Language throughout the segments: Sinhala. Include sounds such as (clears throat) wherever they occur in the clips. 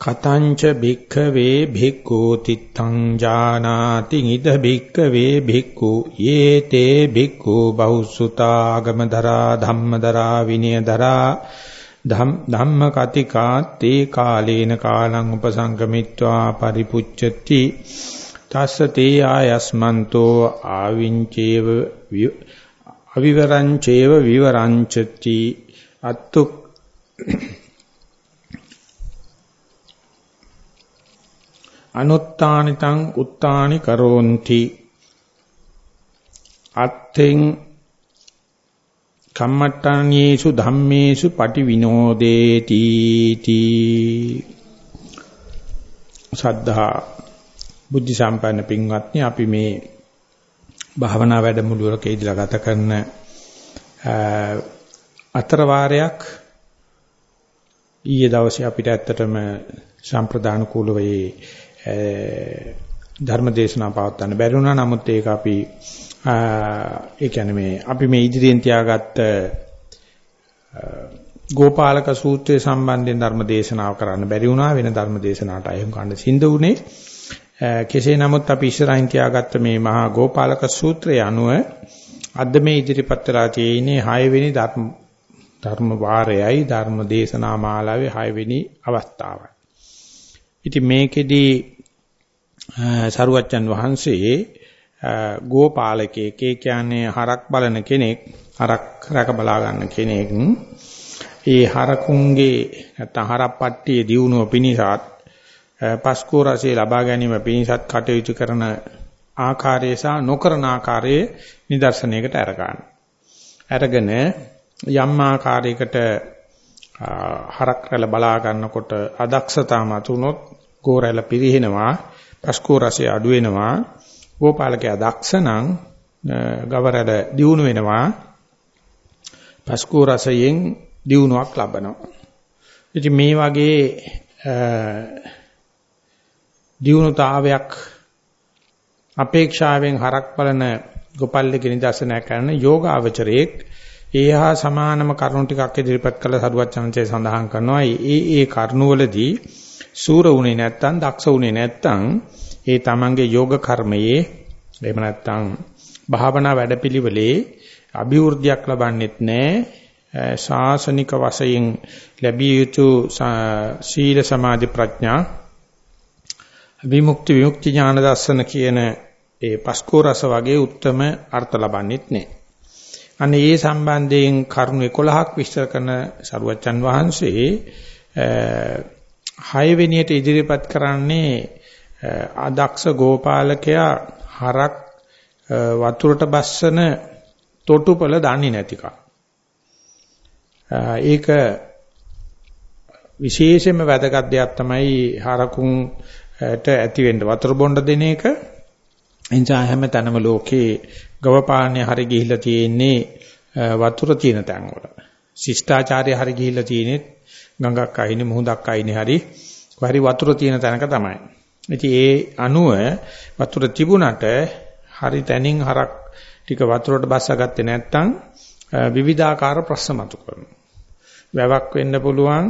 කතංච භික්ඛවේ භික්ඛු තිත්තං ජානාති ඉද භික්ඛවේ භික්ඛු යේතේ භික්ඛු බෞසුතාගම දරා ධම්ම දරා විනය දරා ධම්ම කතිකා තේ කාලේන කාලං උපසංගමිත්වා පරිපුච්ඡති තස්ස තේ ආයස්මන්තෝ ආවිංචේව අවිවරංචේව විවරංචති අත්තු අනුත්තානිතං උත්තානි කරෝන්ති. අත්තෙන් කම්මට්ටානීසු ධම්මේසු පටිවිනෝදේති තී. සද්ධා බුද්ධ සම්පන්න පින්වත්නි අපි මේ භාවනා වැඩමුළුවක ඉදලා ගත කරන අතර වාරයක් ඊයේ දවසේ අපිට ඇත්තටම සම්ප්‍රදාන කූලව ධර්ම දේශනා පවත්වන්න බැරි වුණා. නමුත් ඒක අපි ඒ කියන්නේ මේ අපි මේ ඉදිරියෙන් තියාගත්ත ගෝපාලක සූත්‍රය සම්බන්ධයෙන් ධර්ම දේශනාව කරන්න බැරි වුණා. වෙන ධර්ම දේශනාවට අයහම් ගන්න සිද්ධ වුණේ. කෙසේ නමුත් අපි ඉස්සරහින් තියාගත්ත මේ මහා ගෝපාලක සූත්‍රය අනුව අද මේ ඉදිරිපත් වෙලා තියෙන්නේ 6 වෙනි ධර්ම ධර්ම වාරයයි ධර්ම දේශනා මාලාවේ 6 වෙනි අවස්ථාවයි. ඉතින් මේකෙදී සරුවච්චන් වහන්සේ ගෝපාලකයෙක් ඒ කියන්නේ හරක් බලන කෙනෙක් හරක් රැක බලා ගන්න කෙනෙක් ඒ හරකුන්ගේ නැත්නම් හරප්පට්ටියේ දියුණුව පිණිසත් පස්කෝ රසය ලබා ගැනීම පිණිසත් කටයුතු කරන ආකාරය සහ නොකරන ආකාරයේ නිදර්ශනයකට අරගන්න. අරගෙන යම් ආකාරයකට හරක් රැළ බලා ගන්නකොට අදක්ෂතාව මතුනොත් ගෝරැළ පිරිහිනවා පස්කෝ රසය අඩු වෙනවා. ගෝපාලකයා දක්ෂ නම් ගවරැළ දියුණු වෙනවා. පස්කෝ රසයෙන් දියුණුවක් ලබනවා. ඉතින් මේ වගේ දියුණුතාවයක් අපේක්ෂාවෙන් හරක් බලන ගෝපල්ලේ නිදර්ශනය කරන යෝගාවචරයේක් ඒහා සමානම කරුණු ටිකක් ඉදිරිපත් කළ සරුවත් චන්දේ සඳහන් කරනවා. ඒ ඒ කරුණවලදී සූර උනේ නැත්තම් දක්ෂ උනේ නැත්තම් ඒ තමන්ගේ යෝග කර්මයේ එහෙම නැත්තම් භාවනා වැඩපිළිවෙලේ අභිවෘද්ධියක් ලබන්නෙත් නැහැ ශාසනික වශයෙන් ලැබිය යුතු සීල සමාධි ප්‍රඥා විමුක්ති විමුක්ති ඥාන දර්ශන කියන ඒ පස්කෝ රස වගේ උත්තරම අර්ථ ලබන්නෙත් නැහැ. අනේ ඒ සම්බන්ධයෙන් කරුණු 11ක් විස්තර කරන සරුවච්චන් වහන්සේ 6 වෙනියට ඉදිරිපත් කරන්නේ අදක්ෂ ගෝපාලකයා හරක් වතුරට බස්සන තොටුපළ දන්නේ නැතිකම. ඒක විශේෂයෙන්ම වැදගත් දෙයක් තමයි හරකුන්ට ඇති වෙන්න වතුර බොණ්ඩ දෙන එක. එනිසා හැම තැනම ලෝකේ ගවපාන්නේ හරි ගිහිල්ලා තියෙන්නේ වතුර තියෙන තැන්වල. ශිෂ්ටාචාරය හරි ගිහිල්ලා තියෙන්නේ ගඟක් අයිනේ මුහුදක් අයිනේ හරි හරි වතුර තියෙන තැනක තමයි. ඉතින් ඒ අණුව වතුර තිබුණට හරි තැනින් හරක් ටික වතුරට බස්සගත්තේ නැත්නම් විවිධාකාර ප්‍රශ්න මතුවෙනවා. වැවක් වෙන්න පුළුවන්,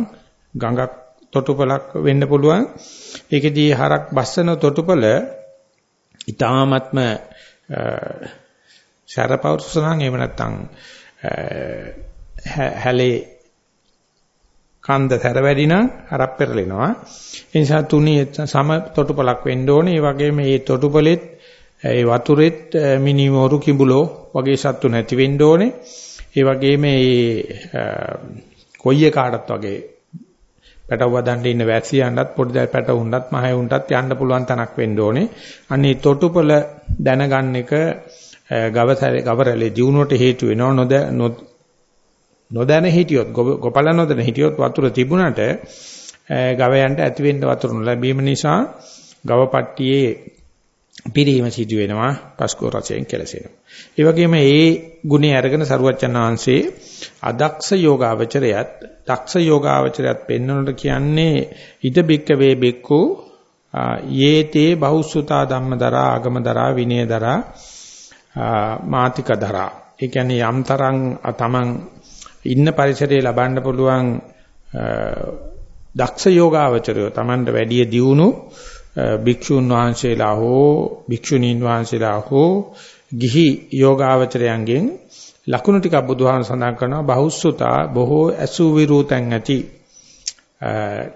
ගඟක් තොටුපලක් වෙන්න පුළුවන්. ඒකෙදී හරක් බස්සන තොටුපල ඊ타ත්ම ශරපෞරුෂණං එහෙම නැත්නම් හැලේ කන්ද තර වැඩි නම් හරක් පෙරලෙනවා. ඒ නිසා තුනී සම තොටුපලක් වෙන්න ඕනේ. ඒ වගේම මේ තොටුපලෙත් ඒ වතුරෙත් මිනිමෝරු කිඹුලෝ වගේ සත්තු නැති වෙන්න ඕනේ. ඒ වගේම මේ කොయ్య කාටත් වගේ පැටව වදන්න ඉන්න වැසියන්ටත් පොඩි පැටවුන්ටත් මහයුන්ටත් යන්න පුළුවන් තැනක් වෙන්න ඕනේ. අනේ තොටුපල දැනගන්න එක ගවසරේ ගවරලේ දිනුවට හේතු වෙනව නොද නොදැන හිටියොත් ගොපල නොදැන හිටියොත් වතුර තිබුණට ගවයන්ට ඇති වෙන්න වතුර නොලැබීම නිසා ගව පට්ටියේ පිරීම සිදු වෙනවා පස්කෝ රසයෙන් කෙලසෙනවා. ඒ වගේම ඒ ගුණය අරගෙන සරුවච්චන් වහන්සේ අදක්ෂ යෝගාවචරයත් දක්ෂ යෝගාවචරයත් පෙන්වනට කියන්නේ ඉද බික්ක වේ බික්කු යේතේ බහුසුතා ධම්මදරා ආගමදරා විනයදරා මාතිකදරා. ඒ කියන්නේ යම්තරම් තමන් ඉන්න පරිසරයේ ලබන්න පුළුවන් දක්ෂ යෝගාවචරයෝ තමන්ට වැඩි දියුණු භික්ෂුන් වහන්සේලා හෝ භික්ෂුණීන් වහන්සේලා හෝ ගිහි යෝගාවචරයන්ගෙන් ලකුණු ටිකක් බුදුහාම සඳහන් කරනවා බහුසුතා බොහෝ ඇසු විරූතන් ඇති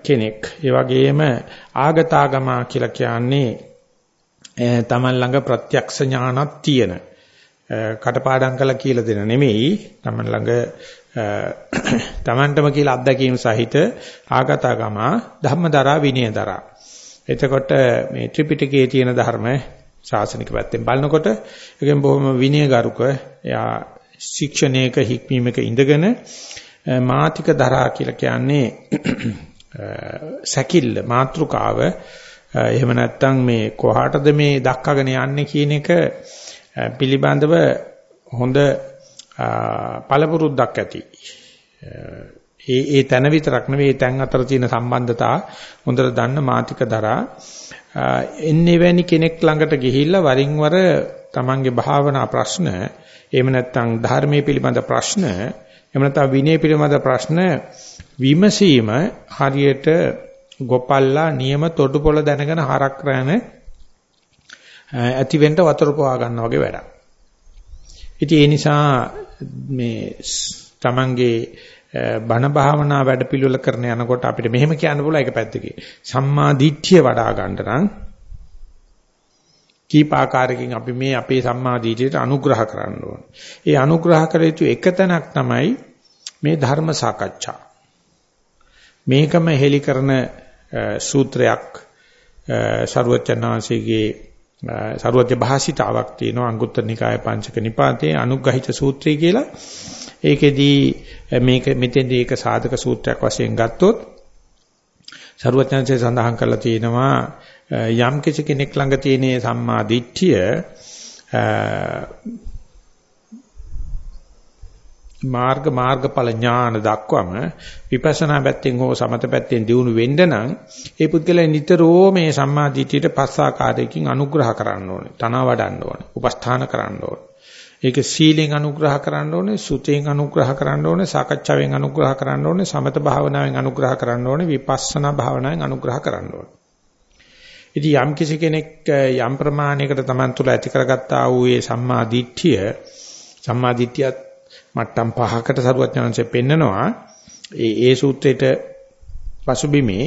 කෙනෙක්. ඒ වගේම ආගතාගමා කියලා කියන්නේ තමන් ළඟ ප්‍රත්‍යක්ෂ ඥානක් තියෙන. කටපාඩම් කළා කියලා දෙන නෙමෙයි. තමන් ළඟ (coughs) තමන්ටම කියලා අත්දැකීම් සහිත ආගතාගමා ධම්මදරා විනයදරා එතකොට මේ ත්‍රිපිටකයේ තියෙන ධර්ම ශාසනික පැත්තෙන් බලනකොට ඒකෙන් බොහොම විනයගරුක එයා ශික්ෂණයක හික්මීමක ඉඳගෙන මාතික දරා කියලා කියන්නේ (coughs) සැකිල්ල මාත්‍රිකාව එහෙම නැත්නම් මේ කොහාටද මේ දක්කගෙන යන්නේ කියන එක පිළිබඳව හොඳ පළපුරුද්දක් ඇති. ඒ ඒ තැන විතරක් නෙවෙයි තැන් අතර තියෙන සම්බන්ධතා හොඳට දන්න මාතික දරා එන්නේ වැනි කෙනෙක් ළඟට ගිහිල්ලා වරින් වර තමන්ගේ භාවනා ප්‍රශ්න එහෙම නැත්නම් ධර්මයේ පිළිබඳ ප්‍රශ්න එහෙම නැත්නම් විනය පිළිබඳ ප්‍රශ්න විමසීම හරියට ගොපල්ලා නියම තොටුපොළ දැනගෙන හරක් රැන ඇතිවෙන්න වතුර පවා ගන්නවා වගේ වැඩක්. ඉතින් ඒ නිසා මේ තමන්ගේ බණ භාවනා වැඩ පිළිවෙල කරන යනකොට අපිට මෙහෙම කියන්න පුළුවන් එක පැත්තකින්. සම්මා දිට්ඨිය වඩා ගන්න නම් කීපාකාරකින් අපි මේ අපේ සම්මා දිට්ඨියට අනුග්‍රහ කරන්න ඕන. ඒ අනුග්‍රහ කළ යුතු එක තැනක් තමයි මේ ධර්ම සාකච්ඡා. මේකම හෙලි කරන සූත්‍රයක් ਸਰුවචනාංශයේ සරුවත්‍ය භාසිතාවක් තියෙනවා අංගුත්තර නිකාය පංචක නිපාතේ අනුග්‍රහිත සූත්‍රය කියලා. ඒකෙදී මේක මෙතෙන්දී ඒක සාධක සූත්‍රයක් වශයෙන් ගත්තොත් සරුවත්‍යංශය සඳහන් කරලා තියෙනවා යම් කෙනෙක් ළඟ තියෙන සම්මා දිට්ඨිය මාර්ග මාර්ගඵල ඥාන දක්වම විපස්සනා පැත්තෙන් හෝ සමත පැත්තෙන් දියුණු වෙන්න නම් ඒ පුද්ගලයා නිතරම මේ සම්මා දිට්ඨියට පස් ආකාරයකින් අනුග්‍රහ කරන්න ඕනේ, තනවා වඩන්න ඕනේ, උපස්ථාන කරන්න ඕනේ. ඒක සීලෙන් අනුග්‍රහ කරන්න ඕනේ, සුතෙන් අනුග්‍රහ කරන්න ඕනේ, සාකච්ඡාවෙන් අනුග්‍රහ කරන්න ඕනේ, සමත භාවනාවෙන් අනුග්‍රහ කරන්න ඕනේ, විපස්සනා භාවනාවෙන් අනුග්‍රහ කරන්න ඕනේ. ඉතින් යම් කිසි කෙනෙක් යම් ප්‍රමාණයකට Taman තුල ඇති කරගත්තා වූ මේ සම්මා දිට්ඨිය සම්මා දිට්ඨියත් මට්ටම් පහකට සරුවඥාන්සේ පෙන්නනවා ඒ ඒ සූත්‍රයට පසුබිමේ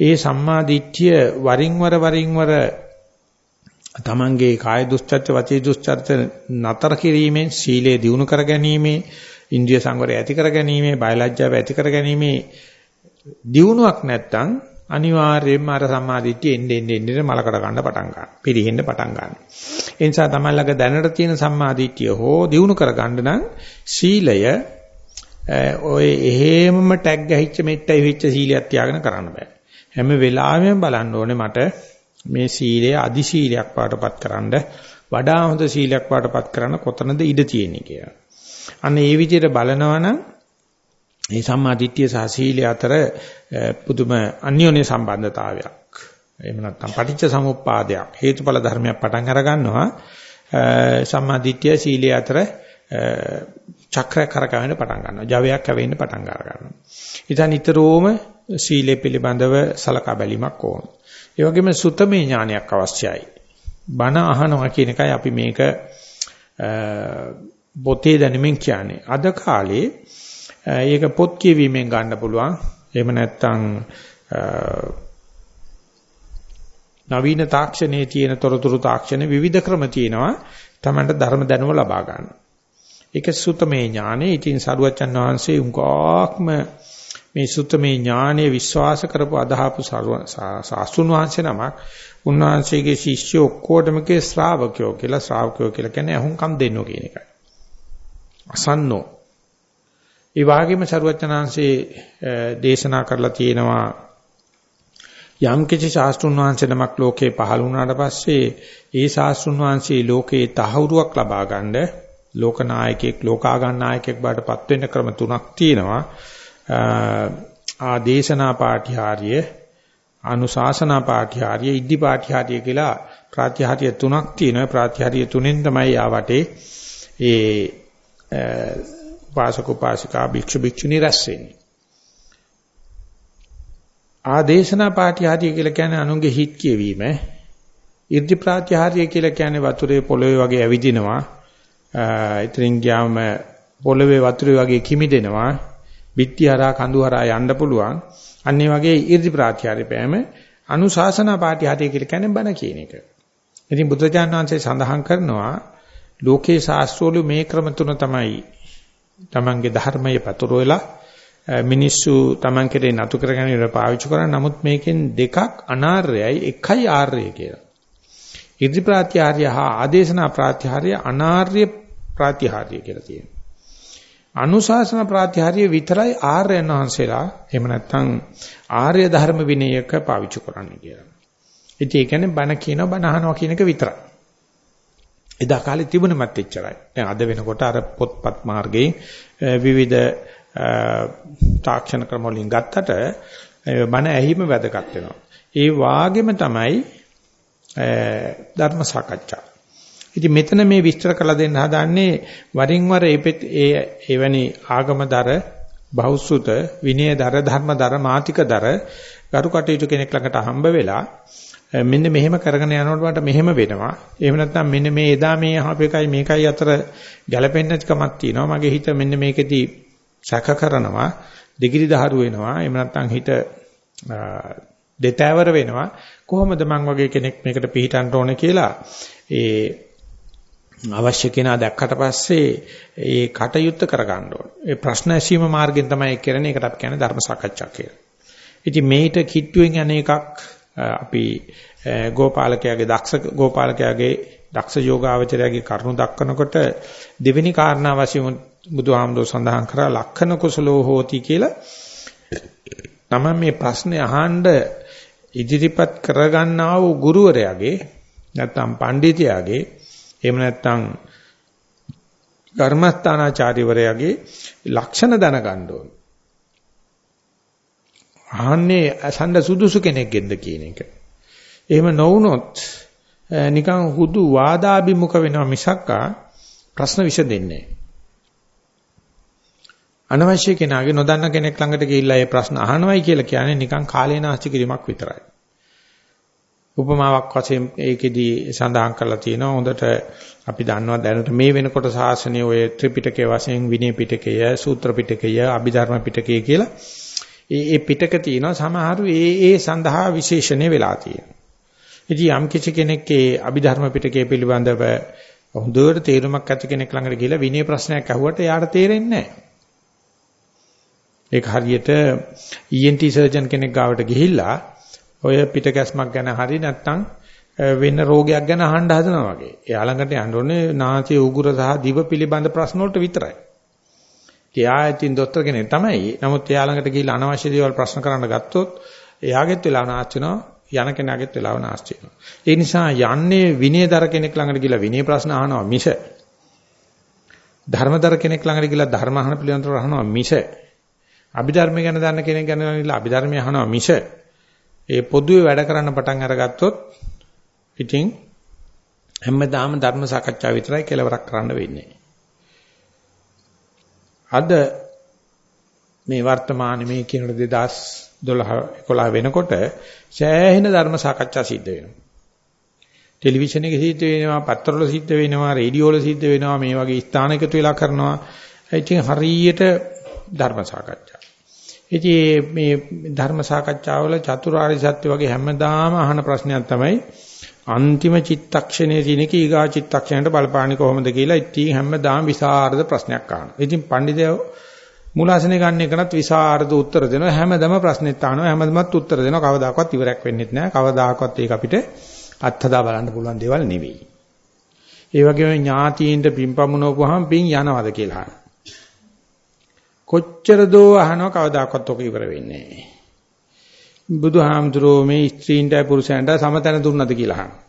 ඒ සම්මා දිට්ඨිය වරින් වර වරින් වර තමන්ගේ කාය දුස්චර්ච වචී දුස්චර්ච නතර කිරීමෙන් සීලය දියුණු කර ගැනීමේ ඉන්ද්‍රිය සංවරය ඇති කර ගැනීමේ බයලජ්ජාව ඇති කර ගැනීමේ දියුණුවක් නැත්තම් අනිවාර්යයෙන්ම අර සම්මාදිට්ඨිය එන්නේ එන්නේ එන්නේ මලකට ගන්න පටන් ගන්නවා. පිරිහෙන්න පටන් ගන්නවා. ඒ නිසා තමයි ළඟ දැනට තියෙන සම්මාදිට්ඨිය හෝ දියුණු කර ගන්න නම් සීලය ඔය එහෙමම ටැග් ගහිච්ච මෙට්ටයි වෙච්ච සීලයක් තියාගෙන කරන්න බෑ. හැම වෙලාවෙම බලන්න ඕනේ මට මේ සීලය අදි සීලයක් පාටපත් කරන්න වඩා හොඳ සීලයක් පාටපත් කරන්න කොතනද ඉඩ තියෙන්නේ කියලා. අන්න ඒ විදිහට බලනවනම් මේ සම්මා දිට්ඨිය සහ සීලය අතර පුදුම අන්‍යෝන්‍ය සම්බන්ධතාවයක්. එහෙම නැත්නම් පටිච්ච සමුප්පාදයක් හේතුඵල ධර්මයක් පටන් අර ගන්නවා. සම්මා දිට්ඨිය සීලය අතර චක්‍රයක් කරකවෙන්න පටන් ගන්නවා. ජවයක් කැවෙන්න පටන් ගන්නවා. ඉතින් නිතරම සීලය පිළිබඳව සලකා බැලීමක් ඕන. ඒ වගේම සුතමේ ඥානයක් අවශ්‍යයි. බණ අහනවා කියන එකයි අපි මේක පොතේ දැනුමින් කියන්නේ. අද කාලේ ඒක පොත් කියවීමෙන් ගන්න පුළුවන්. එහෙම නැත්නම් නවීන තාක්ෂණයේ තියෙන තොරතුරු තාක්ෂණ විවිධ ක්‍රම තියෙනවා. Tamanට ධර්ම දැනුම ලබා ගන්න. ඒක සුතමේ ඥානෙ. ඉතින් සරුවච්චන් වහන්සේ උංගාක්ම මේ සුත්තමේ ඥානයේ විශ්වාස කරපු අදහපු සාස්තුන් වහන්සේ නමක් උන්වහන්සේගේ ශිෂ්‍ය ඔක්කොටම කේ ශ්‍රාවකයෝ කියලා ශ්‍රාවකයෝ කියලා කියන්නේ අහුම්කම් දෙන්නෝ කියන එකයි. අසන්නෝ. ඒ වගේම ਸਰුවචනාංශේ දේශනා කරලා තියෙනවා යම් කිසි ශාස්ත්‍රුන් වහන්සේ නමක් ලෝකේ පහළ වුණාට පස්සේ ඒ ශාස්ත්‍රුන් වහන්සේ ලෝකේ තහවුරුවක් ලබා ගන්න ලෝකනායකයෙක් ලෝකාගන් නායකයෙක් බාටපත් වෙන්න ක්‍රම තුනක් තියෙනවා. ආදේශනා පාඨ්‍යාර්ය අනුශාසනා පාඨ්‍යාර්ය ඉද්ධි පාඨ්‍යාර්ය කියලා ප්‍රාත්‍යහාර්ය තුනක් තියෙනවා. ප්‍රාත්‍යහාර්ය තුනෙන් තමයි ආවටේ ඒ උපාසක උපාසිකා භික්ෂු භික්ෂුණී රැස් වෙන්නේ. ආදේශනා පාඨ්‍යාර්ය කියලා කියන්නේ අනුන්ගේ හිත් කියවීම ඉර්ධි ප්‍රාත්‍යහාර්ය කියලා කියන්නේ වතුරේ පොළවේ වගේ ඇවිදිනවා ඉතින් ගියාම පොළවේ වතුරේ වගේ කිමිදෙනවා බිත්ති හරහා කඳු හරහා යන්න පුළුවන්. අන්න ඒ වගේ 이르දි ප්‍රාත්‍යාරය පෑම අනුශාසනා පාටිහාතය කියලා කියන්නේ බණ කියන එක. ඉතින් බුදුචාන් වහන්සේ සඳහන් කරනවා ලෝකේ ශාස්ත්‍රවල මේ ක්‍රම තුන තමයි තමන්ගේ ධර්මයේ පතුරවලා මිනිස්සු තමන් කෙරේ නතු කරගෙන ඉර පාවිච්චි කරන නමුත් මේකෙන් දෙකක් අනාර්යයි එකයි ආර්යයි කියලා. ඉර්ධි ප්‍රාත්‍යාරය හා ආදේශනා ප්‍රාත්‍යාරය අනාර්ය ප්‍රාත්‍යාරය කියලා තියෙනවා. අනුශාසන ප්‍රාත්‍යාරය විතරයි ආර්යයන් වහන්සේලා එහෙම නැත්නම් ආර්ය ධර්ම විනයක පාවිච්චි කරන්නේ කියලා. ඉතින් ඒ කියන්නේ බණ කියන බණ අහනවා කියන එක විතරයි. එදා කාලේ තිබුණෙමත් එච්චරයි. දැන් අද වෙනකොට අර පොත්පත් මාර්ගයෙන් විවිධ තාක්ෂණ ක්‍රම වලින් ගත්තට බණ ඇහිම වැදගත් වෙනවා. ඒ වාගෙම තමයි ධර්ම සාකච්ඡා. ඉතින් මෙතන මේ විස්තර කළ දෙන්න හදාන්නේ වරින් වර ඒ එවැනි ආගමදර බෞසුත විනයදර ධර්මදර මාතිකදර ගරු කටයුතු කෙනෙක් ළඟට හම්බ වෙලා මෙන්න මෙහෙම කරගෙන යනකොට මට මෙහෙම වෙනවා. එහෙම නැත්නම් මෙන්න මේ එදා මේ අහප එකයි මේකයි අතර ගැළපෙන්නේ නැතිකමක් තියෙනවා. මගේ හිත මෙන්න මේකෙදි සැක කරනවා, දිගිරි දහරු වෙනවා. එහෙම නැත්නම් හිත දෙතෑවර වෙනවා. කොහොමද මං වගේ කෙනෙක් මේකට පිළිටන්න ඕනේ කියලා ඒ අවශ්‍ය කෙනා දැක්කට පස්සේ ඒ කටයුත්ත කරගන්න ඕනේ. ඒ ප්‍රශ්න ඇසීම මාර්ගයෙන් තමයි කරන්නේ. ඒකට අපි කියන්නේ ධර්ම සාකච්ඡා කියලා. ඉතින් මේිට කිට්ටුවෙන් යන එකක් අපි ගෝපාලකයාගේ දක්ෂ ගෝපාලකයාගේ දක්ෂ යෝගාවචරයාගේ කරුණු දක්වනකොට දෙවෙනි කාරණා වශයෙන් බුදුහාමුදුර සඳහන් කරා ලක්ෂණ කුසලෝ හෝති කියලා. තමයි මේ ප්‍රශ්නේ අහන්න ඉදිරිපත් කරගන්නා වූ ගුරුවරයාගේ නැත්නම් පඬිතියාගේ එහෙම නැත්නම් කර්මස්ථානාචාර්යවරයාගේ ලක්ෂණ දැනගන්න ඕන. අහන්නේ අසන්න සුදුසු කෙනෙක්ගෙන්ද කියන එක. එහෙම නොවුනොත් නිකන් හුදු වාදාභිමුඛ වෙනවා මිසක්කා ප්‍රශ්න විසඳෙන්නේ අනවශ්‍ය කෙනාගේ නොදන්න කෙනෙක් ළඟට ගිහිල්ලා ඒ ප්‍රශ්න අහනවයි කියලා කියන්නේ නිකන් කාලේ නාස්ති කිරීමක් විතරයි. උපමාවක් වශයෙන් ඒකෙදී සඳහන් කරලා තියෙනවා හොඳට අපි දන්නවා දැනට මේ වෙනකොට ශාසනය ඔය ත්‍රිපිටකයේ වශයෙන් විනය පිටකය සූත්‍ර පිටකය අභිධර්ම පිටකය කියලා ඒ ඒ පිටක තියෙනවා සමහරු ඒ ඒ සඳහා විශේෂණේ වෙලා තියෙනවා. ඉතින් යම් කිසි කෙනෙක් ඒ අභිධර්ම පිටකය පිළිබඳව හොඳට තේරුමක් ඇති කෙනෙක් ළඟට ගිහලා විනය ප්‍රශ්නයක් අහුවට එයාට තේරෙන්නේ නැහැ. ඒක හරියට ENT සර්ජන් කෙනෙක් ගාවට ගිහිල්ලා ඔය පිටකැස්මක් ගැන හරි නැත්නම් වෙන රෝගයක් ගැන අහන්න හදනවා වගේ. එයා ළඟට යන්න ඕනේ නාසයේ උගුර සහ දිව පිළිබඳ ප්‍රශ්න වලට විතරයි. එයා ඉතින් දොස්තර කෙනෙක් තමයි. නමුත් එයා ළඟට ගිහිල්ලා අනවශ්‍ය දේවල් ප්‍රශ්න කරන්න ගත්තොත් එයාගෙත් වෙලාව නාස්ති වෙනවා. යන කෙනාගෙත් වෙලාව නාස්ති වෙනවා. ඒ නිසා යන්නේ විනයදර කෙනෙක් ළඟට ගිහිල්ලා විනය ප්‍රශ්න අහනවා මිස ධර්මදර කෙනෙක් ළඟට ගිහිල්ලා ධර්ම අහන පිළිවෙලට අහනවා මිස අභිධර්ම ගැන දන්න කෙනෙක් ගැන ගිහිල්ලා අභිධර්මය අහනවා මිස ඒ පොදුවේ වැඩ කරන්න පටන් අරගත්තොත් ඉතින් හැමදාම ධර්ම සාකච්ඡා විතරයි කෙලවරක් කරන්න වෙන්නේ. අද මේ වර්තමානයේ මේ කියන 2012 11 වෙනකොට සෑහෙන ධර්ම සාකච්ඡා සිද්ධ වෙනවා. ටෙලිවිෂන් එකේ සිද්ධ වෙනවා, පත්තරවල සිද්ධ වෙනවා, රේඩියෝ වල සිද්ධ වෙනවා, මේ වගේ ස්ථාන එකතු වෙලා කරනවා. ඉතින් හරියට ධර්ම සාකච්ඡා ඉතින් මේ ධර්ම සාකච්ඡාවල චතුරාර්ය සත්‍ය වගේ හැමදාම අහන ප්‍රශ්නයක් තමයි අන්තිම චිත්තක්ෂණයේ තියෙන කීගා චිත්තක්ෂණයට බලපාන්නේ කොහොමද කියලා ඉතින් හැමදාම විසරද ප්‍රශ්නයක් අහනවා. ඉතින් පඬිතයෝ මූලාසනේ ගන්න එකනත් විසරද උත්තර දෙනවා. හැමදම ප්‍රශ්නෙත් අහනවා. හැමදමත් උත්තර දෙනවා. කවදාකවත් ඉවරයක් වෙන්නේ නැහැ. කවදාකවත් ඒක අපිට අත්හදා බලන්න පුළුවන් දේවල් නෙවෙයි. ඒ වගේම ඥාතීන්ට පින්පමුණවපුවාම පින් යනවද කියලා අහනවා. කොච්චර දෝ අහනවා කවදාකවත් ඔක ඉවර වෙන්නේ නැහැ. බුදුහාමුදුරෝ මේ ස්ත්‍රීන්ට පුරුෂයන්ට සමතන දුන්නද කියලා අහනවා.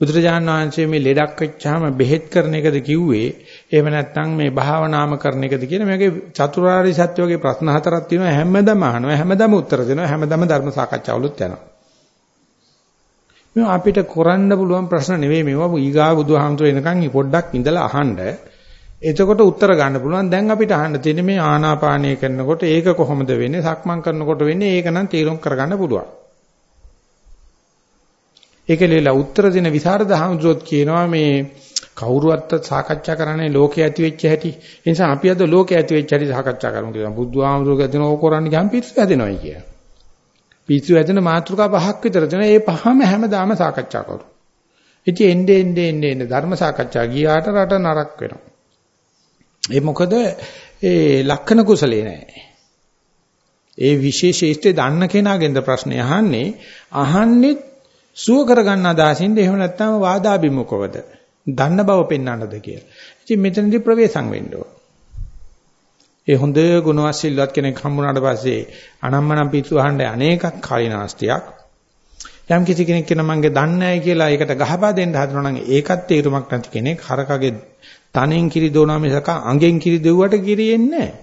බුදුරජාණන් වහන්සේ මේ ලෙඩක් වෙච්චාම බෙහෙත් කරන එකද කිව්වේ එහෙම නැත්නම් මේ භාවනාම කරන එකද කියන මේකේ චතුරාර්ය සත්‍ය වගේ ප්‍රශ්න හතරක් තියෙනවා. හැමදාම අහනවා හැමදාම උත්තර දෙනවා හැමදාම ධර්ම සාකච්ඡාවලුත් යනවා. මේ අපිට කරන්න පුළුවන් ප්‍රශ්න නෙවෙයි මේවා. ඊගා බුදුහාමුදුර එනකන් පොඩ්ඩක් ඉඳලා අහන්න. එතකොට උත්තර ගන්න පුළුවන්. දැන් අපිට අහන්න තියෙන්නේ මේ ආනාපානය කරනකොට ඒක කොහොමද වෙන්නේ? සක්මන් කරනකොට වෙන්නේ ඒක නම් තීරුම් කරගන්න පුළුවන්. ඒකලෙලා උත්තර දෙන විසරද හඳුරොත් කියනවා මේ කවුරුවත් සාකච්ඡා කරන්නේ ලෝකේ ඇති වෙච්ච හැටි. ඒ නිසා අපි අද ලෝකේ ඇති වෙච්ච හැටි සාකච්ඡා කරමු කියලා. බුදුහාමුදුරුවෝ කියන ඕක කරන්නේ ගම් පිස්සු හැදෙනවයි කිය. පිස්සු හැදෙන මාතෘකා පහක් විතර දෙන ඒ පහම හැමදාම සාකච්ඡා කරු. ඉතින් එnde ende ende ende ධර්ම සාකච්ඡා ගියාට රට නරක වෙනවා. ඒ මොකද ඒ ලක්ෂණ කුසලේ නැහැ. ඒ විශේෂීස්ත්‍ය දන්න කෙනාගෙන්ද ප්‍රශ්නේ අහන්නේ අහන්නේ සුව කරගන්න අදහසින්ද එහෙම නැත්නම් වාදාභිමුඛවද දන්න බව පෙන්වන්නද කියලා. ඉතින් මෙතනදී ප්‍රවේශම් වෙන්න ඒ හොඳ ගුණවත් සිල්වත් කෙනෙක් හම්බුනාට පස්සේ අනම්මනම් පිස්සු අහන්න අනේකක් කාලිනාස්තියක් යම් කිසි කෙනෙක් කියන මංගේ දන්නේ නැහැ කියලා ඒකට ගහපා දෙන්න හදනවා නම් ඒකත් තේරුමක් නැති කෙනෙක් හරකගේ තනෙන් කිරි දෝනා මිසක අඟෙන් කිරි දෙව්වට කිරියෙන්නේ නැහැ.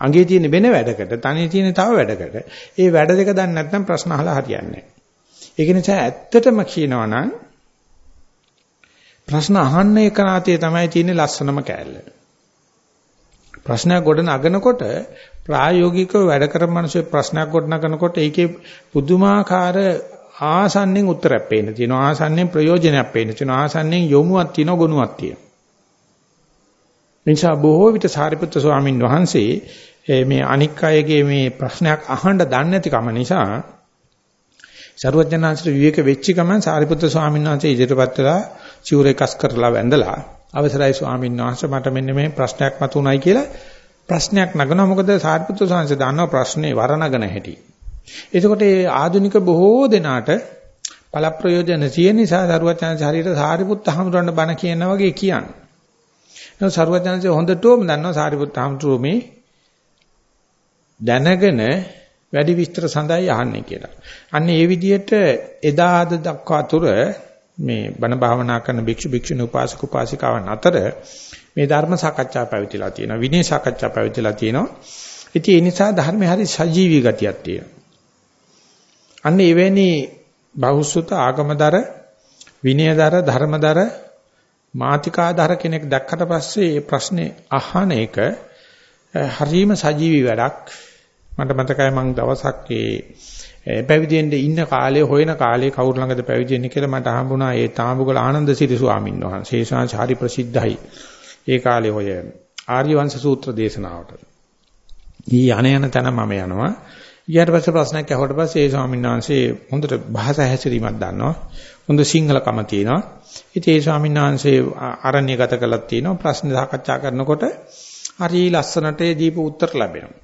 අඟේ තියෙන වෙන වැඩකට තනේ තියෙන තව වැඩකට. ඒ වැඩ දෙක දන්නේ නැත්නම් ප්‍රශ්න අහලා හරියන්නේ නැහැ. ඒක නිසා ඇත්තටම කියනවා නම් ප්‍රශ්න අහන්න එක නාතේ තමයි තියෙන්නේ ලස්සනම කෑල්ල. ප්‍රශ්නයක් ගොඩ නගනකොට ප්‍රායෝගිකව වැඩ කරන මිනිස්සු ප්‍රශ්නයක් ගොඩ නගනකොට ඒකේ පුදුමාකාර ආසන්නෙන් උත්තරයක් පේන්න තියෙනවා ආසන්නෙන් ප්‍රයෝජනයක් පේන්න තියෙනවා ආසන්නෙන් යොමුවක් තියෙනවා ගුණයක් තියෙනවා. නිසා බොහෝ විට සාරිපුත්‍ර ස්වාමීන් වහන්සේ මේ අනික් අයගේ මේ ප්‍රශ්නයක් අහන්න දන්නේ නැතිකම නිසා සරුවඥාන්සේට විවේක වෙච්ච ගමන් සාරිපුත්‍ර ස්වාමීන් වහන්සේ ඉදිරියපත් වෙලා චිවුරේ කස් කරලා වැඳලා අවසරයි ස්වාමීන් වහන්සේ මට මෙන්න මේ ප්‍රශ්නයක් මතුණයි කියලා ප්‍රශ්නයක් නගනවා මොකද සාරිපුත්‍ර ස්වාමීන් දන්නවා ප්‍රශ්නේ වරණගෙන හැටි. එතකොට මේ ආධුනික බොහෝ දෙනාට පළ ප්‍රයෝජන තියෙන නිසා සරුවඥාන්සේ හරියට සාරිපුත්‍ර හමුරන්න බණ කියනවා වගේ කියන්නේ. එහෙනම් සරුවඥාන්සේ හොඳටම දන්නවා සාරිපුත්‍ර හමුතුරු මේ දැනගෙන වැඩි විස්තර සඳහායි අහන්නේ කියලා. අන්න ඒ විදිහට එදා අද දක්වා තුර මේ බණ භාවනා කරන භික්ෂු භික්ෂුණී උපාසක උපාසිකාවන් අතර මේ ධර්ම සාකච්ඡා පැවතිලා තියෙනවා. විනය සාකච්ඡා පැවතිලා තියෙනවා. ඉතින් ඒ නිසා ධර්මයේ හරි සජීවී ගතියක් තියෙනවා. අන්න එවැනි බහුසුත ආගමදර විනයදර ධර්මදර මාතිකාදර කෙනෙක් දැක්කට පස්සේ මේ ප්‍රශ්නේ අහන එක හරීම සජීවී වැඩක්. මට මතකයි මං දවසක් ඒ පැවිදෙන්න ඉන්න කාලේ හොයන කාලේ කවුරු ළඟද පැවිදෙන්නේ කියලා මට හම්බුණා ඒ තාඹුගල ආනන්දසිරි ස්වාමීන් වහන්සේ. ඒ ශාන්චාරි ප්‍රසිද්ධයි. ඒ කාලේ හොය ආර්ය වංශ සූත්‍ර දේශනාවට. ඊ යන යන තැන මම යනවා. ඊට පස්සේ ප්‍රශ්නයක් අහුවට පස්සේ ඒ ස්වාමීන් වහන්සේ හොඳට භාෂා හැසිරීමක් දන්නවා. හොඳ සිංහලකම තියෙනවා. ඉතින් ඒ ස්වාමීන් වහන්සේ ආරණ්‍ය ගත කළා තියෙනවා. ප්‍රශ්න සාකච්ඡා කරනකොට හරි ලස්සනට දීප උත්තර ලැබෙනවා.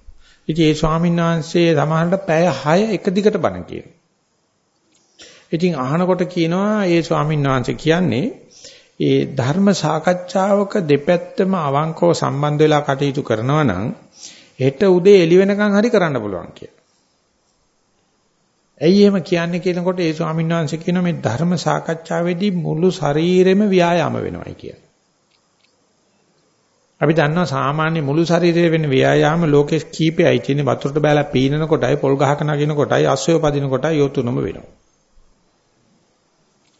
ඉතින් ඒ ස්වාමීන් වහන්සේ සමහරට පැය 6 එක දිගට බණ කියනවා. ඉතින් අහනකොට කියනවා ඒ ස්වාමීන් වහන්සේ කියන්නේ ඒ ධර්ම සාකච්ඡාවක දෙපැත්තම අවංකව සම්බන්ධ වෙලා කටයුතු කරනවා නම් හෙට උදේ එළි වෙනකන් හරි කරන්න පුළුවන් කියලා. ඇයි එහෙම කියන්නේ කියනකොට ඒ ස්වාමීන් වහන්සේ කියන මේ ධර්ම සාකච්ඡාවේදී මුළු ශරීරෙම ව්‍යායාම වෙනවායි කියලා. අපි දන්නවා සාමාන්‍ය මුළු ශරීරයේ වෙන ව්‍යායාම ලෝකේ කීපයයි තියෙන්නේ වතුරට බෑලා පීනන කොටයි පොල් ගහක නගින කොටයි අස්සය පදින කොටයි යොතුනම වෙනවා.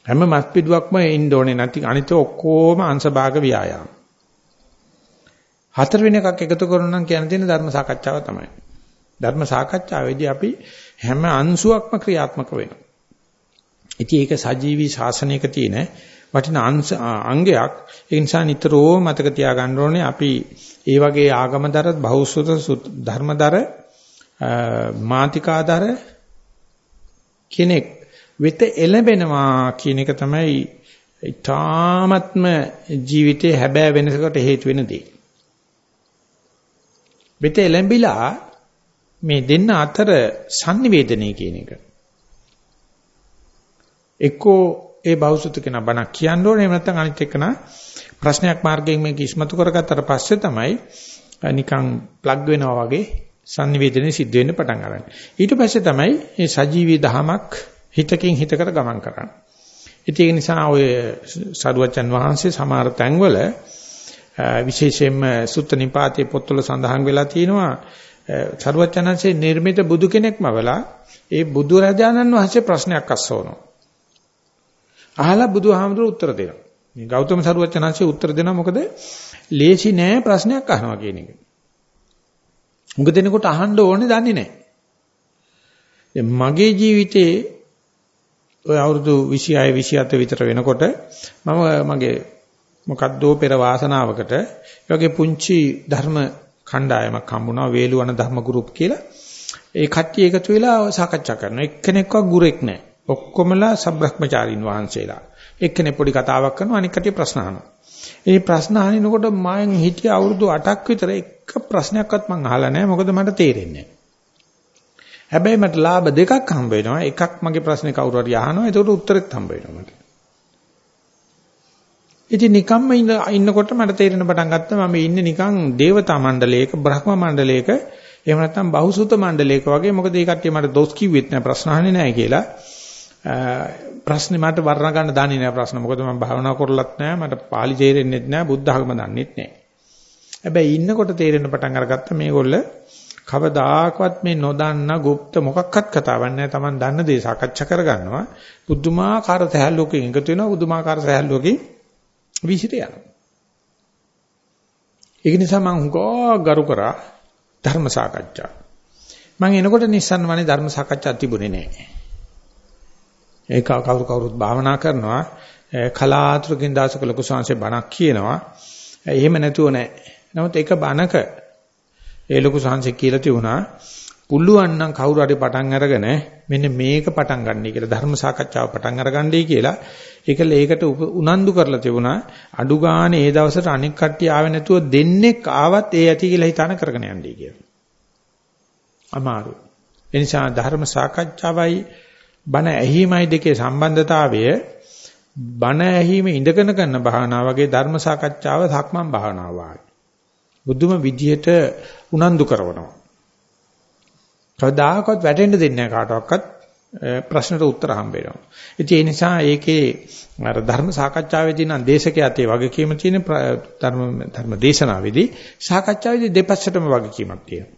හැම මස් පිටුවක්ම ඉන්න ඕනේ නැති අනිත ඔක්කොම අංශභාග ව්‍යායාම. හතර වෙන එකක් එකතු කරනවා නම් කියන දේ ධර්ම සාකච්ඡාව තමයි. ධර්ම සාකච්ඡාවේදී අපි හැම අංශුවක්ම ක්‍රියාත්මක වෙනවා. ඉතින් ඒක සජීවී ශාසනයක තියෙන වටිනා අංගයක්. ඒ නිසා නිතරම මතක තියාගන්න ඕනේ අපි ඒ වගේ ආගමදර බහුසුත ධර්මදර මාතිකාදර කෙනෙක් වෙත එළඹෙනවා කියන එක තමයි ඊ타ත්ම ජීවිතේ හැබෑ වෙනසකට හේතු වෙන දේ. වෙත එළඹිලා මේ දෙන්න අතර sannivedanaya කියන එක. එක්කෝ ඒ බෞසුත කෙනා බණක් කියන්න ඕනේ එහෙම නැත්නම් අනිත් එක්කන ප්‍රශ්නයක් මාර්ගයෙන් මේක ඉස්මතු කරගත්තට පස්සේ තමයි නිකන් ප්ලග් වෙනවා වගේ sannivedanaye සිද්ධ වෙන්න පටන් ගන්න. ඊට පස්සේ තමයි මේ සජීවී දහමක් හිතකින් හිතකට ගමන් කරන්නේ. ඉතින් ඒ නිසා ඔය සරුවචන් වහන්සේ සමහර තැන්වල විශේෂයෙන්ම සුත්ත නිපාතේ පොත්වල සඳහන් වෙලා තියෙනවා සරුවචනන්සේ නිර්මිත බුදු කෙනෙක්ම වලා ඒ බුදු රජාණන් වහන්සේ ප්‍රශ්නයක් අස්සවනවා. අහලා බුදුහාමුදුරු උත්තර දෙනවා. මේ ගෞතම සරුවචනන්සේ උත්තර දෙනවා මොකද ලේසි නෑ ප්‍රශ්නයක් අහනවා කියන එක. උඟ දෙනකොට අහන්න ඕනේ දන්නේ නැහැ. මගේ ජීවිතේ ඔය අවුරුදු 26 27 විතර වෙනකොට මම මගේ මොකද්දෝ පෙර වාසනාවකට ඒ වගේ පුංචි ධර්ම කණ්ඩායමක් හම්බුණා වේලුවන ධර්ම ගෲප් කියලා. ඒ කට්ටිය එකතු වෙලා සාකච්ඡා කරනවා. එක්කෙනෙක්වත් ගුරෙක් නැහැ. ඔක්කොමලා සබ්‍රහ්මචාරින් වහන්සේලා. එක්කෙනෙක් පොඩි කතාවක් කරනවා අනික කට්ටිය ප්‍රශ්න අහනවා. ඒ ප්‍රශ්න අහනකොට මම හිටිය අවුරුදු 8ක් විතර එක ප්‍රශ්නයක්වත් මම අහලා නැහැ. මොකද මට තේරෙන්නේ හැබැයි මට ලාභ දෙකක් හම්බ වෙනවා. එකක් මගේ ප්‍රශ්නේ කවුරු හරි අහනවා. ඒකට උත්තරෙත් හම්බ වෙනවා මට. ඉතින් නිකම්ම ඉන්නකොට මට තේරෙන පටන් ගත්තා මම ඉන්නේ නිකන් දේවතා මණ්ඩලයක බ්‍රහ්ම මණ්ඩලයක එහෙම නැත්නම් බහුසුත මණ්ඩලයක වගේ මොකද ඒ කට්ටිය මට දොස් කිව්වෙත් නෑ ප්‍රශ්න අහන්නේ නෑ කියලා ප්‍රශ්නේ මට වර්ණ ගන්න දන්නේ නෑ ප්‍රශ්න මොකද මම භාවනා කරලත් නෑ මට පාලි තේරෙන්නෙත් නෑ බුද්ධ ධර්ම දන්නෙත් නෑ හැබැයි ඉන්නකොට තේරෙන පටන් අරගත්ත මේගොල්ල කවදාකවත් මේ නොදන්න গুপ্ত මොකක්වත් කතාවක් නෑ Taman දන්න දේ සාකච්ඡා කරගන්නවා බුද්ධමාකාර සහැල්ලුවකින් එකතු වෙනවා බුදුමාකාර සහැල්ලුවකින් විසිට යනවා. ඒක නිසා මම හුඟා ගරු කරා ධර්ම සාකච්ඡා. මම එනකොට නිස්සන්න වනේ ධර්ම සාකච්ඡා තිබුණේ නැහැ. ඒක කවුරු කවුරුත් භාවනා කරනවා කලාතුරකින් දාසක ලොකු සංසේ බණක් කියනවා. එහෙම නැතුව නැහැ. නමුත් ඒක බණක ඒ ලොකු සංසේ කියලා තිබුණා පුළුවන් නම් කවුරු හරි පටන් අරගෙන මෙන්න මේක පටන් ගන්නයි කියලා ධර්ම සාකච්ඡාව පටන් අරගන්නයි කියලා ඒකල ඒකට උනන්දු කරලා තිබුණා අඩු ගානේ ඒ දවසට අනෙක් කට්ටිය ආවේ නැතුව දෙන්නෙක් ආවත් ඒ ඇති කියලා හිතාන කරගෙන යන්නයි කියලා. අමාරු. ඒ නිසා ධර්ම සාකච්ඡාවයි බණ ඇහිමයි දෙකේ සම්බන්ධතාවය බණ ඇහිම ඉඳගෙන කරන භාවනාව වගේ ධර්ම සාකච්ඡාව සක්මන් භාවනාව වගේ. බුදුම විදියට උනන්දු කරනවා. කවදාකවත් වැටෙන්න දෙන්නේ නැහැ කාටවත් ප්‍රශ්නට උත්තර හම්බ වෙනවා. ඉතින් ඒ නිසා ඒකේ අර ධර්ම සාකච්ඡාවේදී නම් දේශකයාට වගකීම තියෙන ධර්ම ධර්ම දේශනාවේදී සාකච්ඡාවේදී දෙපැත්තටම වගකීමක් තියෙනවා.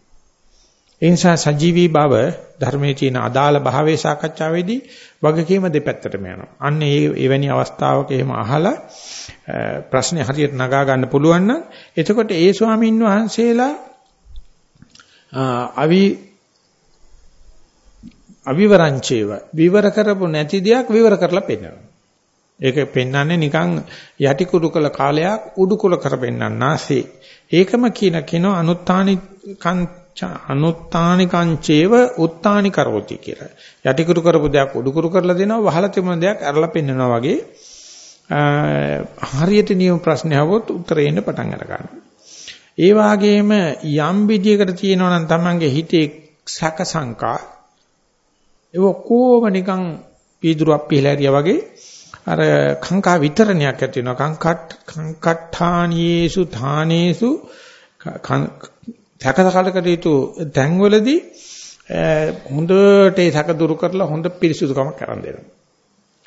ඒ නිසා සජීවී බව ධර්මයේ තියෙන අදාළ භාවයේ සාකච්ඡාවේදී වගකීම දෙපැත්තටම යනවා. අන්න ඒ එවැනි අවස්ථාවක එහෙම අහලා ප්‍රශ්නේ හරියට නගා ගන්න පුළුවන් නම් එතකොට ඒ ස්වාමීන් වහන්සේලා අවි අවිවරංචේව විවර කරපො නැති දෙයක් විවර කරලා පෙන්නනවා. ඒක පෙන්වන්නේ නිකන් යටි කුඩු කළ කාලයක් උඩු කුල කර පෙන්නන්නාසේ. ඒකම කියන කිනෝ අනුත්තානි කංච අනුත්තානි කංචේව උත්තානි කරෝති කියලා. යටි කුඩු කරපු දෙයක් උඩු කුඩු කරලා දෙනවා වහලා තිබුණ දෙයක් අරලා පෙන්නනවා වගේ හරියට නියම ප්‍රශ්න આવොත් උත්තරේ එන්න පටන් අර ගන්නවා. ඒ වගේම යම් විදියකට තියෙනවා නම් Tamange හිතේ සැක සංකා ඒ ඔක්කොම නිකන් පීදුරුවක් පිහලා හරියා වගේ අර කාංකා විතරණයක් ඇති වෙනවා කාංකට් කාංකට්ඨානියේසු ධානේසු සැකසකලකට යුතු තැන්වලදී හොඳට ඒ සැක දුරු කරලා හොඳ පිරිසුදුකමක් කරන් දෙනවා.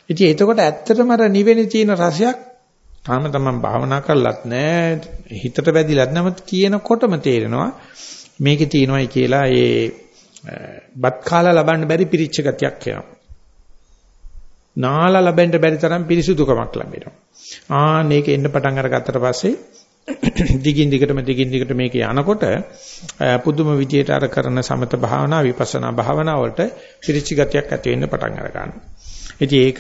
ඉතින් එතකොට ඇත්තටම අර නිවෙන්නේ තියෙන රසයක් තාම තමන් භාවනා කරලත් නැහැ හිතට වැදිලත් නැමත් කියනකොටම තේරෙනවා මේකේ තියෙනවායි කියලා ඒ බත් කාලා ලබන්න බැරි පිරිච්ච ගතියක් එනවා. නාලා ලබන්න බැරි තරම් පිරිසුදුකමක් ලැබෙනවා. ආ මේක එන්න පටන් අරගත්තට පස්සේ (coughs) දිගින් දිගටම දිගින් දිගට මේක යනකොට පුදුම විදියට අර කරන සමත භාවනා විපස්සනා භාවනා වලට පිරිච්ච ගතියක් ඇති වෙන්න පටන් අර ගන්නවා. ඉතින් ඒක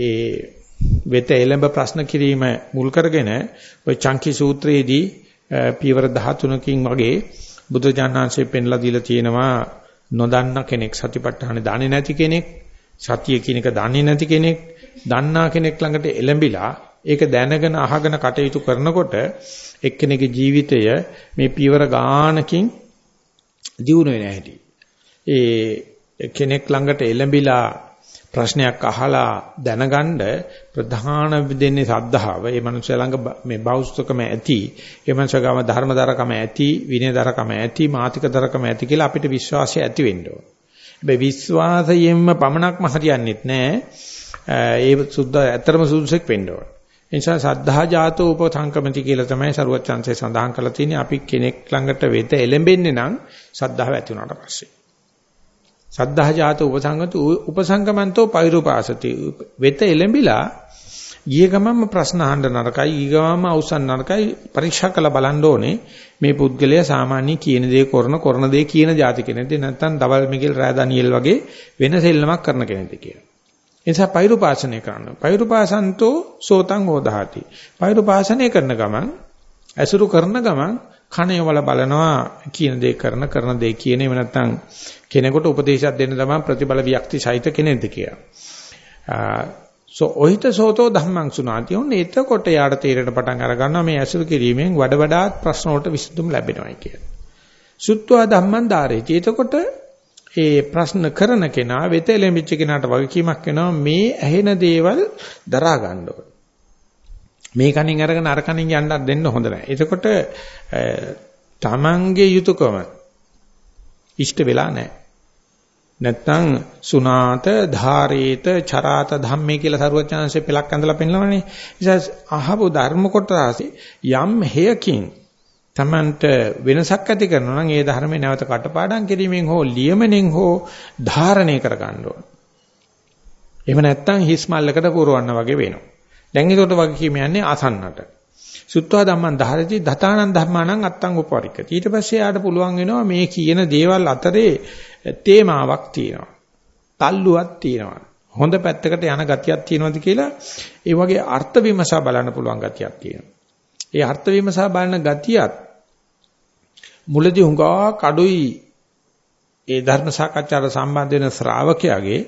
ඒ වෙත එළඹ ප්‍රශ්න කිරීම මුල් කරගෙන ওই චංකි සූත්‍රයේදී පියවර 13කින් වගේ බුදුජානනාංශයෙන් පෙන්ලා දීලා තියෙනවා නොදන්න කෙනෙක් සතිපට්ඨාන දන්නේ නැති කෙනෙක් සතිය කියන එක දන්නේ නැති කෙනෙක් දන්නා කෙනෙක් ළඟට එළඹිලා ඒක දැනගෙන අහගෙන කටයුතු කරනකොට එක්කෙනෙකුගේ ජීවිතය මේ පියවර ගානකින් දියුණු වෙන හැටි. ඒ කෙනෙක් ළඟට එළඹිලා ප්‍රශ්නයක් අහලා දැනගන්න ප්‍රධාන දෙන්නේ සද්ධාව. ඒ මනුස්සය ළඟ මේ බෞද්ධකම ඇති, ඒ මනුස්සයගම ධර්මදරකම ඇති, විනයදරකම ඇති, මාතිකදරකම ඇති කියලා අපිට විශ්වාසය ඇති වෙන්න ඕන. හැබැයි විශ්වාසයෙන්ම පමණක්ම හරියන්නේත් නැහැ. ඒ සුද්ධ ඇත්තරම සුදුසෙක් වෙන්න ඕන. ඒ නිසා සද්ධා ජාතෝ උපසංකමති කියලා තමයි සරුවත් chance සඳහන් කරලා තියෙන්නේ. අපි කෙනෙක් ළඟට වෙත එළඹෙන්නේ නම් සද්ධාව ඇති වුණාට පස්සේ. සද්ධා ජාත උපසංගත උපසංගමන්තෝ පෛරුපාසති වෙත එළඹිලා ගිය ගමන්ම ප්‍රශ්න අහන්න නරකයි ඊ ගමන්ම අවසන් නරකයි පරීක්ෂා කරලා බලන්න ඕනේ මේ පුද්ගලයා සාමාන්‍ය කියන දේ කරන කරන දේ කියන જાති කෙනෙක්ද නැත්නම් දවල් මිගෙල් රෑ ඩැනියෙල් වගේ වෙන සෙල්ලමක් කරන කෙනෙක්ද කියලා. ඒ නිසා පෛරුපාසනය කරන්න. පෛරුපාසන්තෝ සෝතං හෝදාති. පෛරුපාසනය කරන ගමන් ඇසුරු කරන ගමන් කණේ වල බලනවා කියන දේ කරන කරන දේ කියන එහෙම නැත්නම් කෙනෙකුට උපදේශයක් දෙන්න තමයි ප්‍රතිබල වික්ති සහිත කෙනෙක්ද කියලා. සෝ ඔහිත සෝතෝ ධම්මං සුනාති. ඔන්න එතකොට යාට තීරණ පටන් අර ගන්නවා මේ ඇසුරු කිරීමෙන් වඩ වඩාත් ප්‍රශ්න වලට විසඳුම් ලැබෙනවා කියලා. සුත්වා ධම්මං ධාරේති. එතකොට ඒ ප්‍රශ්න කරන කෙනා වෙත එළඹිච්ච කෙනාට වගකීමක් වෙනවා මේ ඇහෙන දේවල් දරා ගන්න ඕන. මේ කණින් අරගෙන අර කණින් යන්නත් දෙන්න හොඳ නැහැ. එතකොට තමන්ගේ යුතුයකම ඉෂ්ට වෙලා නැහැ. නැත්තම් සුනාත ධාරේත චරාත ධම්මේ කියලා සරුවචනanse පෙලක් ඇඳලා පෙන්නනවනේ. නිසා අහපු ධර්ම කොටස යම් හේයකින් තමන්ට වෙනසක් ඇති කරනවා නම් ඒ ධර්මේ නැවත කටපාඩම් කිරීමෙන් හෝ ලියමනෙන් හෝ ධාරණය කර ගන්න ඕන. එහෙම නැත්තම් හිස් මල්ලකට පුරවන්න වගේ වෙනවා. දැන් ඒකට වගේ කීම යන්නේ ආසන්නට. සුත්වා ධම්මං ධාරති දතානං ධම්මානං අත්තං උපවරික්කති. ඊට පස්සේ යාට පුළුවන් වෙනවා මේ කියන දේවල් අතරේ තේමාවක් තියෙනවා. තල්ලුවක් තියෙනවා. හොඳ පැත්තකට යන ගතියක් තියෙනවද කියලා ඒ වගේ අර්ථ විමසා බලන්න පුළුවන් ගතියක් තියෙනවා. ඒ අර්ථ විමසා බලන ගතියත් මුලදී හුඟා කඩුයි ඒ ධර්ම සාකච්ඡාවට සම්බන්ධ වෙන ශ්‍රාවකයාගේ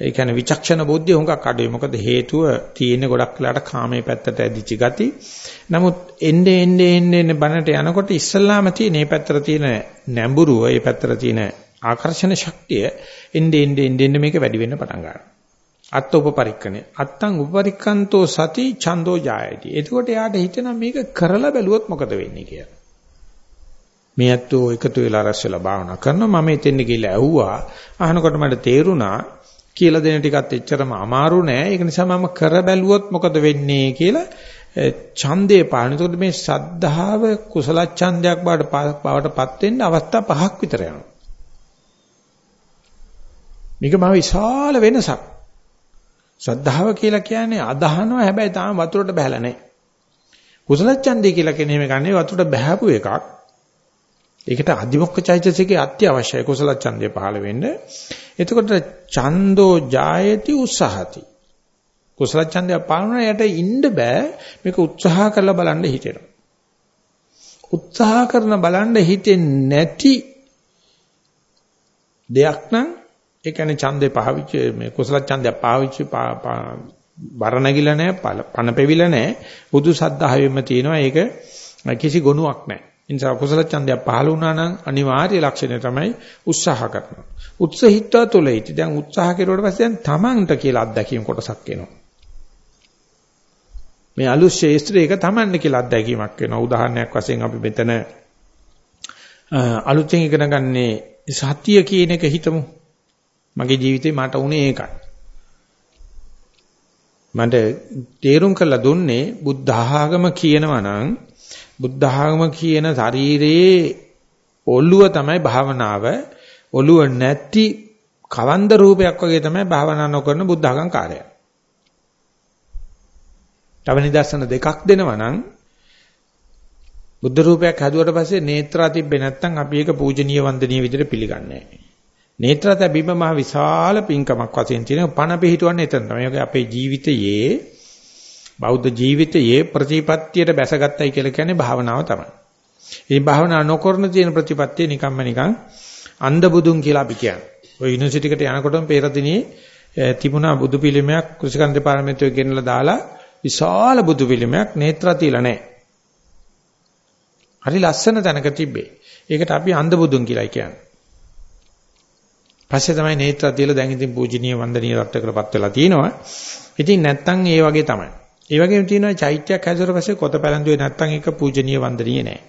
ඒ කියන්නේ විචක්ෂණ බුද්ධිය හුඟක් අඩුයි. මොකද හේතුව තියෙන ගොඩක් වෙලාට කාමයේ පැත්තට ඇදිච්ච ගති. නමුත් එnde ende ende ende බනට යනකොට ඉස්සල්ලාම තියෙන මේ පැත්තට තියෙන නැඹුරුව, මේ පැත්තට තියෙන ආකර්ෂණ ශක්තිය එnde ende ende මේක වැඩි වෙන්න පටන් ගන්නවා. අත්ත උපපරික්කණය. අත්තං උපපරික්කන්තෝ සති ඡන්தோ ජායති. එතකොට යාට හිතෙනවා මේක කරලා බැලුවොත් මොකද වෙන්නේ කියලා. මේ ඇත්තෝ එකතු වෙලා රැස් වෙලා භාවනා කරනවා මම එතෙන් ගිහලා ඇහුවා අහනකොට මට තේරුණා කියලා දෙන ටිකත් එච්චරම අමාරු නෑ. ඒක නිසා මම කර බැලුවොත් මොකද වෙන්නේ කියලා ඡන්දේ පාන. එතකොට මේ සද්ධාව කුසල ඡන්දයක් බවටපත් වෙන්න අවස්ථා පහක් විතර යනවා. මේක මහ විශාල වෙනසක්. ශ්‍රද්ධාව කියලා කියන්නේ අදහනවා හැබැයි තාම වතුරට බහැලා නැහැ. කුසල ඡන්දේ කියලා කියන්නේ මේ ගන්නේ වතුරට බහැපු එකක්. ඒකට අධිමොක්ඛ චෛතසිකේ අත්‍යවශ්‍යයි කුසල ඡන්දය පහළ වෙන්න. එතකොට ඡන්தோ ජායති උත්සාහති. කුසල ඡන්දය පාලන යට ඉන්න බෑ මේක උත්සාහ කරලා බලන්න හිතෙනවා. උත්සාහ කරන බලන්න හිතෙන්නේ නැති දෙයක් නම් ඒ කියන්නේ ඡන්දේ පාවිච්චි මේ කුසල ඡන්දය පාවිච්චි බර නැගිලා නැහැ පණ පෙවිලා නැහැ බුදු සද්ධාවෙම තියෙනවා ඒක කිසි ගුණයක් නැහැ ඒ නිසා කුසල ඡන්දය පහළ වුණා නම් අනිවාර්ය ලක්ෂණය තමයි උත්සාහ කරනවා. උත්සාහිත්ව තුලයිති. දැන් උත්සාහ කෙරුවට පස්සේ දැන් තමන්ට කියලා අත්දැකීම් කොටසක් එනවා. මේ අලුත් ශේස්ත්‍රයක තමන්ට කියලා අත්දැකීමක් වෙනවා. උදාහරණයක් වශයෙන් අපි මෙතන අලුතෙන් ඉගෙන ගන්නේ සත්‍ය කියන එක හිතමු. මගේ ජීවිතේ මට උනේ ඒකයි. මට තේරුම් කරලා දුන්නේ බුද්ධ ආගම කියනවා නම් බුද්ධ ආගම කියන ශරීරයේ ඔළුව තමයි භාවනාව. ඔළුව නැති කවන්ද රූපයක් වගේ තමයි භාවනා නොකරන බුද්ධ ආගම් කාර්යය. තව නිදර්ශන දෙකක් දෙනවා නම් බුද්ධ රූපයක් හැදුවට පස්සේ නේත්‍රා තිබ්බේ නැත්නම් අපි ඒක පූජනීය වන්දනීය විදිහට පිළිගන්නේ නැහැ. නේත්‍රා තැබීම මහ විශාල පින්කමක් වශයෙන් තියෙන පණ පිහිටවන්නේ එතන තමයි. අපේ ජීවිතයේ බෞද්ධ ජීවිතයේ ප්‍රතිපත්තියට බැසගත්තයි කියලා කියන්නේ භාවනාව තමයි. මේ භාවනා නොකරන තියෙන ප්‍රතිපත්තිය නිකම්ම නිකන් අන්ධ බුදුන් කියලා අපි කියන්නේ. ඔය යුනිවර්සිටි එකට යනකොටම පෙරදිනේ තිබුණා බුදු පිළිමයක් කෘෂිකන් දෙපාර්තමේන්තුවේ ගෙනලා දාලා විශාල බුදු පිළිමයක් නේත්‍රා තියලා නැහැ. හරි ලස්සන තැනක තිබ්බේ. ඒකට අපි අන්ධ බුදුන් කියලා කියන්නේ. පස්සේ තමයි නේත්‍රා තියලා දැන් ඉතින් පූජනීය වන්දනීය රත්නකරපත් වෙලා තිනවා. ඉතින් නැත්තම් ඒ වගේ තමයි. ඒ වගේම තියෙනවා චෛත්‍යයක් හැදුවට පස්සේ කොත පැලඳුවේ නැත්තම් ඒක පූජනීය වන්දනීය නෑ.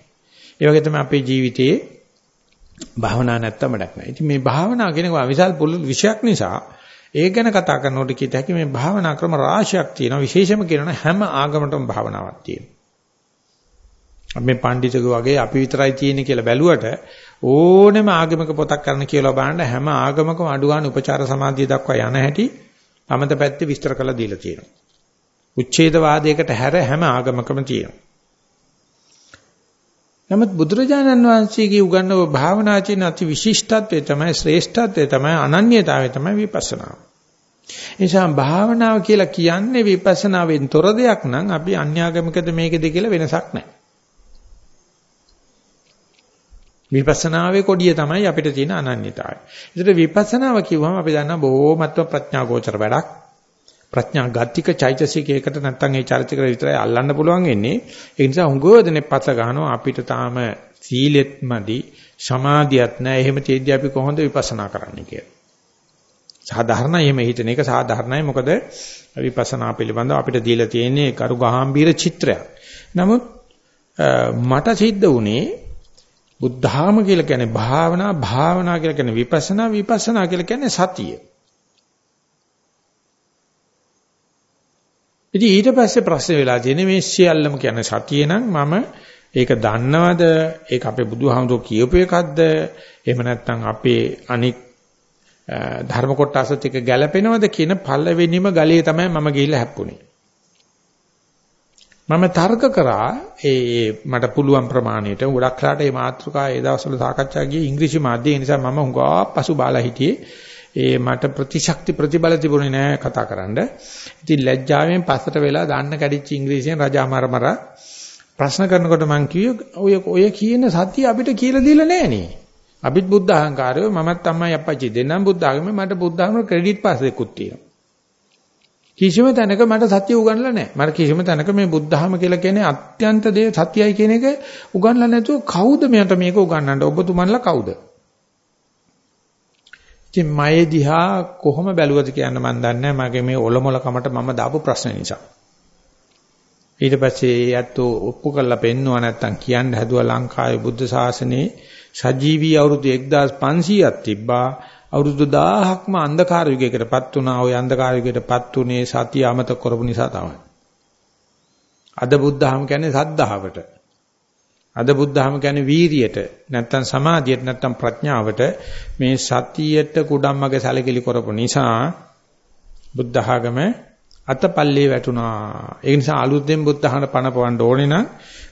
ඒ වගේ තමයි අපේ ජීවිතයේ භාවනා නැත්තම් වැඩක් නෑ. ඉතින් මේ භාවනා කියනවා විශාල පුළුල් විෂයක් නිසා ඒක ගැන කතා කරනකොට කිත හැකි මේ භාවනා ක්‍රම රාශියක් තියෙනවා. විශේෂම කියනවා හැම ආගමකටම භාවනාවක් තියෙනවා. මේ පඬිතුක වගේ අපි විතරයි තියෙන්නේ කියලා බැලුවට ඕනෙම ආගමක පොතක් කරන්න කියලා බලන්න හැම ආගමකම අඩු ගන්න උපචාර සමාධිය දක්වා යන හැටි තමත පැත්තේ විස්තර කරලා දීලා තියෙනවා. උච්ඡේදවාදයකට හැර හැම ආගමකම තියෙනවා. නමුත් බුදුරජාණන් වහන්සේගේ උගන්වව භාවනා කියන අති විශිෂ්ටත්වය තමයි ශ්‍රේෂ්ඨත්වය තමයි අනන්‍යතාවය තමයි විපස්සනා. එනිසා භාවනාව කියලා කියන්නේ විපස්සනාවෙන් තොර දෙයක් නම් අපි අන්‍යාගමිකද මේකද කියලා වෙනසක් නැහැ. විපස්සනාවේ කොඩිය තමයි අපිට තියෙන අනන්‍යතාවය. ඒතර විපස්සනාව කිව්වම අපි දන්නා බොහෝමත්ව ප්‍රඥා ගෝචර වැඩක්. ප්‍රඥා ගාතික චෛතසිකයකට නැත්තම් ඒ චරිතයකට විතරයි අල්ලන්න පුළුවන් වෙන්නේ. ඒ නිසා හුඟවදනේ පත ගන්නවා අපිට තාම සීලෙත් මදි, සමාධියත් නැහැ. එහෙම තියෙද්දි අපි කොහොමද විපස්සනා කරන්නේ කියලා. සාධාරණයි එහෙම හිතන එක සාධාරණයි. මොකද විපස්සනා පිළිබඳව අපිට දීලා තියෙන්නේ කරු ගාම්භීර චිත්‍රයක්. නමුත් මට සිද්ධ වුණේ බුද්ධාම කියලා කියන්නේ භාවනා භාවනා කියලා කියන්නේ විපස්සනා විපස්සනා කියලා කියන්නේ සතිය. ඉතින් ඊට පස්සේ ප්‍රශ්නේ වෙලා තියෙන්නේ මේ සියල්ලම කියන්නේ සතිය නම් මම ඒක දන්නවද? ඒක අපේ බුදුහාමුදුරුවෝ කියපු එකක්ද? එහෙම නැත්නම් අපේ අනික් ධර්ම කොටසත් එක්ක ගැලපෙනවද කියන පළවෙනිම ගලේ තමයි මම ගිහිල්ලා හැප්පුණේ. මම තර්ක කරා ඒ මට පුළුවන් ප්‍රමාණයට ගොඩක් ලාට මේ මාතෘකා ඒ දවස්වල සාකච්ඡා ගියේ ඉංග්‍රීසි මාධ්‍යය නිසා මම හුඟා පසු බාලා හිටියේ ඒ මට ප්‍රතිශක්ති ප්‍රතිබල තිබුණේ නෑ කතා කරන්න. ඉතින් ලැජ්ජාවෙන් පස්සට වෙලා දාන්න කැඩිච්ච ඉංග්‍රීසියෙන් රජාමරමර ප්‍රශ්න කරනකොට මං කිව්වේ ඔය ඔය කියන සත්‍ය අපිට කියලා දීලා නෑනේ. අපිත් බුද්ධ අහංකාරයෝ මමත් අම්මයි අප්පච්චි දෙන්නම් බුද්ධ ආගමේ මට බුද්ධ ආගමේ ක්‍රෙඩිට් පාස් එකකුත් තියෙනවා. කිසිම තැනක මට සත්‍ය උගන්වලා නැහැ. මට කිසිම තැනක මේ බුද්ධහම කියලා කියන්නේ අත්‍යන්ත දේ සත්‍යයි කියන එක උගන්වලා නැතුව කවුද මෙයට මේක උගන්වන්න? ඔබතුමන්ලා කවුද? ඉතින් මයේ දිහා කොහොම බැලුවද කියන්න මන් දන්නේ මගේ මේ ඔලොමල කමට මම දාපු ප්‍රශ්න නිසා. ඊට පස්සේ යැත්තෝ ඔප්පු කරලා පෙන්නුවා නැත්තම් කියන්න හැදුවා ලංකාවේ බුද්ධ ශාසනයේ සජීවී අවුරුදු 1500ක් තිබ්බා අවුරුදු 1000ක්ම අන්ධකාර යුගයකටපත් වුණා. ওই අන්ධකාර යුගයකටපත් උනේ සතිය අමතක කරපු නිසා තමයි. අද බුද්ධහම කියන්නේ සද්ධාවට. අද බුද්ධහම කියන්නේ වීරියට, නැත්තම් සමාධියට, නැත්තම් ප්‍රඥාවට මේ සතියට කුඩම්මගේ සැලකිලි කරපු නිසා බුද්ධ ආගම අතපල්ලේ වැටුණා. ඒ නිසා අලුතෙන් බුද්ධහමට පණ පවන්න ඕනේ නම්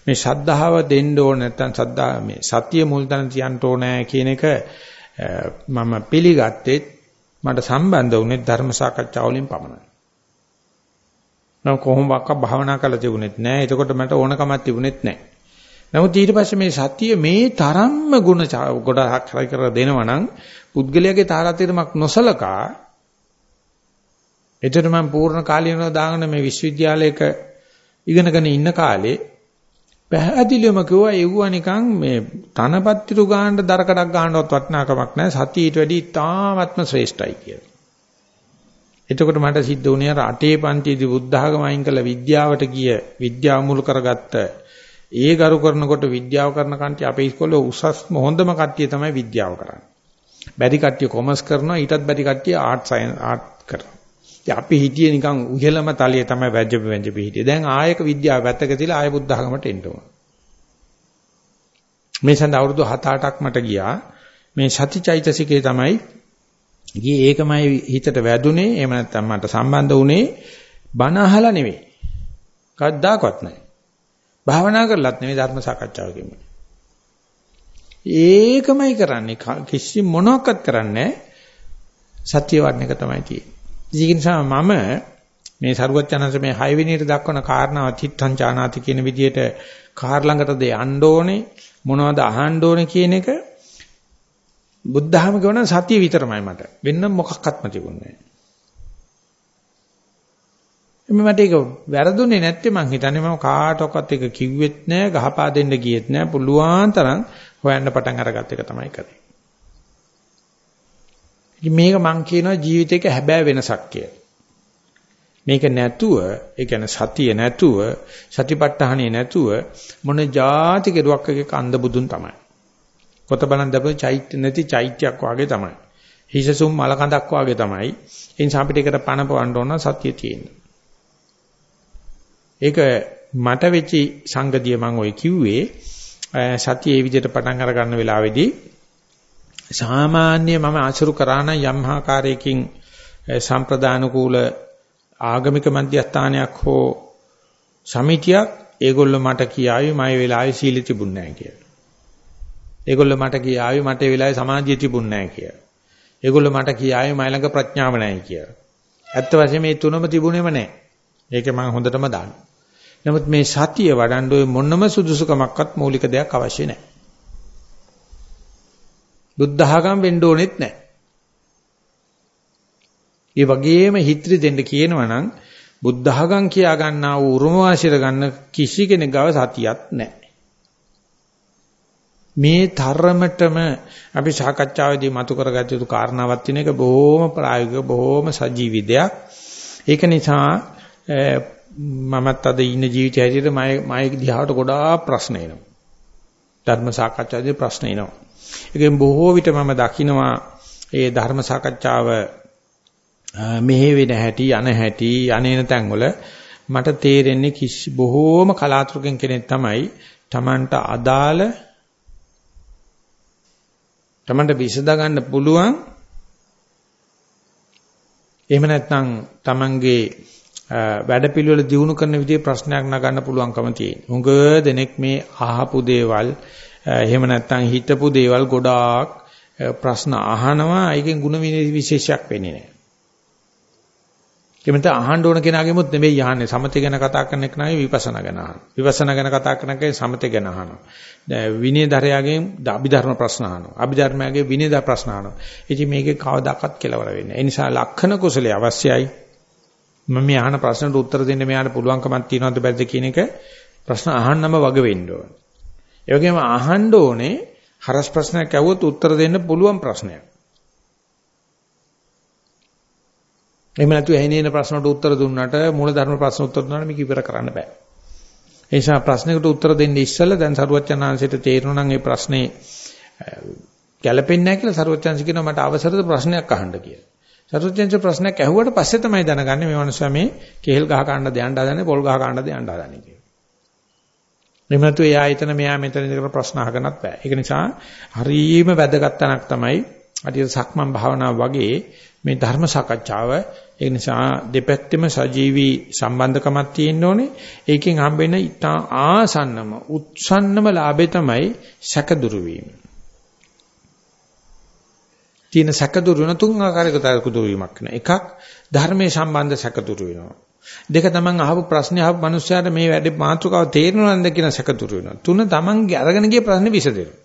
මේ ශද්ධාව දෙන්න ඕනේ නැත්තම් සද්ධා මේ සතිය මුල් තැන තියන්න ඕනේ කියන එක මම පිළිගත්තේ මට සම්බන්ධ වුණේ ධර්ම සාකච්ඡා වලින් පමණයි. නම් කොහොමවත් භාවනා කරලා තිබුණෙත් නෑ. එතකොට මට ඕනකමක් තිබුණෙත් නෑ. නමුත් ඊට පස්සේ මේ සතිය මේ තරම්ම ಗುಣ ගොඩක් හරි කරලා දෙනවා නම් පුද්ගලයාගේ තාරාතිරමක් නොසලකා එතන මම පූර්ණ කාලීනව දාගෙන මේ විශ්වවිද්‍යාලයක ඉගෙනගෙන ඉන්න කාලේ පැහැදිලිවම කිව්වා එව්වා නිකන් මේ තනපත්තිරු ගානට දරකඩක් ගන්නවත් වටිනාකමක් නැහැ සතියට වැඩි තාමත්ම ශ්‍රේෂ්ඨයි කියලා. එතකොට මට සිද්ධ වුණේ අර අටේ පන්තියේදී බුද්ධ ආගම අයින් කළ විද්‍යාවට ගිය විද්‍යාව මුල් කරගත්ත ඒ ගරු කරනකොට විද්‍යාව කරන කන්ටි අපේ ඉස්කෝලේ උසස්ම හොඳම කට්ටිය තමයි විද්‍යාව කරන්නේ. බැරි කට්ටිය කොමර්ස් කරනවා ඊටත් බැරි කට්ටිය ආර්ට් සයන්ස් ආර්ට් කරනවා. ඉතින් අපි හිටියේ නිකන් උහෙලම තලියේ තමයි වැජ්ජපි වැජ්ජපි හිටියේ. දැන් ආයක විද්‍යාව පැත්තක තියලා ආය බුද්ධ ධර්මයට එන්න ඕන. මේ සඳ අවුරුදු 7-8ක් මට ගියා. මේ සතිචෛතසිකේ තමයි ගියේ ඒකමයි හිතට වැදුනේ. එහෙම නැත්නම් මට සම්බන්ධ වුණේ බණ අහලා නෙවෙයි. කවදාකවත් නැහැ. භාවනා කරලත් නෙවෙයි ධර්ම සාකච්ඡාවකින්. ඒකමයි කරන්නේ. කිසි මොනවත් කරන්නේ සත්‍ය වර්ණ එක තමයි තියෙන්නේ. ඒක නිසා මම මේ සරුවචනංශ මේ 6 වෙනියට දක්වන කාරණාව චිත්තං ඥානාති කියන විදිහට කාර් ළඟටද යන්න ඕනේ මොනවද අහන්න ඕනේ කියන එක බුද්ධහම කියවන සතිය විතරමයි මට වෙන මොකක්වත්ම තිබුණේ නැහැ මට ඒක වැරදුනේ නැත්තේ මං හිතන්නේ මම කාටවත් එක කිව්වෙත් නෑ ගහපා දෙන්න ගියෙත් නෑ පුළුවන් තරම් හොයන්න පටන් අරගත්ත එක තමයි කරේ මේක මං කියනවා ජීවිතේක හැබෑ වෙනසක් කියලා. මේක නැතුව, ඒ කියන්නේ සතිය නැතුව, සතිපට්ඨානෙ නැතුව මොන જાති කෙරුවක් එක කන්ද බුදුන් තමයි. කොත බලන් දැපු චෛත්‍ය නැති චෛත්‍යයක් වාගේ තමයි. හිසසුම් මල කඳක් වාගේ තමයි. ඒ නිසා අපිට ඒකට පණ පවන්න ඕන සතිය තියෙන්න. ඒක මට වෙච්චි සංගතිය මම ඔය කිව්වේ සතිය ඒ විදිහට පටන් අර ගන්න වෙලාවේදී සාමාන්‍ය මම අසුරු කරා නම් යම් ආකාරයකින් සම්ප්‍රදාන කූල ආගමික මධ්‍යස්ථානයක් හෝ සමිතියක් ඒගොල්ලෝ මට කියාවි මම ඒ වෙලාවේ සීල තිබුණ නැහැ කියලා. ඒගොල්ලෝ මට කියාවි මට ඒ වෙලාවේ සමාධිය තිබුණ නැහැ කියලා. ඒගොල්ලෝ මට කියාවි මයි ළඟ ප්‍රඥාව නැහැ කියලා. ඇත්ත වශයෙන්ම මේ තුනම තිබුණේම නැහැ. ඒක මම හොඳටම දන්නවා. නමුත් මේ සතිය වඩන්න ඔය මොනම සුදුසුකමක්වත් මූලික දෙයක් අවශ්‍ය නැහැ. බුද්ධ ආගම් වෙන්න ඕනෙත් නැහැ. ඒ වගේම හිත්‍රි දෙන්න කියනවා නම් බුද්ධ ආගම් කියා ගන්නා වූ උරුම වාසිර ගන්න කිසි කෙනෙක් ගාව සතියක් නැහැ. මේ තරමටම අපි සාකච්ඡාවේදී මතු කරගත්ත යුතු කාරණාවක් තියෙන එක බොහොම ප්‍රායෝගික බොහොම සජීවී දෙයක්. ඒක නිසා මමත් අද ඉන්න ජීවිතය හැටියට මම මම දිහාට ගොඩාක් ප්‍රශ්න එනවා. ධර්ම සාකච්ඡාවේදී ප්‍රශ්න එනවා. ඒකෙන් බොහෝ විට මම දකිනවා ඒ ධර්ම සාකච්ඡාව මෙහෙ වෙන හැටි යන හැටි යන්නේන තැන්වල මට තේරෙන්නේ කිසි බොහෝම කලාතුරකින් කෙනෙක් තමයි Tamanට අදාළ Tamanට විසඳා ගන්න පුළුවන් එහෙම නැත්නම් Tamanගේ වැඩපිළිවෙල දියුණු කරන විදිහේ ප්‍රශ්නයක් නගන්න පුළුවන්කම තියෙන. උඟ දෙනෙක් මේ අහපු දේවල් එහෙම නැත්නම් හිතපු දේවල් ගොඩාක් ප්‍රශ්න අහනවා ඒකෙන් ಗುಣ විශේෂයක් වෙන්නේ නැහැ. එමෙත අහන්න ඕන කෙනාගෙමුත් නෙමෙයි අහන්නේ සමතේ ගැන කතා කරන එක නෙවෙයි විපස්සනා ගැන අහනවා. විපස්සනා ගැන කතා කරන එකේ සමතේ ගැන අහනවා. දැන් විනයධරයාගෙන් අභිධර්ම ප්‍රශ්න අහනවා. අභිධර්මයාගේ විනයද ප්‍රශ්න අහනවා. ඉතින් මේකේ කවදාකවත් කෙලවර වෙන්නේ නැහැ. ඒ නිසා ලක්ෂණ කුසලයේ අවශ්‍යයි. මම මේ අහන ප්‍රශ්නට උත්තර දෙන්න මෙයාට පුළුවන්කමක් තියනවද බැද්ද කියන එක ප්‍රශ්න අහන්නම වග වෙන්න ඕනේ. ඒ වගේම අහන්න ඕනේ හරස් ප්‍රශ්නයක් ඇහුවොත් උත්තර දෙන්න පුළුවන් ප්‍රශ්නයක්. එහෙම නැතු ඇහිනේන ප්‍රශ්නට උත්තර දුන්නාට මූලධර්ම ප්‍රශ්න උත්තර දුන්නාට මේක ඉවර කරන්න බෑ. ඒ නිසා ප්‍රශ්නයකට උත්තර දෙන්න ඉස්සෙල්ලා දැන් සරුවච්චන්හන්සේට තේරුණා නම් ඒ ප්‍රශ්නේ ගැළපෙන්නේ නැහැ කියලා සරුවච්චන්ස කියනවා මට අවසරද ප්‍රශ්නයක් අහන්න කියලා. සරුවච්චන්ස ප්‍රශ්නයක් ඇහුවට පස්සේ තමයි දැනගන්නේ මේ මනුස්සයා මේ කේල් ගහ ගන්න දෙයන්න හදන්නේ පොල් ගහ ගන්න දෙයන්න හදන්නේ කියලා. එහෙම නැතු එයා එතන මෙයා මෙතන ඉඳලා ප්‍රශ්න අහගන්නත් බෑ. ඒක නිසා හරීම වැදගත් තැනක් තමයි අදිට සක්මන් භාවනාව වගේ මේ ධර්ම සාකච්ඡාව ඒ නිසා දෙපැත්තෙම සජීවී සම්බන්ධකමක් තියෙන්න ඕනේ. ඒකෙන් හම්බෙන ඉතා ආසන්නම උත්සන්නම ලාභේ තමයි සැකදුරු වීම. තියෙන සැකදුරු වෙන තුන් ආකාරයක සැකදුරු වීමක් වෙන. එකක් ධර්මයේ සම්බන්ධ සැකදුරු වෙනවා. දෙක තමන් අහපු ප්‍රශ්නේ අහපු මිනිස්සයාට මේ වැඩේ මාතෘකාව තේරෙනවද කියන සැකදුරු වෙනවා. තුන තමන්ගේ අරගෙන ගිය ප්‍රශ්නේ විසදෙනවා.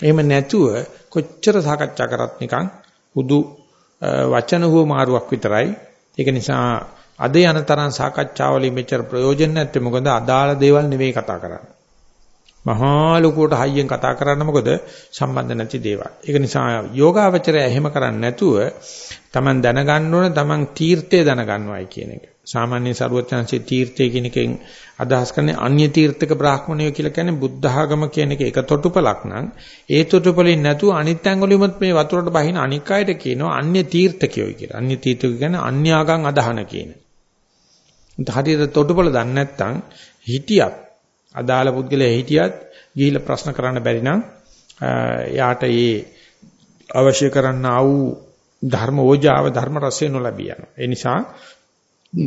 එහෙම නැතුව කොච්චර සාකච්ඡා කරත් නිකන් හුදු වචන හුව මාරුවක් විතරයි. ඒක නිසා අද යන තරම් සාකච්ඡාවලින් මෙච්චර ප්‍රයෝජන නැත්තේ මොකද අදාළ දේවල් නෙවෙයි කතා කරන්නේ. මහා ලොකුවට හයියෙන් කතා කරන්න මොකද සම්බන්ධ නැති දේවල්. ඒක නිසා යෝගාවචරය එහෙම කරන්නේ නැතුව Taman දැනගන්න ඕන Taman තීර්ථය දැනගන්නවයි කියන එක. සාමාන්‍ය සරුවචනසේ තීර්ථය කියන එකෙන් අදහස් කරන්නේ අන්‍ය තීර්ථක බ්‍රාහ්මණයෝ කියලා කියන්නේ බුද්ධ ආගම කියන එක එක තොටුපලක් නම් ඒ තොටුපලින් නැතුව අනිත් ඇඟවලුමත් මේ වතුරට බහින අනික් අයට කියනවා අන්‍ය තීර්ථකයෝයි කියලා. අන්‍ය තීර්ථක කියන්නේ අන්‍ය ආගම් අදහන කියන. හරියට තොටුපල දන්නේ නැත්නම් හිටියත් අදාළ පුද්ගලයා හිටියත් ගිහිල්ලා ප්‍රශ්න කරන්න බැරි නම් යාට ඒ අවශ්‍ය කරන්න ආ වූ ධර්ම ඕජාව ධර්ම රසය නොලැබිය යනවා. ඒ නිසා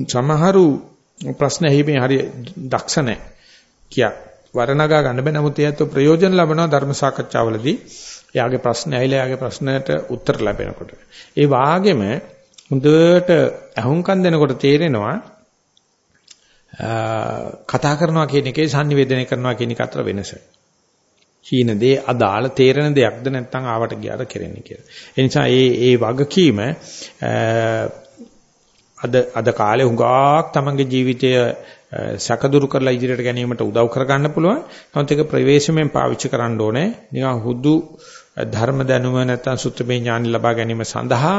සමහරු ප්‍රශ්න ඇහිීමේ හරිය දක්ෂ නැහැ. කියා වරණගා ගන්න බෑ. නමුත් ඒත් ප්‍රයෝජන ලබනවා ධර්ම සාකච්ඡාවලදී. එයාගේ ප්‍රශ්න ඇහිලා එයාගේ ප්‍රශ්නයට උත්තර ලැබෙනකොට. ඒ වාගෙම හොඳට අහුම්කම් දෙනකොට තේරෙනවා කතා කරනවා කියන එකේ sannivedana කරනවා කියන එක අතර වෙනස. හීන දේ අදාළ තේරෙන දෙයක්ද නැත්නම් ආවට ගියාට කෙරෙන්නේ කියලා. ඒ නිසා මේ මේ වගකීම අද අද කාලේ හුඟක් තමන්ගේ ජීවිතය සැකදුරු කරලා ඉදිරියට ගැනීමට උදව් කරගන්න පුළුවන්. නමුත් ඒක ප්‍රවේශමෙන් පාවිච්චි කරන්න ඕනේ. නිකන් හුදු ධර්ම දැනුම නැත්නම් සුත්තමේ ඥාන ලබා ගැනීම සඳහා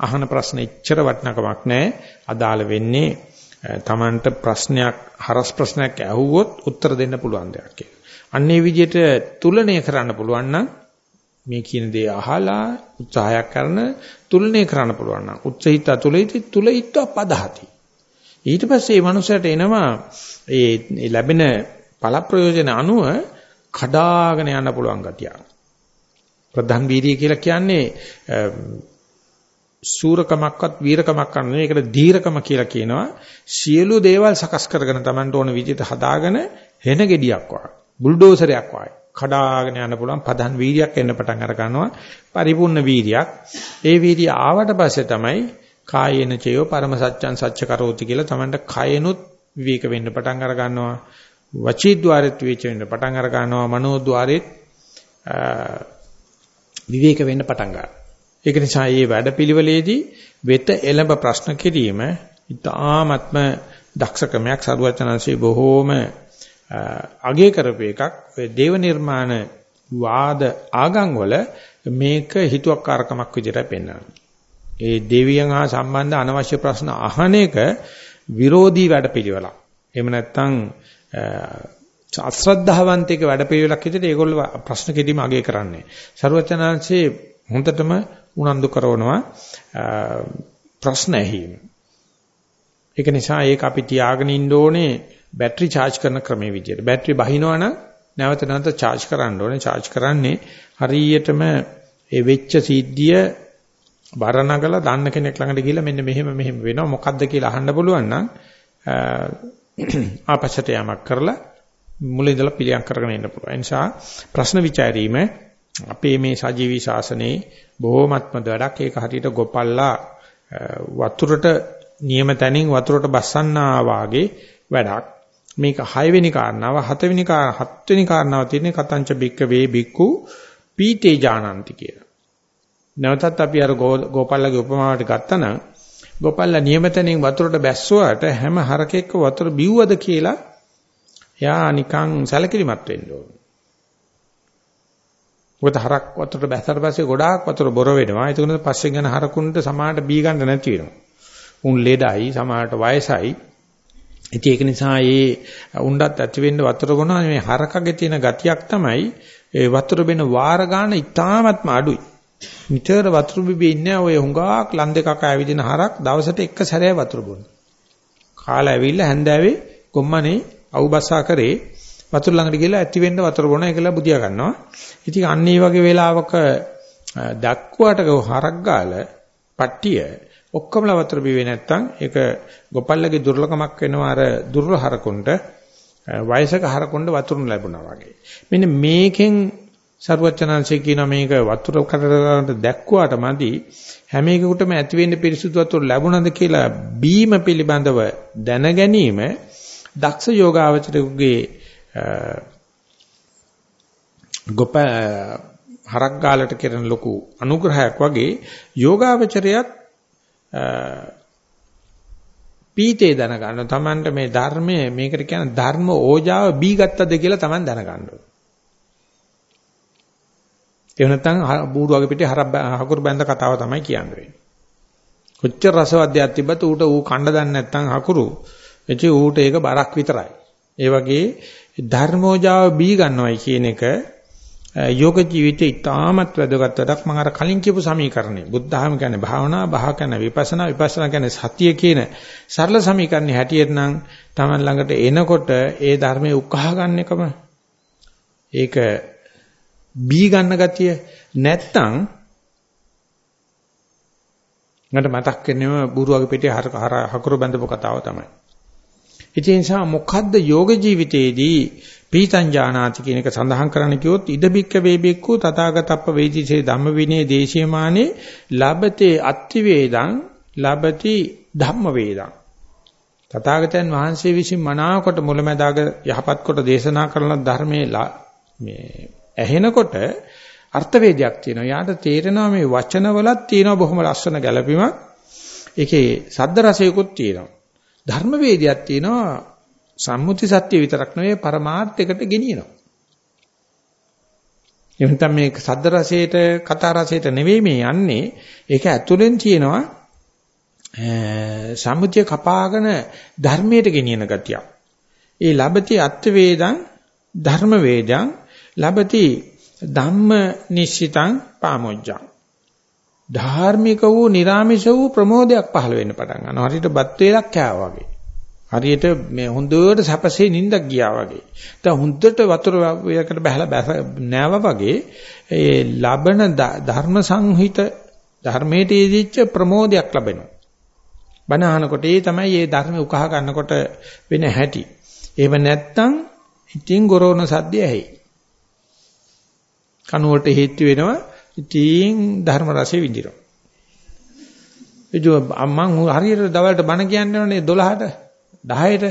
අහන ප්‍රශ්න එච්චර වටිනකමක් නැහැ. අදාළ වෙන්නේ Tamanට ප්‍රශ්නයක් හරස් ප්‍රශ්නයක් ඇහුවොත් උත්තර දෙන්න පුළුවන් දෙයක් කියලා. අන්නේ විදිහට තුලණය කරන්න පුළුවන් නම් මේ කියන දේ අහලා උත්සාහයක් කරන තුලණය කරන්න පුළුවන් නම් උත්සහිත තුලිත තුලිත පදහති. ඊට පස්සේ මේ මනුස්සයට එනවා ඒ ලැබෙන පළ ප්‍රයෝජන අනුව කඩාගෙන යන්න පුළුවන් ගතිය. ප්‍රධාන වීර්යය කියලා කියන්නේ සූරකමක්වත් වීරකමක් කරන්න නෙවෙයි. ඒකට ධීරකම කියලා කියනවා. සියලු දේවල් සකස් කරගෙන Tamanට ඕන විදිහට හදාගෙන හෙන ගෙඩියක් වගේ බුල්ඩෝසරයක් වගේ කඩාගෙන යන්න පුළුවන්. පදන් වීර්යයක් එන්න පටන් අර ගන්නවා. පරිපූර්ණ වීර්යයක් ඒ වීර්ය ආවට පස්සේ තමයි කායේන චේව පරම සත්‍යං සච්ච කරෝති කියලා Tamanට කයෙනුත් විවේක වෙන්න පටන් අර ගන්නවා. වචී ద్వාරෙත් විවේක වෙන්න පටන් අර ගන්නවා. මනෝ ద్వාරෙත් විවේක වෙන්න පටන් ගන්නවා. ඒක නිසා මේ වැඩපිළිවෙලේදී වෙත එළඹ ප්‍රශ්න කිරීම ඉතාමත්ම දක්ෂකමක් සරුවචනංශේ බොහෝම අගය කරපු එකක් ඔය දේව නිර්මාණ වාද ආගම් වල මේක හිතුවක්කාරකමක් විදිහට පෙන්වනවා. ඒ දෙවියන් හා සම්බන්ධ අනවශ්‍ය ප්‍රශ්න අහන එක විරෝධී වැඩපිළිවෙලක්. එහෙම නැත්නම් අශ්‍රද්ධාවන්තයක වැඩපිළිවෙලක් විදිහට ඒගොල්ලෝ ප්‍රශ්න කෙදීම අගය කරන්නේ. සරුවචනංශේ හොඳටම උනන්දු කරනවා ප්‍රශ්න ඇහිීම. ඒක නිසා ඒක අපි තියාගෙන ඉන්න ඕනේ බැටරි charge කරන ක්‍රමයේ විදියට. බැටරි බහිනවා නම් නැවත නැවත charge කරන්න ඕනේ. charge කරන්නේ හරියටම ඒ වෙච්ච සිද්ධිය බරනගලා දන්න කෙනෙක් ළඟට ගිහිල්ලා මෙන්න මෙහෙම මෙහෙම වෙනවා මොකද්ද කියලා අහන්න පුළුවන් නම් (clears throat) ආපස්සට යamak කරලා මුලින් ඉඳලා පිළියම් කරගෙන ඉන්න පුළුවන්. ඒ නිසා ප්‍රශ්න විචාරීම අපේ මේ සජීවී ශාසනයේ බොහොමත්ම වැඩක් ඒක හරියට ගොපල්ලා වතුරට නියම තැනින් වතුරට බස්සන්නා වාගේ වැඩක් මේක 6 වෙනි කාරණාව 7 වෙනි කාරණා 7 වෙනි කාරණාව තියෙන්නේ කතංච බික්ක වේ බික්කු පීතේ ජානಂತಿ කියලා. නැවතත් අපි අර ගෝපල්ලගේ උපමාවට ගත්තනම් ගෝපල්ලා නියම තැනින් වතුරට බැස්සුවාට හැම හරකෙක්ක වතුර බිව්වද කියලා එයා නිකන් සැලකිලිමත් වෙන්න ඕනේ. මොකද හරක් වතුරට බැස්සට පස්සේ ගොඩාක් වතුර බොර වෙනවා. ඒක උනත් පස්සේ යන හරකුන්ට සමාහට බී ගන්න නැති වෙනවා. උන් ලෙඩයි, සමාහට වයසයි. ඉතින් ඒක නිසා ඒ උණ්ඩත් ඇති වෙන්න වතුර බොනවා මේ හරකගේ තියෙන ගතියක් තමයි ඒ වතුර බෙන වාර ගන්න ඉතාමත්ම අඩුයි. නිතර වතුර බිබී ඉන්නේ ඔය හුඟක් ලන් දෙකක් ඇවිදින හරක් දවසට එක සැරේ වතුර බොන. කාලා ඇවිල්ලා හැන්දෑවේ කොම්මනේ අවුබස්සා කරේ වතුර ළඟට ගිහලා ඇති වෙන්න වතුර බොන එකලා බුදියා ගන්නවා. ඉතින් අන්න ඒ වගේ වෙලාවක දක්වාට හරක් ගාල පට්ටිය ඔක්කොමලා වතුර බිවේ නැත්තම් ඒක ගොපල්ලගේ දුර්ලභමක් වෙනවා අර දුර්ල හරකුන්ට වයසක හරකුන්ට වතුර ලැබුණා වගේ. මෙන්න මේකෙන් සරුවචනංශය කියන මේක වතුර කඩට දැක්කුවාට මදි හැම එකකටම ඇති වෙන්න පිරිසුදු වතුර ලැබුණාද කියලා බීම පිළිබඳව දැන ගැනීම දක්ෂ යෝගාවචරයේ ගොප හරක් ගාලට කරන ලොකු අනුග්‍රහයක් වගේ යෝගාවචරයත් පීතේ දැනගන්න තමන්ට මේ ධර්මයේ මේකට කියන ධර්ම ඕජාව බී ගත්තද කියලා තමන් දැනගන්න ඕනේ. ඒ නැත්නම් බූරුවගේ පිටේ හරක් හකුරු බැඳ කතාව තමයි කියන්නේ. කොච්චර රසවත්යක් තිබ්බත් ඌට ඌ කණ්ඩ දන්නේ නැත්නම් හකුරු එචි ඌට ඒක බරක් විතරයි. ඒ වගේ ධර්මෝජාව බී ගන්නවයි කියන එක යෝග ජීවිතේ ඉතාමත් වැදගත් වැඩක්. මම අර කලින් කියපු සමීකරණය. බුද්ධහම කියන්නේ භාවනා භා කියන්නේ විපස්සනා විපස්සනා කියන්නේ සතිය කියන සරල සමීකරණේ හැටියට නම් Taman ළඟට එනකොට ඒ ධර්මයේ උකහා ගන්න එකම. ඒක බී ගන්න ගතිය නැත්තම් මට මතක් වෙනේම බුරුවගේ පිටේ හකුරු බඳපු කතාව තමයි. ඒ නිසා මොකද්ද යෝග ජීවිතයේදී පීතං ඥානාති කියන එක සඳහන් කරන්න කිව්වොත් ඉද බික්ක වේබික්කු තථාගතප්ප වේදිසේ ධම්ම විනේ දේශීයමානේ ලබතේ අත්ති වේදං ලබති ධම්ම වේදං තථාගතයන් වහන්සේ විසින් මනාවකට මුලැමැදාග යහපත් කොට දේශනා කරන ධර්මයේ මේ ඇහෙනකොට අර්ථ වේදයක් තියෙනවා. යාට තේරෙනවා මේ වචනවලත් තියෙනවා බොහොම ලස්සන ගැළපීමක්. ඒකේ සද්ද රසයකුත් තියෙනවා. ධර්ම වේදයක් තියෙනවා සම්මුති සත්‍ය විතරක් නෙවෙයි පරමාර්ථයකට ගෙනියනවා. එහෙනම් මේ සද්ද රසයට කතා රසයට නෙවෙයි මේ යන්නේ. ඒක ඇතුලෙන් තියෙනවා සම්මුතිය කපාගෙන ධර්මයට ගෙනියන ගතිය. ඒ ලබති අත්ථ වේදං ධර්ම වේදං ලබති ධම්ම නිශ්චිතං පාමොජ්ජං. ධාර්මික වූ නිර්ාමිෂ වූ ප්‍රමෝදයක් පහළ වෙන්න පටන් ගන්නවා. හරියට බත් වේලක් කෑවා වගේ. හරියට මේ හොඳට සැපසේ නිින්දක් ගියා වගේ. දැන් හොඳට වතුර වේයකට බහලා නෑවා වගේ ඒ ලබන ධර්ම සංහිත ධර්මයේ තීදිච්ච ප්‍රමෝදයක් ලැබෙනවා. බණ අහනකොට ඒ තමයි මේ ධර්ම උකහා ගන්නකොට වෙන හැටි. එහෙම නැත්තම් ඉතින් ගොරෝන සද්දය ඇහි. කනුවට හේතු වෙනවා. ඉතින් ධර්ම රසය විඳිනවා. එජෝ අම්මන් හරියට දවල්ට බණ කියන්නේ 12ට 10ට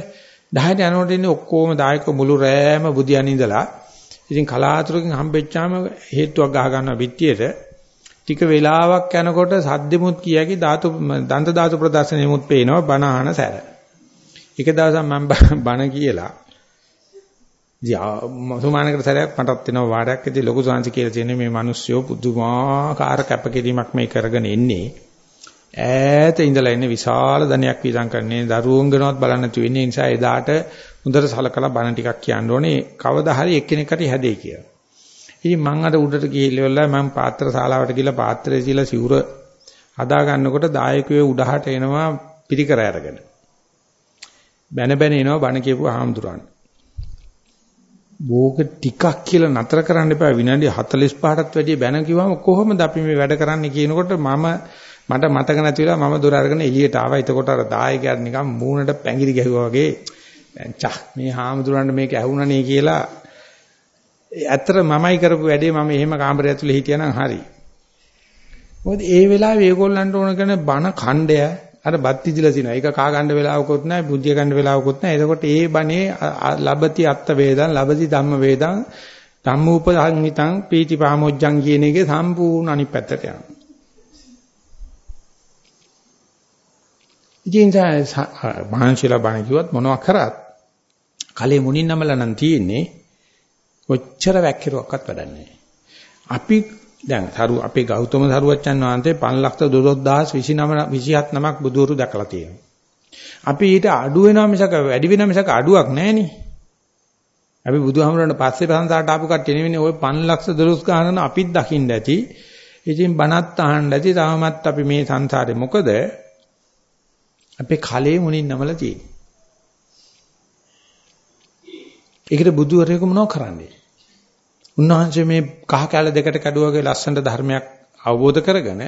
10ට යනකොට ඉන්නේ ඔක්කොම දායක මුළු රෑම බුදියන් ඉඳලා ඉතින් කලාතුරකින් හම්බෙච්චාම හේතුවක් ගහ ගන්නවා පිටියට ටික වෙලාවක් යනකොට සද්දෙමුත් කියකි ධාතු දන්ත ධාතු ප්‍රදර්ශනෙමුත් පේනවා බණ අහන සැර. එක දවසක් මම බණ කියලා සුමානකට සැරයක් මටත් වෙනවා වාරයක් ඉතින් ලොකු සංසි කියලා තියෙන මේ මිනිස්සු පුදුමාකාර කැපකිරීමක් මේ කරගෙන ඉන්නේ. ඈත ඉඳලා ඉන්නේ විශාල ධනයක් වියදම් කරන්නේ දරුවෝන්ගෙනවත් බලන්න නැති වෙන්නේ නිසා එදාට හොඳට සලකලා බණ ටිකක් කියන්න ඕනේ කවදා හරි එක්කෙනෙක් හරි හැදෙයි කියලා. ඉතින් මං අර උඩට ගිහිල්ලා මම පාත්‍ර ශාලාවට ගිහලා පාත්‍රය තියලා සිවුර හදා ගන්නකොට දායකයෝ උඩහට එනවා පිරිකර අරගෙන. බැන බැන එනවා බණ කියපු ආම්දුරන්. බෝක ටිකක් කියලා නතර කරන්න එපා විනාඩි 45ටත් වැඩිය බැන කිව්වම කොහොමද අපි මේ වැඩ කරන්නේ කියනකොට මම මට මතක නැති වෙලා මම දොර අරගෙන එළියට ආවා. එතකොට අර දායකයාට නිකන් මූණට පැංගිරි ගැහුවා වගේ චා මේ හාමුදුරන්ට මේක ඇහුණනේ කියලා ඇත්තට මමයි කරපු වැඩේ මම එහෙම කාමරය ඇතුලේ හිටියනම් හරි. මොකද ඒ වෙලාවේ ඒගොල්ලන්ට ඕන කරන බණ ඛණ්ඩය අර බත් ඉදිලා තිනවා. ඒක කා ගන්න වෙලාවකුත් නැහැ, බුද්ධිය ගන්න වෙලාවකුත් නැහැ. එතකොට ඒ බණේ ලබති අත්ත වේදන්, ලබති ධම්ම වේදන්, ධම්මූප සංහිතං පීති පාමොජ්ජං කියන එකේ සම්පූර්ණ අනිත් පැත්තට යනවා. ඉතින් මහන්සිලා බණ කිව්වත් මොනවා කරත් කලේ මුණින් නමලා නම් තියෙන්නේ ඔච්චර වැක්කිරුවක්වත් වැඩන්නේ අපි දැන් සරු අපේ ගෞතම සරුවච්චන් වහන්සේ 512029 27 නමක් බුදුරු දැකලා තියෙනවා. අපි ඊට අඩු වෙනවා මිසක වැඩි වෙනවා මිසක අඩුවක් නැහෙනේ. අපි බුදුහාමුදුරන්ට පස්සේ ප්‍රසංසාට ආපු කට්ටිය නෙවෙයි ওই 512000 ගානන අපිත් දකින්න ඇති. ඉතින් බණත් අහන්න ඇති. තාමත් අපි මේ සංසාරේ මොකද අපේ කලේ මුණින් නමලා තියෙන්නේ. ඒකට බුදුවරයෙකු මොනව කරන්නේ? උන්වහන්සේ මේ කහ කැල දෙකට කැඩුවාගේ ලස්සනට ධර්මයක් අවබෝධ කරගෙන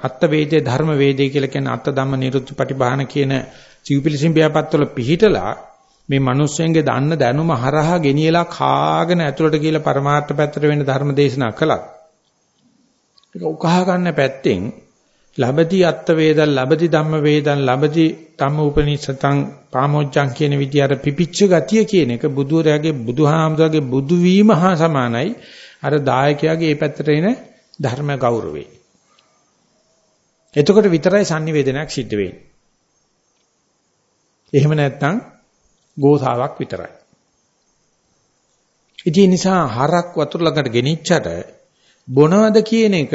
අත්ත වේදේ ධර්ම වේදේ කියලා කියන අත්ත ධම්ම නිරුත්ති පටිභාන කියන සිව්පිලිසිම් බියාපත්වල පිහිටලා මේ මිනිස්සුන්ගේ දන්න දැනුම හරහා ගෙනියලා කාගෙන ඇතුළට කියලා පරමාර්ථ පැත්තට වෙන ධර්ම දේශනා කළා. ඒක උකහා ගන්න පැත්තෙන් ලබති අත්ත වේදන් ලබති ධම්ම වේදන් ලබති ධම්ම උපනිෂතං පාමොච්චං කියන විදිහ අර පිපිච්ච ගතිය කියන එක බුදුරයාගේ බුදුහාමුදුරගේ බුදු වීම හා සමානයි අර දායකයාගේ මේ පැත්තට එන ධර්ම ගෞරවේ. එතකොට විතරයි sannivedanayak සිද්ධ වෙන්නේ. එහෙම නැත්නම් ගෝසාවක් විතරයි. ඉතින් නිසා හරක් වතුර ළඟට ගෙනිච්චට බොනවද කියන එක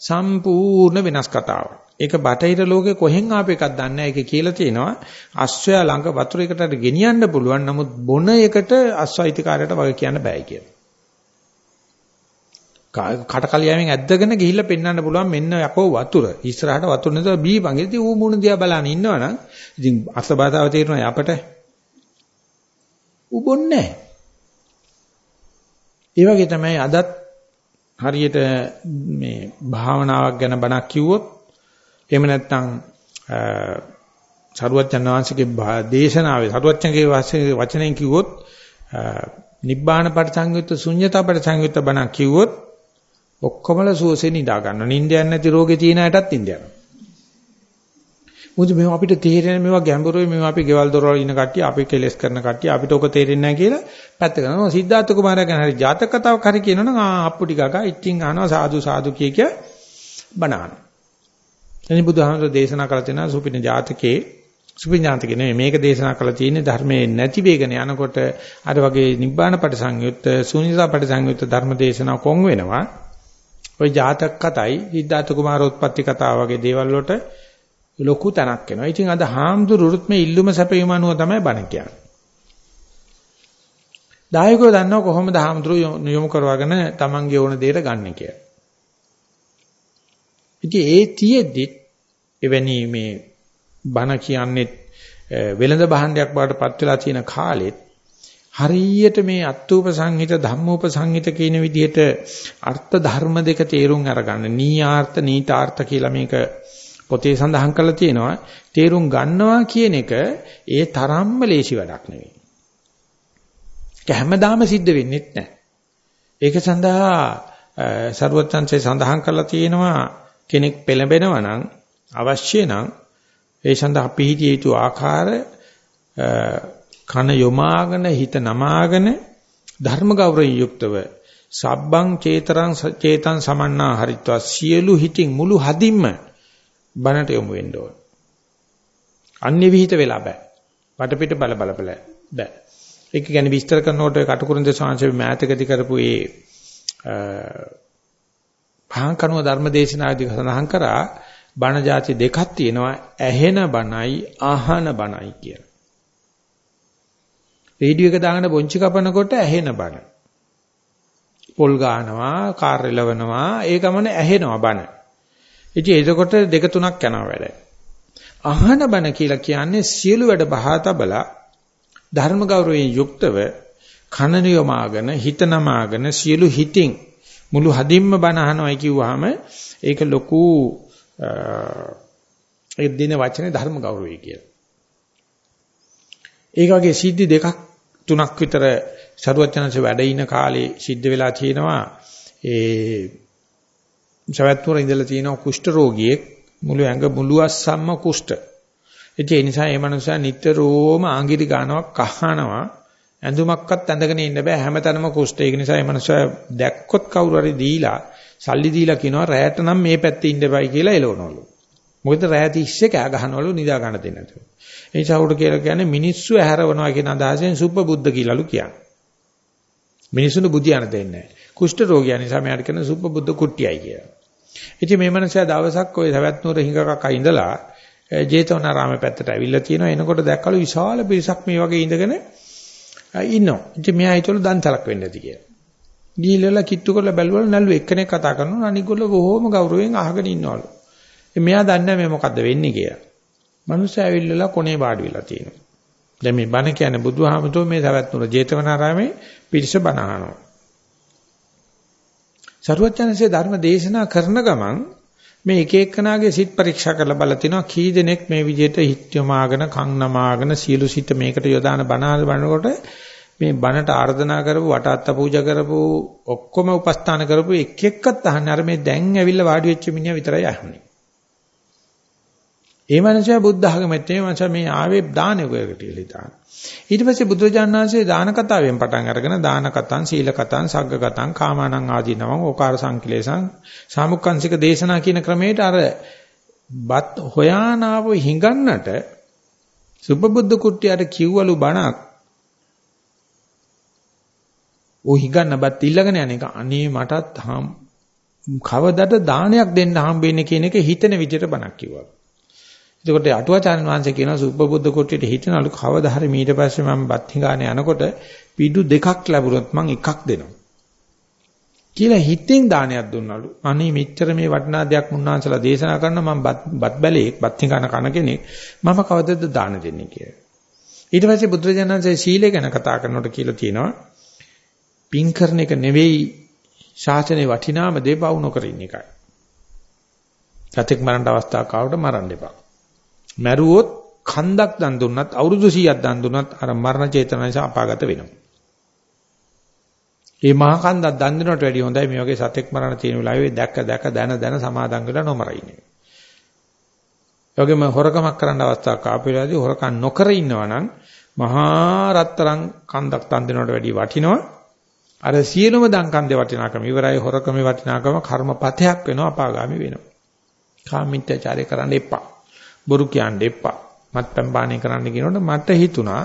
සම්පූර්ණ වෙනස් කතාවක්. ඒක බටහිර ලෝකේ කොහෙන් ආපු එකක්ද දන්නේ නැහැ. ඒක කියලා තියෙනවා අශ්වයා ළඟ වතුර එකට ගෙනියන්න පුළුවන්. නමුත් බොන එකට අශ්වයිතිකාරයට වගේ කියන්න බෑ කියලා. කටකලියාවෙන් ඇද්දගෙන ගිහිල්ලා පෙන්වන්න පුළුවන් මෙන්න යකෝ වතුර. ඉස්සරහට වතුර නැතුව බීපන්. ඉතින් ඌ මුණ දිහා බලන ඉන්නවනම් ඉතින් අසබාධාව තේරෙනවා යපට. ඌ බොන්නේ නැහැ. ඒ වගේ තමයි අදත් හරියට මේ භාවනාවක් ගැන බණක් කිව්වොත් එහෙම නැත්නම් සරුවච්චන් වහන්සේගේ දේශනාවේ සරුවච්චන්ගේ වචනයෙන් කිව්වොත් නිබ්බාන පරිසංයුත්ත ශුන්්‍යතා පරිසංයුත්ත බණක් කිව්වොත් ඔක්කොමල සුවසේ නිදා ගන්න. නිින්ද යන්නේ නැති රෝගේ තියෙන අයටත් නිින්ද යනවා. මොකද මේවා අපිට තේරෙන මේවා ගැඹුරුයි මේවා අපි ගෙවල් දොරවල් ඉන්න කට්ටිය අපි කෙලස් කරන කට්ටිය අපිට ඔක තේරෙන්නේ නැහැ කියලා පැත්ත කරනවා සිද්ධාර්ථ කුමාරයා ගැන හරි ජාතක කතාවක් හරි කියනවනම් ආ අප්පුටි කකා ඉච්චින් අහනවා සාදු සාදු කිය කිය බණාන එනි බුදුහාමර දේශනා කළ තැන සුපින ජාතකේ. සුපිඥාන්තික නෙමෙයි මේක දේශනා කරලා තියෙන්නේ ධර්මයේ නැති වේගන යනකොට අර වගේ නිබ්බාන පරිසංයුත්ත සුනිසා පරිසංයුත්ත ධර්ම දේශනා කොන් වෙනවා. ওই ජාතක කතයි සිද්ධාර්ථ කුමාරෝත්පත්ති කතාව වගේ දේවල් වලට ලොකු තැනක් එනවා. ඉතින් අද හාමුදුරුවොත් මේ ඉල්ලුම සැපීම අනුව තමයි බණ කියන්නේ. දායකයෝ දන්නවා කොහොමද හාමුදුරුවෝ යොමු කරවගෙන Tamange ඕන දෙයට ගන්න කියලා. ඉතින් ඒ තියේදි එවැනි මේ බණ කියන්නේ වෙළඳ භාණ්ඩයක් බවට පත් වෙලා තියෙන කාලෙත් හරියට මේ අත්ූප සංහිත ධම්මූප සංහිත කියන විදිහට අර්ථ ධර්ම දෙක තේරුම් අරගන්න නීයාර්ථ නීතාර්ථ කියලා මේක පොතේ සඳහන් කරලා තියෙනවා තේරුම් ගන්නවා කියන එක ඒ තරම්ම ලේසි වැඩක් නෙවෙයි. ඒක හැමදාම සිද්ධ වෙන්නේ නැහැ. ඒක සඳහා ਸਰවඥාන්සේ සඳහන් කරලා තියෙනවා කෙනෙක් පෙළඹෙනවා නම් අවශ්‍ය නම් ඒ සඳහා පිහිටිය යුතු ආකාර කන යොමාගෙන හිත නමාගෙන ධර්ම ගෞරවයෙන් යුක්තව සබ්බං චේතරං චේතං සමන්නා හරිත්වා සියලු හිතින් මුළු හදින්ම බණට යොමු වෙන්න ඕන. අන්‍ය විහිිත වෙලා බෑ. වටපිට බල බල බල බෑ. ඒක ගැන විස්තර කරනකොට කටුකුරුන්ද සාංශේ මෑතකදී කරපු ඒ පහන් කනුව ධර්ම දේශනාදී සඳහන් කරා බණ જાති දෙකක් තියෙනවා ඇහෙන බණයි අහන බණයි කියලා. රේඩියෝ එක දාගෙන බොංචි කපනකොට ඇහෙන බණ. පොල් ගන්නවා, කාර් එලවනවා, ඒ ගමන ඇහෙනවා බණ. ඉතින් එතකොට දෙක තුනක් යනවා වැඩ. අහන බණ කියලා කියන්නේ සියලු වැඩ බහා තබලා ධර්ම ගෞරවයෙන් යුක්තව කන නියමාගෙන හිත නමාගෙන සියලු හිතින් මුළු හදින්ම බණ අහනවයි කිව්වහම ඒක ලොකු ඒ දින වචනේ ධර්ම ගෞරවය කියලා. ඒක වගේ සිද්ධි දෙකක් තුනක් විතර සරුවචනanse වැඩ ඉන කාලේ සිද්ධ වෙලා තියෙනවා ඒ සවැත්නුවර ඉඳලා තියෙන කුෂ්ඨ රෝගියෙක් මුළු ඇඟ මුළු අස්සම්ම කුෂ්ඨ. ඒ නිසා මේ මනුස්සයා නිතරම ආංගිරි ගන්නවා කහනවා ඇඳුමක්වත් ඇඳගෙන ඉන්න බෑ හැමතැනම කුෂ්ඨ. ඒක නිසා මේ මනුස්සයා දැක්කොත් කවුරු හරි දීලා සල්ලි දීලා කියනවා රැයට නම් මේ පැත්තේ ඉන්න බයි කියලා එලවනවලු. මොකද රැය 30 කෑ ගහනවලු නිදා ගන්න දෙන්නේ නැතුව. ඒ නිසා උඩ කියලා කියන්නේ මිනිස්සු ඇහැරවනවා කියන අදහසෙන් සුප්ප බුද්ධ කියලාලු කියන්නේ. මිනිසුන්ට බුදියන දෙන්නේ නැහැ. කුෂ්ඨ රෝගියා නිසා මෙයාට කියන සුප්ප බුද්ධ කුට්ටියයි කියලා. ඉතින් මේ මනුස්සයා දවසක් ওই සවැත් නුවර හිඟකක් අයිඳලා ජේතවනාරාමේ පැත්තට ඇවිල්ලා තියෙනවා. එනකොට දැක්කලු විශාල පිරිසක් මේ වගේ ඉඳගෙන ඉන්නවා. ඉතින් මෙයා හිතවල දන්සලක් වෙන්න ඇති කියලා. ගිහිල්ලා කිට්ටු කරලා බැලුවල නළු එක්කෙනෙක් කතා කරනවා අනිගොල්ල බොහොම ගෞරවයෙන් අහගෙන ඉන්නවලු. මෙයා දන්නේ මේ මොකද්ද වෙන්නේ කියලා. මනුස්සය ඇවිල්ලා කොනේ වාඩි වෙලා තියෙනවා. දැන් මේ බණ කියන්නේ බුදුහාමතුෝ මේ සවැත් නුර ජේතවනාරාමේ පිරිස බණ අහනවා. සරුවචනසේ ධර්ම දේශනා කරන ගමන් මේ එක එක්කනාගේ සිත් පරීක්ෂා කරලා බලලා තිනවා කී දෙනෙක් මේ විදිහට හිත යොමාගෙන කන් නමාගෙන සියලු සිත මේකට යොදාන බණ බලනකොට මේ බණට ආර්දනා කරපු වටාත්ත පූජා කරපු ඔක්කොම උපස්ථාන කරපු එක එක්කත් අහන්නේ අර මේ දැන් ඇවිල්ලා වාඩි වෙච්ච මිනිහා විතරයි අහන්නේ. ඒ මනුස්සයා බුද්ධ ධර්මෙත් මේ මනුස්සයා මේ ආවේ දානෙකට කියලා හිතාන. ඊට පස්සේ බුදුරජාණන් වහන්සේ දාන කතාවෙන් පටන් අරගෙන දාන කතං සීල කතං සග්ග කතං කාමානං ආදී නම ඕකාර සංකලේශං සාමුක්ඛංශික දේශනා කියන ක්‍රමයට අර බත් හොයානාව හිඟන්නට සුබබුද්ධ කුට්ටියට කිව්වලු බණක් ඔය හිගන්නපත් ඉල්ලගෙන යන එක අනේ මටත් කවදද දානයක් දෙන්න හම්බෙන්නේ කියන එක හිතෙන විදිහට බණක් කිව්වා. එතකොට අටුවාචාර්ය වංශය කියනවා සුබ්බබුද්ධ කොටියට හිතනලු කවදා හරි ඊට පස්සේ මම බත් හිඟානේ යනකොට පිඩු දෙකක් ලැබුණොත් මං එකක් දෙනවා. කියලා හිතෙන් දානයක් දුන්නලු. අනේ මෙච්චර මේ වටිනා දෙයක් මුන්නාන්සලා දේශනා කරන මම බත් බැලේ බත් හිඟාන කන කෙනෙක් මම කවදද දාන දෙන්නේ කියලා. ඊට පස්සේ බුදුරජාණන්සේ සීලය ගැන කතා කරනකොට කියලා තියෙනවා පින් කරන එක නෙවෙයි ශාසනයේ වටිනාම දේ බවු නොකර ඉන්න එකයි. සතෙක් මරන්න අවස්ථාවක් ආවට මරන්න එපා. මැරුවොත් කන්දක් දන් දුන්නත් අවුරුදු 100ක් දන් දුන්නත් අර මරණ චේතන නිසා අපාගත වෙනවා. මේ මහා කන්දක් දන් දෙනවට වැඩිය හොඳයි මේ වගේ සතෙක් මරණ තියෙන වෙලාවේ දැක්ක දැක දන දන සමාදන් වෙලා නොමරින්නේ. ඒ වගේම හොරකමක් කරන්න අවස්ථාවක් ආපු වෙලාවේදී හොරකම් නොකර ඉන්නවා නම් මහා රත්තරන් කන්දක් දන් දෙනවට වැඩිය වටිනවා. අර සියලුම දංකන්දේ වටිනාකම ඉවරයි හොරකමේ වටිනාකම කර්මපතයක් වෙනවා අපාගාමි වෙනවා. කාමීත්‍යචාරය කරන්න එපා. බොරු කියන්න එපා. මත්පැන් පානය කරන්න කියනකොට මට හිතුණා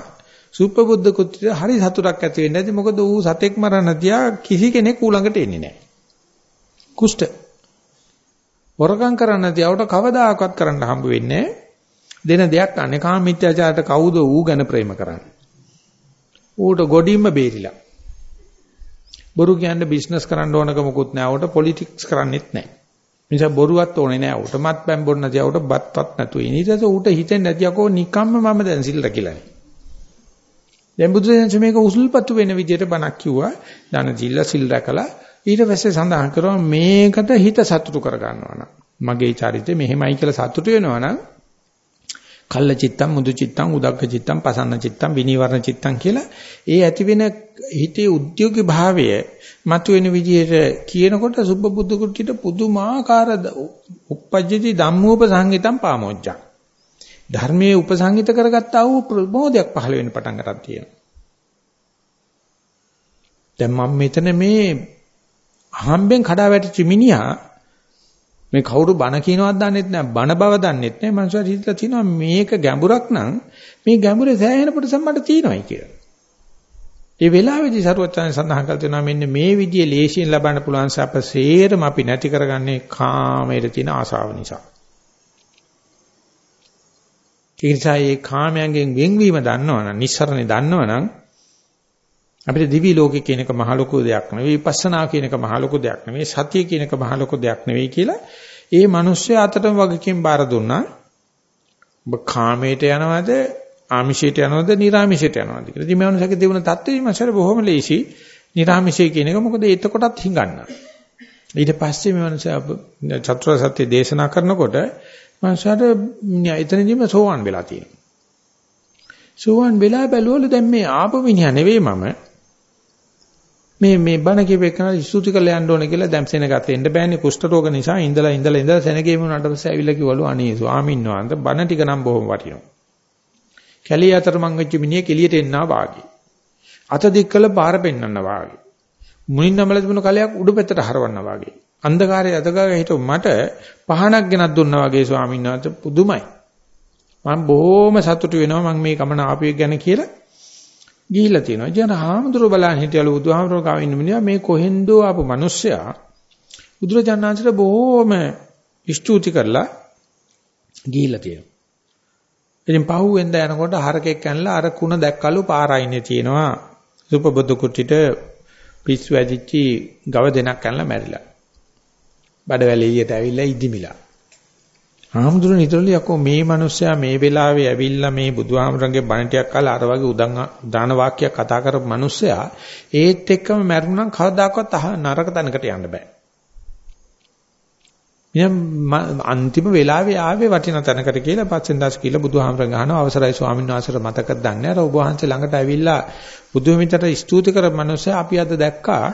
සුප්පබුද්ධ කුත්‍රිට හරි සතුටක් ඇති වෙන්නේ නැති මොකද ඌ සතෙක් මරන්න තියා කිසි කෙනෙක් ඌ ළඟට එන්නේ නැහැ. කුෂ්ඨ. වරකම් කරන්න තියාවට කවදාකවත් කරන්න හම්බ වෙන්නේ දෙන දෙයක් අනේ කාම මිත්‍යාචාරයට කවුද ඌ ගැන ප්‍රේම කරන්නේ. ඌට ගොඩින්ම බේරිලා. බොරු කියන්නේ බිස්නස් කරන්න ඕනක මොකුත් නැහැ. ඌට පොලිටික්ස් කරන්නෙත් නැහැ. නිසා බොරුවත් ඕනේ නැහැ. ඌට මත් බැම් බොන්න තියා ඌට බත්වත් නැතුව. ඊට පස්සේ ඌට හිතෙන්නේ නැති යකෝ නිකම්ම මම දැන් සිල් රැකිලානේ. දැන් බුදුසෙන්ස මේක උසුල්පත්තු වෙන විදිහට බණක් කිව්වා. දාන ජීල්ල සිල් රැකලා ඊට පස්සේ සඳහන් කරනවා මේකට හිත සතුටු කර ගන්නවා නම් මගේ චරිතය මෙහෙමයි කියලා සතුටු වෙනවා නම් කල්ල චිත්තම් මුදු චිත්තම් උදග්ග චිත්තම් පසන්න චිත්තම් විනීවරණ චිත්තම් කියලා ඒ ඇති වෙන හිතේ උද්‍යෝගී භාවය මතුවෙන විදිහට කියනකොට සුබ්බබුද්ධ කුට්ටිට පුදුමාකාර උපපජ්ජති ධම්මෝප සංහිතම් පාමොච්චං. ධර්මයේ උපසංහිත කරගත්තා වූ ප්‍රබෝධයක් පහළ වෙන්න පටන් ගන්න තියෙනවා. දැන් මම මෙතන මේ අහම්බෙන් කඩා වැටිච්ච මිනිහා මේ කවුරු බණ කියනවත් දන්නෙත් නැහැ බණ බව දන්නෙත් නැහැ මනුස්සයා හිතලා තිනවා මේක ගැඹුරක් නම් මේ ගැඹුරේ සෑහෙන කොටසක් මට තියෙනවායි කියලා. ඒ වෙලාවේදී සරුවචාන් සඳහන් කළ තියෙනවා මෙන්න මේ විදිහේ ලේසියෙන් ලබන්න පුළුවන් සැපසේරම අපි නැති කරගන්නේ කාමයේ තියෙන ආසාව නිසා. ඒ නිසා මේ කාමයන්ගෙන් වෙන්වීම දන්නවනම් නිස්සරණේ දන්නවනම් අපිට දිවි ලෝකේ කියන එක මහ ලොකු දෙයක් නෙවෙයි විපස්සනා කියන එක මහ ලොකු දෙයක් නෙවෙයි සතිය කියන එක මහ ලොකු දෙයක් නෙවෙයි කියලා ඒ මිනිස්සු අතටම වගකීම් බාර දුන්නා ඔබ කාමයට යනවද ආමිෂයට යනවද නිර්ආමිෂයට යනවද කියලා. ඉතින් මේ මිනිස්සුගේ තිබුණ தත්ත්වෙ විමසර බොහොම ලේසි. නිර්ආමිෂය කියන එක මොකද එතකොටත් හංගන්න. ඊට පස්සේ මේ මිනිස්සු චතුරාර්ය සත්‍ය දේශනා කරනකොට මිනිස්සුන්ට එතනදීම සෝවන් වෙලා තියෙනවා. සෝවන් වෙලා බැලුවලු දැන් මේ ආපු මිනිහා නෙවෙයි මම මේ මේ බණ කියපේකන ස්තුති කරලා යන්න ඕනේ කියලා දැන් සෙනගත එන්න බෑනේ කුෂ්ඨ රෝග නිසා ඉඳලා ඉඳලා ඉඳලා සෙනගේම උනාට පස්සේ ඇවිල්ලා කිව්වලු අනේ ස්වාමීන් වහන්සේ බණ ටික නම් බොහොම වටිනවා. කැලිය අතර මං වෙච්ච මිනිහ කෙලියට එන්නා වාගේ. අත දික් කළ පාර පෙන්වන්න වාගේ. මුණින් නමල තිබුණු කලයක් උඩු පැත්තට හරවන්න වාගේ. අන්ධකාරයේ අතගාව හිටු මට පහනක් ගෙනත් දුන්නා වගේ ස්වාමීන් වහන්සේ පුදුමයි. මම බොහොම සතුටු වෙනවා මම මේ ගමන ආපු ගැන කියලා ගිහිල්ලා තියෙනවා. ඉතින් හාමුදුරුවෝ බලන් හිටියලු බුදුහාමුදුරුවෝ කාව ඉන්න මිනිහා මේ කොහෙන්දෝ ආපු මිනිස්සයා බුදුරජාණන්සේට බොහොම ස්තුති කරලා ගිහිල්ලා තියෙනවා. ඉතින් පහුවෙන්ද යනකොට හරකෙක් කනලා අර කුණ දැක්කලු පාරයිනේ තියෙනවා. සුපබුදු කුට්ටිට පිස්සු ඇදිච්චි ගව දෙනක් කනලා මැරිලා. බඩවැල එළියට ඇවිල්ලා ඉදිමිලා. හාමුදුරනේ නිතරම යකෝ මේ මිනිස්සයා මේ වෙලාවේ ඇවිල්ලා මේ බුදුහාමුදුරන්ගේ බණ ටිකක් අහලා අර වගේ උදන් දාන වාක්‍යයක් කතා කරපු මිනිස්සයා ඒත් එක්කම මැරුණනම් කවදාකවත් නරක තැනකට යන්න බෑ. මම අන්තිම වෙලාවේ ආවේ වටින තැනකට කියලා පස්සෙන් දැස් කියලා බුදුහාමුදුරන් අහනවා අවසරයි ස්වාමීන් වහන්සේට මතකද දන්නේ අර ඔබ වහන්සේ ළඟට ඇවිල්ලා බුදුමිතට ස්තුති කර මිනිස්සයා අපි අද දැක්කා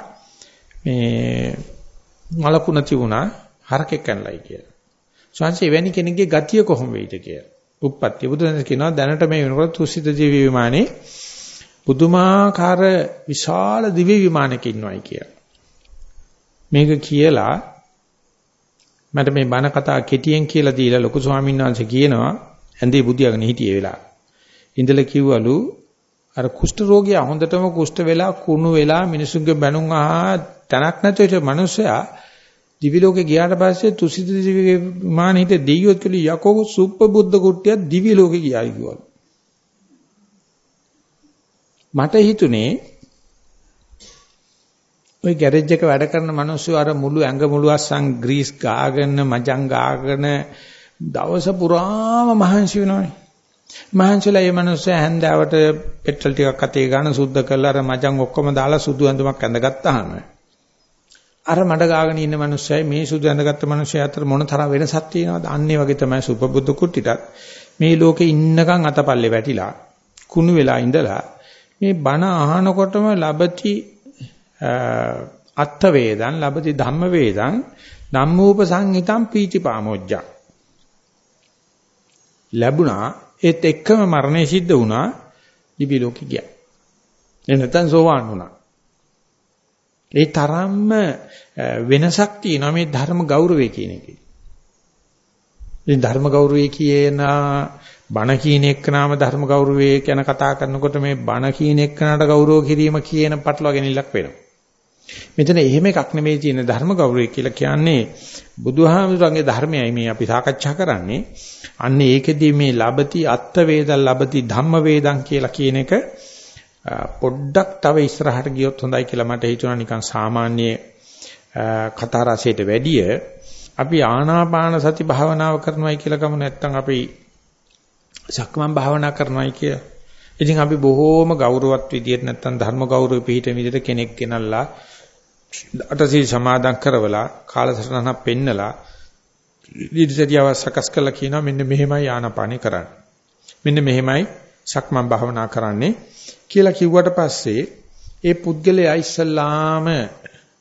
මේ මලකුණ තිබුණා හරකෙක් කනලයි කියලා. ශාන්සේ එවැනි කෙනෙක්ගේ ගතිය කොහොම වෙයිද කියලා. උප්පත්ති බුදුරජාණන් කියනවා දැනට මේ වෙනකොට තුසිත ජීවි විමානේ පුදුමාකාර විශාල දිව්‍ය විමානයක ඉන්නවයි කියලා. මේක කියලා මට මේ බණ කතා කෙටියෙන් කියලා දීලා ලොකු ස්වාමීන් වහන්සේ කියනවා ඇඳේ බුදියාගෙන හිටියේ වෙලාව. ඉඳලා කිව්වලු අර කුෂ්ඨ රෝගියා හොඳටම කුෂ්ඨ වෙලා කුණු වෙලා මිනිසුන්ගේ බැනුම් අහා තනක් නැතුව ඒ මිනිස්සයා දිවි ලෝකේ ගියාට පස්සේ තුසිත දිවි විමාන හිට දෙයියොත් කිලි යකෝ සුප්පබුද්ධ කුට්ටිය දිවි ලෝකේ ගියායි කිව්වලු. මට හිතුනේ ওই ගෑරේජ් එක වැඩ කරන මිනිස්සු අර මුළු ඇඟ මුළු අස්සන් ග්‍රීස් ගාගෙන මජං ගාගෙන දවස පුරාම මහන්සි වෙනවනේ. මහන්සිලා මේ මිනිස්සු හැන්දාවට පෙට්‍රල් ටිකක් අතේ ගන්න සුද්ධ කරලා අර මජං ඔක්කොම දාලා සුදු ඇඳුමක් ඇඳගත්තාම අර මඩ ගාගෙන ඉන්න මිනිස්සයයි මේ සුදු ඇඳගත්ත මිනිස්සය අතර මොන තරම් වෙනසක් තියෙනවද? අන්න වගේ තමයි සුපබුද්ධ කුට්ටිටත් මේ ලෝකේ ඉන්නකම් අතපල්ලේ වැටිලා කුණු වෙලා ඉඳලා මේ බණ අහනකොටම ලබති අත්ථ වේදං ලබති ධම්ම වේදං ධම්මෝප සංහිතං පීතිපාමොජ්ජං ලැබුණා ඒත් එක්කම මරණය සිද්ධ වුණා දිවි ලෝකෙ ගියා එනතන් සෝවාන් වුණා ඒ තරම්ම වෙනසක් තියෙනවා මේ ධර්ම ගෞරවය කියන එකේ. ඉතින් ධර්ම ගෞරවය කියන බණ කියන එක්කනාම ධර්ම ගෞරවයේ ගැන කතා කරනකොට මේ බණ කියන එක්කනට ගෞරව කිරීම කියන පටලවාගෙනILLක් වෙනවා. මෙතන එහෙම එකක් නෙමෙයි තියෙන ධර්ම ගෞරවය කියලා කියන්නේ බුදුහාමුදුරන්ගේ ධර්මයයි මේ අපි සාකච්ඡා කරන්නේ. අන්න ඒකෙදී මේ ලබති අත්ත වේදන් ලබති ධම්ම වේදන් කියලා කියන එක පොඩ්ඩක් තව ඉස්සරහට ගියොත් හොඳයි කියලා මට හිතුණා නිකන් සාමාන්‍ය කතා රසයට වැඩිය අපි ආනාපාන සති භාවනාව කරනවායි කියලා ගමු නැත්නම් අපි සක්මන් භාවනා කරනවායි කියලා. ඉතින් අපි බොහෝම ගෞරවත් විදියට නැත්නම් ධර්ම ගෞරව පිළිහිට විදියට කෙනෙක් ගෙනල්ලා අටසිල් සමාදන් කරවලා කාලසටහනක් පෙන්නලා ඉදිරියව සකස් කළා කියනවා මෙන්න මෙහෙමයි ආනාපානෙ කරන්නේ. මෙන්න මෙහෙමයි සක්මන් භාවනා කරන්නේ කියලා කිව්වට පස්සේ ඒ පුද්ගලයා ඉස්සල්ලාම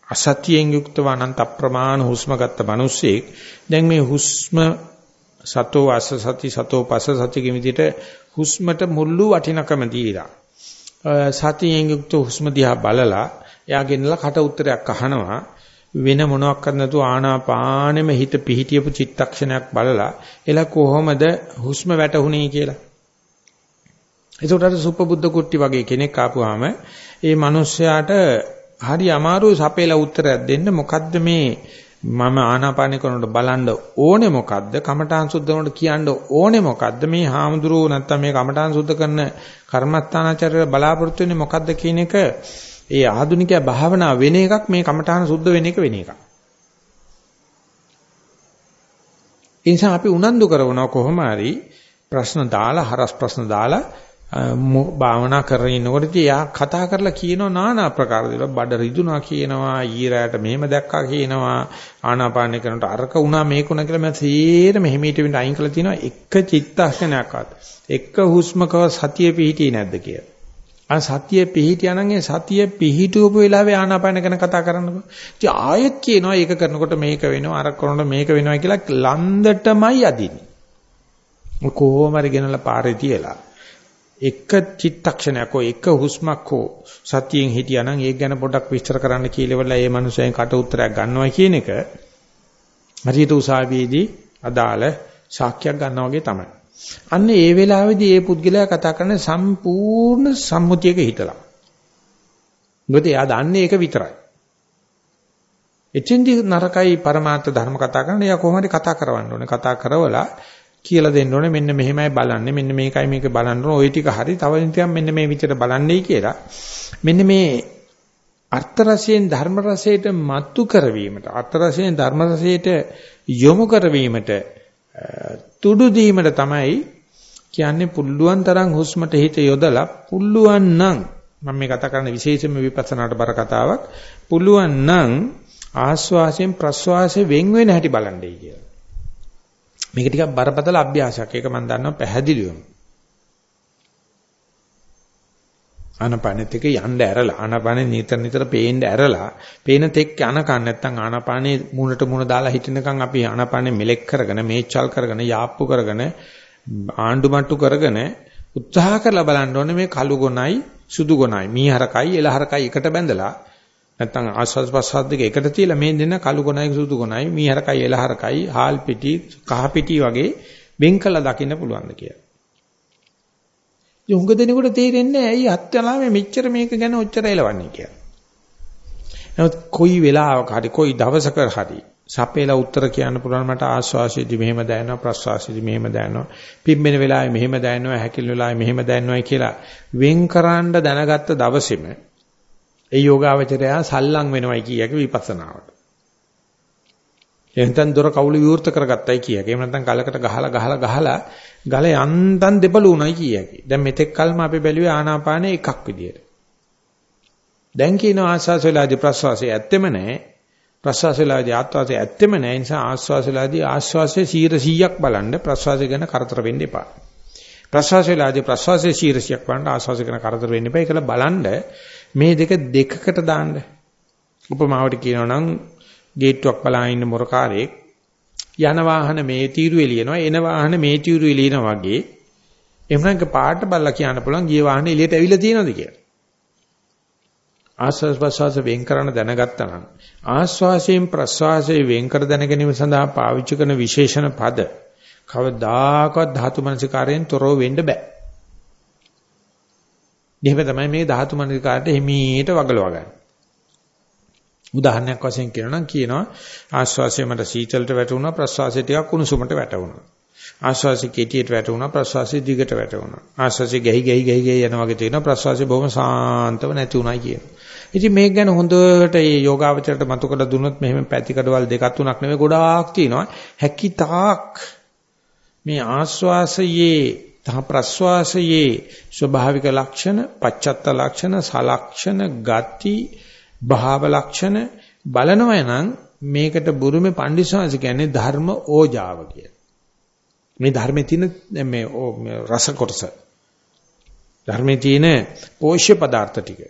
අසතියෙන් යුක්තව අනන්ත අප්‍රමාණ හුස්ම ගත්ත මිනිස්සෙක් දැන් මේ හුස්ම සතෝ වාස සති සතෝ පස සති කියන විදිහට හුස්මට මුල්ලු වටිනකම දීලා සතියෙන් යුක්ත හුස්ම දිහා බලලා එයාගෙනලා කට උත්තරයක් අහනවා වෙන මොනවක් නැතුව ආනාපානෙම හිත පිහිටියපු චිත්තක්ෂණයක් බලලා එල කොහොමද හුස්ම වැටුනේ කියලා. ඒකට අර සුපබුද්ධ කුට්ටි වගේ කෙනෙක් ආපුවාම ඒ මිනිස්යාට හරි අමාරුයි සපේලා උත්තරයක් දෙන්න මොකද්ද මේ මම ආනාපාන කරනකොට බලන්න ඕනේ මොකද්ද? කමඨාන් සුද්ධ කරනකොට කියන්න ඕනේ මොකද්ද? මේ හාමුදුරුවෝ නැත්තම් මේ කමඨාන් සුද්ධ කරන කර්මස්ථානාචාර්ය බලාපොරොත්තු වෙන්නේ මොකද්ද කියන එක ඒ ආධුනිකයා භාවනා වෙන එකක් මේ කමඨාන සුද්ධ වෙන එක වෙන එකක්. ඒ නිසා අපි උනන්දු කරනවා කොහොම හරි ප්‍රශ්න දාලා හරස් ප්‍රශ්න දාලා භාවනා කරගෙන ඉන්නකොට එයා කතා කරලා කියනවා নানা ආකාර දේවල් බඩ රිදුනා කියනවා ඊරාට මෙහෙම දැක්කා කියනවා ආනාපාන කරනකොට අරක වුණා මේක වුණා කියලා මම සේරම මෙහෙමීට වෙන්න අයින් කළා තියෙනවා එක චිත්තක්ෂණයක්වත් එක හුස්මකව සතිය පිහිටියේ නැද්ද කියලා. ආ සතිය පිහිටියා නම් ඒ සතිය පිහිටුවපු වෙලාවේ ආනාපාන ගැන කතා කරන්නකෝ. ඉතින් ආයෙත් කියනවා ඒක කරනකොට මේක වෙනවා අර කරනකොට මේක වෙනවා කියලා ලන්දටමයි අදින්නේ. කොහොම හරි ගෙනලා පාරේ තියලා එක චිත්තක්ෂණයක් හෝ එක හුස්මක් හෝ සතියෙන් හිටියානම් ඒක ගැන පොඩ්ඩක් විස්තර කරන්න කියලා ඒ මනුස්සයන් කට උත්තරයක් ගන්නවා කියන එක හරියට උසාවියේදී අදාළ සාක්ෂියක් ගන්නවා වගේ තමයි. අන්න ඒ වෙලාවේදී ඒ පුද්ගලයා කතා කරන සම්පූර්ණ සම්මුතියක හිතලා. මොකද එයා දන්නේ ඒක විතරයි. එතෙන්දී නරකයි પરමාර්ථ ධර්ම කතා කරන එයා කොහොමද කතා කරවන්න ඕනේ? කතා කරවලා කියලා දෙන්න ඕනේ මෙන්න මෙහෙමයි බලන්නේ මෙන්න මේකයි මේක බලන්න ඕනේ ওই ටික හරි තව නිතියක් මෙන්න මේ විදිහට බලන්නයි කියලා මෙන්න මේ අර්ථ රසයෙන් ධර්ම රසයට මතු කරවීමට අර්ථ රසයෙන් ධර්ම රසයට යොමු කරවීමට තුඩු දීමට තමයි කියන්නේ පුල්ලුවන් තරම් හුස්මට හිත යොදලා පුල්ලුවන් නම් මම මේ කතා කරන විශේෂම විපස්සනාට බර කතාවක් පුල්ලුවන් නම් ආස්වාසයෙන් ප්‍රස්වාසයෙන් වෙන් වෙන හැටි බලන්නයි කියලා මේක ටිකක් බරපතල අභ්‍යාසයක්. ඒක මම දන්නවා පැහැදිලිවම. ආනපානෙත් එක යන්න ඇරලා ආනපානෙ නිතර නිතර පේන්න ඇරලා පේන තෙක් යනකන් නැත්තම් ආනපානෙ මුණට මුණ දාලා හිටිනකන් අපි ආනපානෙ මෙලෙක් කරගෙන මේචල් කරගෙන යාප්පු කරගෙන ආණ්ඩු මට්ටු කරගෙන උත්සාහ කරලා බලන්න ඕනේ මේ කළු ගොනයි සුදු ගොනයි මීහරකයි එලහරකයි එකට බැඳලා නැත්තම් ආස්වාද ප්‍රසාද දෙක එකට තියලා මේ දෙන්න කළු ගොනයි සුදු ගොනයි මීහරකයි එලහරකයි හාල් පිටි කහ පිටි වගේ වෙන් කළා දකින්න පුළුවන්ද කියලා. යොංග දෙනකොට තේරෙන්නේ ඇයි අත්‍යලාමේ මෙච්චර මේක ගැන ඔච්චර එලවන්නේ කියලා. නමුත් කොයි වෙලාවක හරි කොයි දවසක හරි සපේලා උත්තර කියන්න පුළුවන් මට ආස්වාසියදී මෙහෙම දැනෙනවා ප්‍රස්වාසියදී මෙහෙම දැනෙනවා පිම්බෙන වෙලාවේ මෙහෙම දැනෙනවා හැකිල වෙලාවේ මෙහෙම දැනෙනවා කියලා වෙන් කරන්න දැනගත්ත දවසේම ඒ යෝගාවචරය සල්ලම් වෙනවයි කියක විපස්සනාවට. එහෙනම් දොර කවුළු විවෘත කරගත්තයි කියක. එහෙම නැත්නම් ගලකට ගහලා ගහලා ගහලා ගල යන්තම් දෙපළුණයි කියකි. දැන් මෙතෙක් කල්ම අපි බැලුවේ ආනාපානේ එකක් විදියට. දැන් කියන ආස්වාස වේලාදී ප්‍රස්වාසයේ ඇත්තෙම නැහැ. ප්‍රස්වාස වේලාදී ආස්වාසයේ ඇත්තෙම නැහැ. ඒ නිසා ආස්වාස වේලාදී ආස්වාසයේ 100ක් බලන්න ප්‍රස්වාසය ගැන කරදර වෙන්න එපා. ප්‍රස්වාස වේලාදී ප්‍රස්වාසයේ 100ක් බලන්න ආස්වාසය ගැන කරදර වෙන්න එපා. ඒකල බලන්න මේ දෙක දෙකකට දාන්න. උපමාවට කියනවා නම් ගේට්ටුවක් බලා ඉන්න මොරකාරයෙක් යන වාහන මේ තීරුවේ ලියනවා එන වාහන මේ තීරුවේ ලියනවා වගේ එහෙනම් පාට බලලා කියන්න පුළුවන් ගිය වාහනේ එළියට ඇවිල්ලා තියෙනවද කියලා. ආස්වාස් ප්‍රස්වාස වෙන් කරන දැනගත්තා නම් ආස්වාසයෙන් ප්‍රස්වාසයෙන් වෙන් කර දැන ගැනීම සඳහා පාවිච්චි කරන විශේෂණ පද කවදාකවත් ධාතු මනසිකාරයෙන් තොරව වෙන්න බෑ. එහෙම තමයි මේ ධාතු මනසිකාරයට හිමීට වගලවා ගන්න. උදාහරණයක් වශයෙන් කියනවා නම් කියනවා ආශ්වාසය මට සීතලට වැටුණා ප්‍රශ්වාසය ටිකක් කුණුසුමට වැටුණා. ආශ්වාසය කෙටියට වැටුණා ප්‍රශ්වාසය දිගට වැටුණා. ආශ්වාසය ගැහි ගැහි ගැහි ගැහි යනවා වගේ තියෙනවා ප්‍රශ්වාසය බොහොම සාන්තව නැති උනායි කියනවා. ඉතින් මේක ගැන හොඳට මේ යෝගාවචරයට මතු කළ දුන්නොත් මෙහෙම පැතිකඩවල් දෙකක් තුනක් නෙවෙයි ගොඩාක් තියෙනවා. හැකිතාක් මේ ආශ්වාසයේ තහ ප්‍රශ්වාසයේ ස්වභාවික ලක්ෂණ, පච්චත්ත ලක්ෂණ, සලක්ෂණ, ගති, භාව ලක්ෂණ බලනවා නම් මේකට බුරුමේ පඬිස්සවාස කියන්නේ ධර්ම ඕජාව කියලා. මේ ධර්මයේ තියෙන මේ රස කොටස. ධර්මයේ තියෙන පෝෂ්‍ය පදාර්ථ ටික.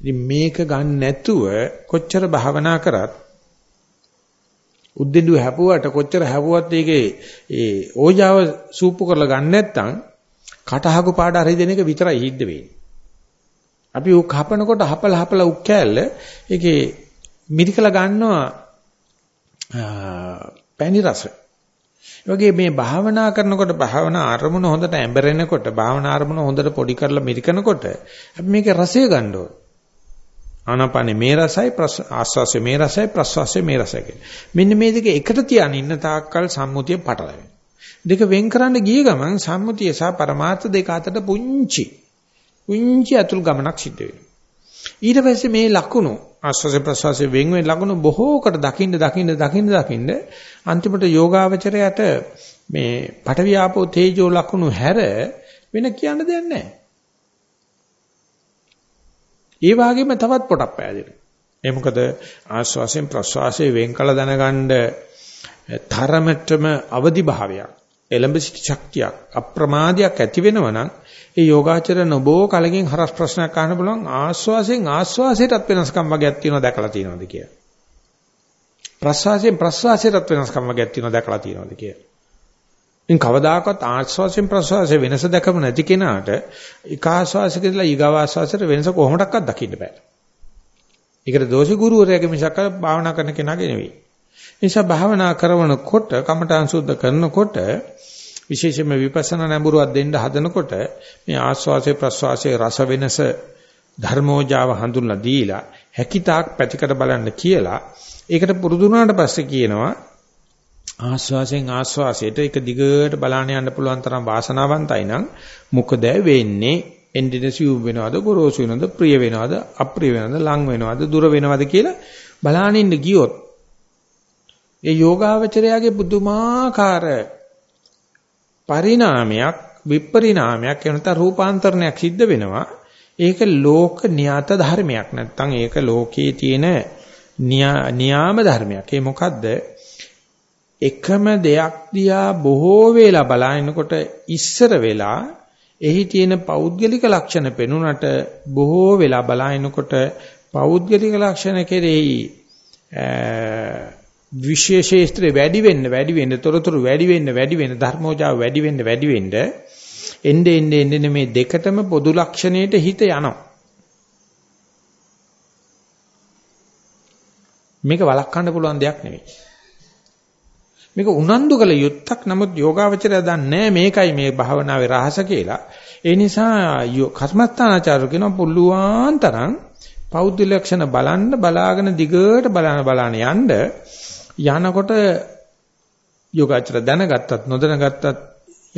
ඉතින් මේක ගන්න නැතුව කොච්චර භාවනා කරත් උද්දෙන්ඩු හැපුවට කොච්චර හැපුවත් ඒකේ ඒ ඕජාව සූපු කරලා ගන්න නැත්නම් කටහකු පාඩ හරි දෙන එක විතරයි හිද්ද වෙන්නේ. අපි උක් හපනකොට හපල හපල උක් කෑල්ල ඒකේ මිරිකලා ගන්නවා පැණි රස. වගේ මේ භාවනා කරනකොට භාවනා අරමුණ හොඳට ඇඹරෙනකොට භාවනා අරමුණ හොඳට පොඩි කරලා මිරිකනකොට අපි මේකේ රසය ගන්න ඕන. ආනාපානේ මේ රසයි ආස්වාසේ මේ රසයි ප්‍රස්වාසේ මේ රසයි කියලා. මෙන්න මේ දෙක එකට තියාගෙන ඉන්න තාක්කල් සම්මුතිය පටලැවෙනවා. දෙක වෙන් කරන්න ගිය ගමන් සම්මුතිය සහ පරමාර්ථ දෙක අතර පුංචි පුංචි අතුල් ගමනක් සිද්ධ වෙනවා. ඊට පස්සේ මේ ලකුණු ආස්වාසේ ප්‍රස්වාසේ වෙන් වෙන ලකුණු බොහෝකට දකින්න දකින්න දකින්න දකින්න අන්තිමට යෝගාවචරයට මේ පටවියාපෝ තේජෝ ලකුණු හැර වෙන කියන්න දෙයක් නැහැ. ඒ වගේම තවත් පොටක් පෑදෙනවා. ඒ මොකද ආශ්වාසයෙන් ප්‍රශ්වාසයෙන් වෙන් කළ දැනගන්න තරමටම අවදි භාවයක් එලඹ සිටි ශක්තියක් අප්‍රමාදයක් ඇති වෙනවා නම් ඒ යෝගාචර නොබෝ කලකින් හරස් ප්‍රශ්නයක් අහන්න පුළුවන් ආශ්වාසයෙන් ආශ්වාසයටත් වෙනස්කම් වගේක් තියෙනවා දැකලා තියෙනවද කියලා. ප්‍රශ්වාසයෙන් ප්‍රශ්වාසයටත් වෙනස්කම් වගේක් තියෙනවා දැකලා තියෙනවද කියලා. ඉතින් කවදාකවත් ආශ්වාසයෙන් ප්‍රශ්වාසයෙන් වෙනස දැකම නැති කෙනාට එක ආශ්වාසයක ඉඳලා ඊගාව ආශ්වාසයට වෙනස කොහොමඩක්වත් දකින්න බෑ. ඒකට දෝෂි ගුරුවරයාගේ මිසක් භාවනා කරන කෙනාගේ නෙවෙයි. නිසා භාවනා කරනකොට කමඨාන් සුද්ධ කරනකොට විශේෂයෙන්ම විපස්සනා නැඹුරුවක් දෙන්න හදනකොට මේ ආස්වාසේ ප්‍රස්වාසයේ රස වෙනස ධර්මෝජාව හඳුන්ලා දීලා හැකිතාක් පැතිකඩ බලන්න කියලා ඒකට පුරුදු වුණාට පස්සේ කියනවා ආස්වාසෙන් ආස්වාසයට එක දිගට බලාන යන්න පුළුවන් තරම් වාසනාවන්තයි නම් මොකද වෙන්නේ? එන්ඩිනසියු වෙනවද ගොරෝසු වෙනවද ප්‍රිය වෙනවද අප්‍රිය වෙනවද ලං වෙනවද දුර වෙනවද කියලා බලානින්න ගියොත් ඒ යෝගාවචරයාගේ පුදුමාකාර පරිණාමයක් විපරිණාමයක් එනත රූපාන්තරණයක් සිද්ධ වෙනවා. ඒක ලෝක න්‍යාත ධර්මයක් නැත්තම් ඒක ලෝකයේ තියෙන න්‍යාම ධර්මයක්. ඒ මොකද්ද? එකම දෙයක් දිහා බොහෝ වේලා බලනකොට ඉස්සර වෙලා එහි තියෙන පෞද්ගලික ලක්ෂණ පෙනුනට බොහෝ වෙලා බලනකොට පෞද්ගලික ලක්ෂණ කෙරෙහි විශේෂේස්ත්‍රේ වැඩි වෙන්න වැඩි වෙන්න තොරතුරු වැඩි වෙන්න වැඩි වෙන්න ධර්මෝජාව වැඩි වෙන්න වැඩි වෙන්න එnde ende ende මේ දෙකටම පොදු ලක්ෂණයට හිත යනවා. මේක වළක්වන්න පුළුවන් දෙයක් නෙවෙයි. මේක උනන්දු කළ යුත්තක්. නමුත් යෝගාවචරය දන්නේ මේකයි මේ භාවනාවේ රහස කියලා. ඒ නිසා කර්මස්ථානාචාර කියන පුළුවන් තරම් පෞද්ගල ලක්ෂණ බලන්න බලාගෙන දිගට බලන බලන යන්න යනකොට යෝගාචර දැනගත්තත් නොදැනගත්තත්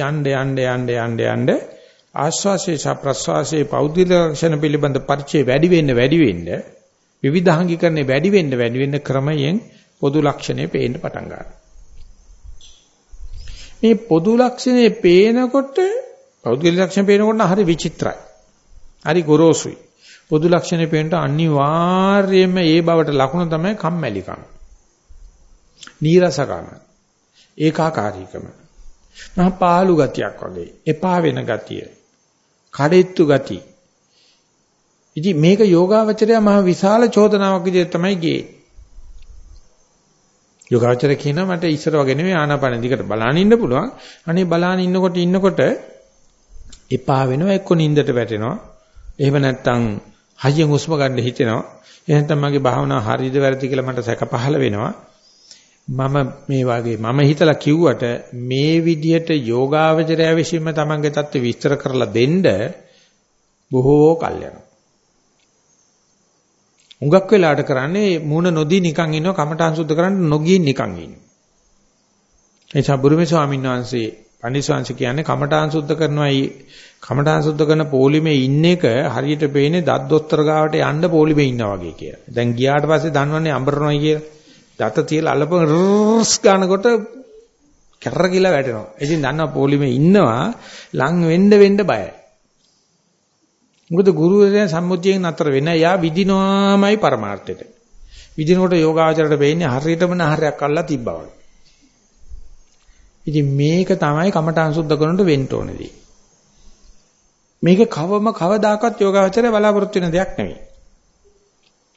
යන්න යන්න යන්න යන්න යන්න ආශ්වාසයේ සහ ප්‍රශ්වාසයේ පෞද්ගලික ලක්ෂණ පිළිබඳ පරිචය වැඩි වෙන්න වැඩි වෙන්න විවිධාංගීකරණය වැඩි වෙන්න වැඩි වෙන්න ක්‍රමයෙන් පොදු ලක්ෂණය පේන්න පටන් ගන්නවා. මේ පොදු ලක්ෂණේ පේනකොට පෞද්ගලික ලක්ෂණ පේනකොට හරි විචිත්‍රයි. හරි ගොරෝසුයි. පොදු ලක්ෂණේ පේනට අනිවාර්යයෙන්ම ඒ බවට ලකුණ තමයි කම්මැලිකම. නීරසකම ඒකාකාරීකම. මහ පාළු ගතියක් වගේ එපා වෙන ගතිය කඩෙත්තු ගතිය ඉතින් මේක යෝගාවචරය මහ විශාල චෝදනාවක් විදිහට තමයි ගියේ. යෝගාවචරය කියනවා මට ඉස්සර වගේ නෙමෙයි ආනාපාන දිකට බලන්න ඉන්න පුළුවන්. අනේ බලන්න ඉන්නකොට ඉන්නකොට එපා වෙනවා එක්ක නිින්දට වැටෙනවා. එහෙම නැත්නම් හයියෙන් හුස්ම ගන්න හිතෙනවා. එහෙනම් මගේ භාවනාව හරියද වැරදිද කියලා මට සැක පහළ වෙනවා. මම මේ වගේ මම හිතලා කිව්වට මේ විදිහට යෝගාවචරය විසින්ම තමන්ගේ தත්ත්ව විස්තර කරලා දෙන්න බොහෝ කල් යනවා. උඟක් වෙලාට කරන්නේ මූණ නොදී නිකන් ඉන්නවා කමඨාන් සුද්ධ කරන්න නොගිය නිකන් ඉන්නවා. එචා බුරුමේ ස්වාමීන් වහන්සේ පඬිස්වාංශ කියන්නේ කමඨාන් සුද්ධ කරනවායි කමඨාන් සුද්ධ කරන පොලිමේ ඉන්න එක හරියට පේන්නේ දත් දොස්තර ගාවට යන්න පොලිමේ ඉන්නා වගේ කියලා. දැන් ගියාට පස්සේ දන්නවන්නේ අඹරනවා කියලා. දත තියලා අල්ලපන් රුස් ගන්නකොට කැරකිලා වැටෙනවා. ඉතින් දන්නවා පොලිමේ ඉන්නවා ලං වෙන්න වෙන්න බයයි. මොකද ගුරුවරයා සම්මුතියෙන් නතර වෙන යා විදිනවාමයි පරමාර්ථයට. විදිනකොට යෝගාචරයට වෙන්නේ හරියටම නහරයක් අල්ලලා තිබ්බා වගේ. ඉතින් මේක තමයි කමඨාන් සුද්ධ කරනට වෙන්න ඕනේදී. මේක කවම කවදාකවත් යෝගාචරය බලාපොරොත්තු වෙන දෙයක් නෙවෙයි.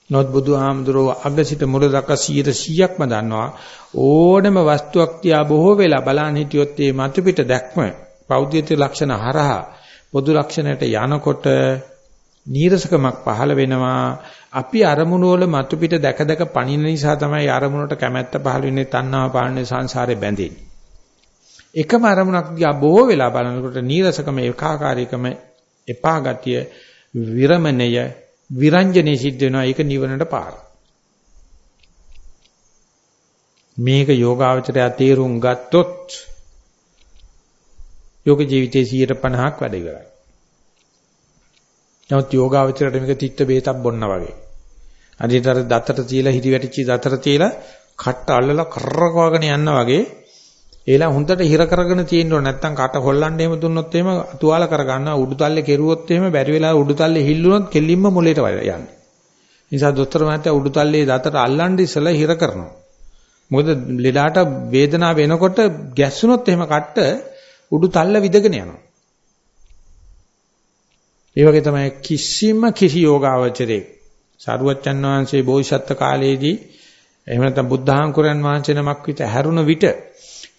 නොත් බුදුහාමුදුරුව අගසිට මුල දක්වා 100%ක්ම දන්නවා. ඕනම වස්තුවක් තියා බොහෝ වෙලා බලන් හිටියොත් ඒ මතු පිට දැක්ම පෞද්ගලික ලක්ෂණ හරහා පොදු ලක්ෂණයට යනකොට නීරසකමක් පහළ වෙනවා. අපි අරමුණු වල මතු පිට දැක දැක පණින නිසා තමයි අරමුණට කැමැත්ත පහළ වෙන්නේ තණ්හාව පාන්නේ සංසාරේ බැඳෙන්නේ. එකම අරමුණක් දිහා බොහෝ වෙලා බලනකොට නීරසකම ඒකාකාරීකම එපා ගතිය විරමණය විරංජනේ සිද්ධ වෙනවා ඒක නිවනට පාර මේක යෝගාවචරය තේරුම් ගත්තොත් යෝග ජීවිතයේ 150ක් වැඩ ඉවරයි. නමුත් යෝගාවචරයට මේක තිත්ත බේතක් බොන්න වගේ. අදිට අර දතට තියලා හිටි වැටිච්ච දතට තියලා කට්ට අල්ලලා කරකවගෙන යනවා වගේ ඒලා හුඳට හිර කරගෙන තියෙන්න ඕන නැත්තම් කට හොල්ලන්න එහෙම දුන්නොත් එහෙම තුවාල කරගන්නවා උඩුතල්ලේ කෙරුවොත් එහෙම බැරි වෙලා උඩුතල්ලේ හිල්ලුනොත් කෙලින්ම මොලේට යන්නේ. නිසා දොස්තර මහත්තයා උඩුතල්ලේ දතට අල්ලන් ඉස්සලා හිර කරනවා. මොකද ලෙඩාට වේදනාව වෙනකොට ගැස්සුනොත් එහෙම කට්ට උඩු තල්ල විදගෙන යනවා. ඒ වගේ තමයි කිසිම කිසි යෝගාවචරයේ සාරුවච්චන් වහන්සේ බෝසත්ත්ව කාලයේදී එහෙම නැත්නම් බුද්ධාංකුරයන් වහන්සේ නමක් විතර හැරුණ විට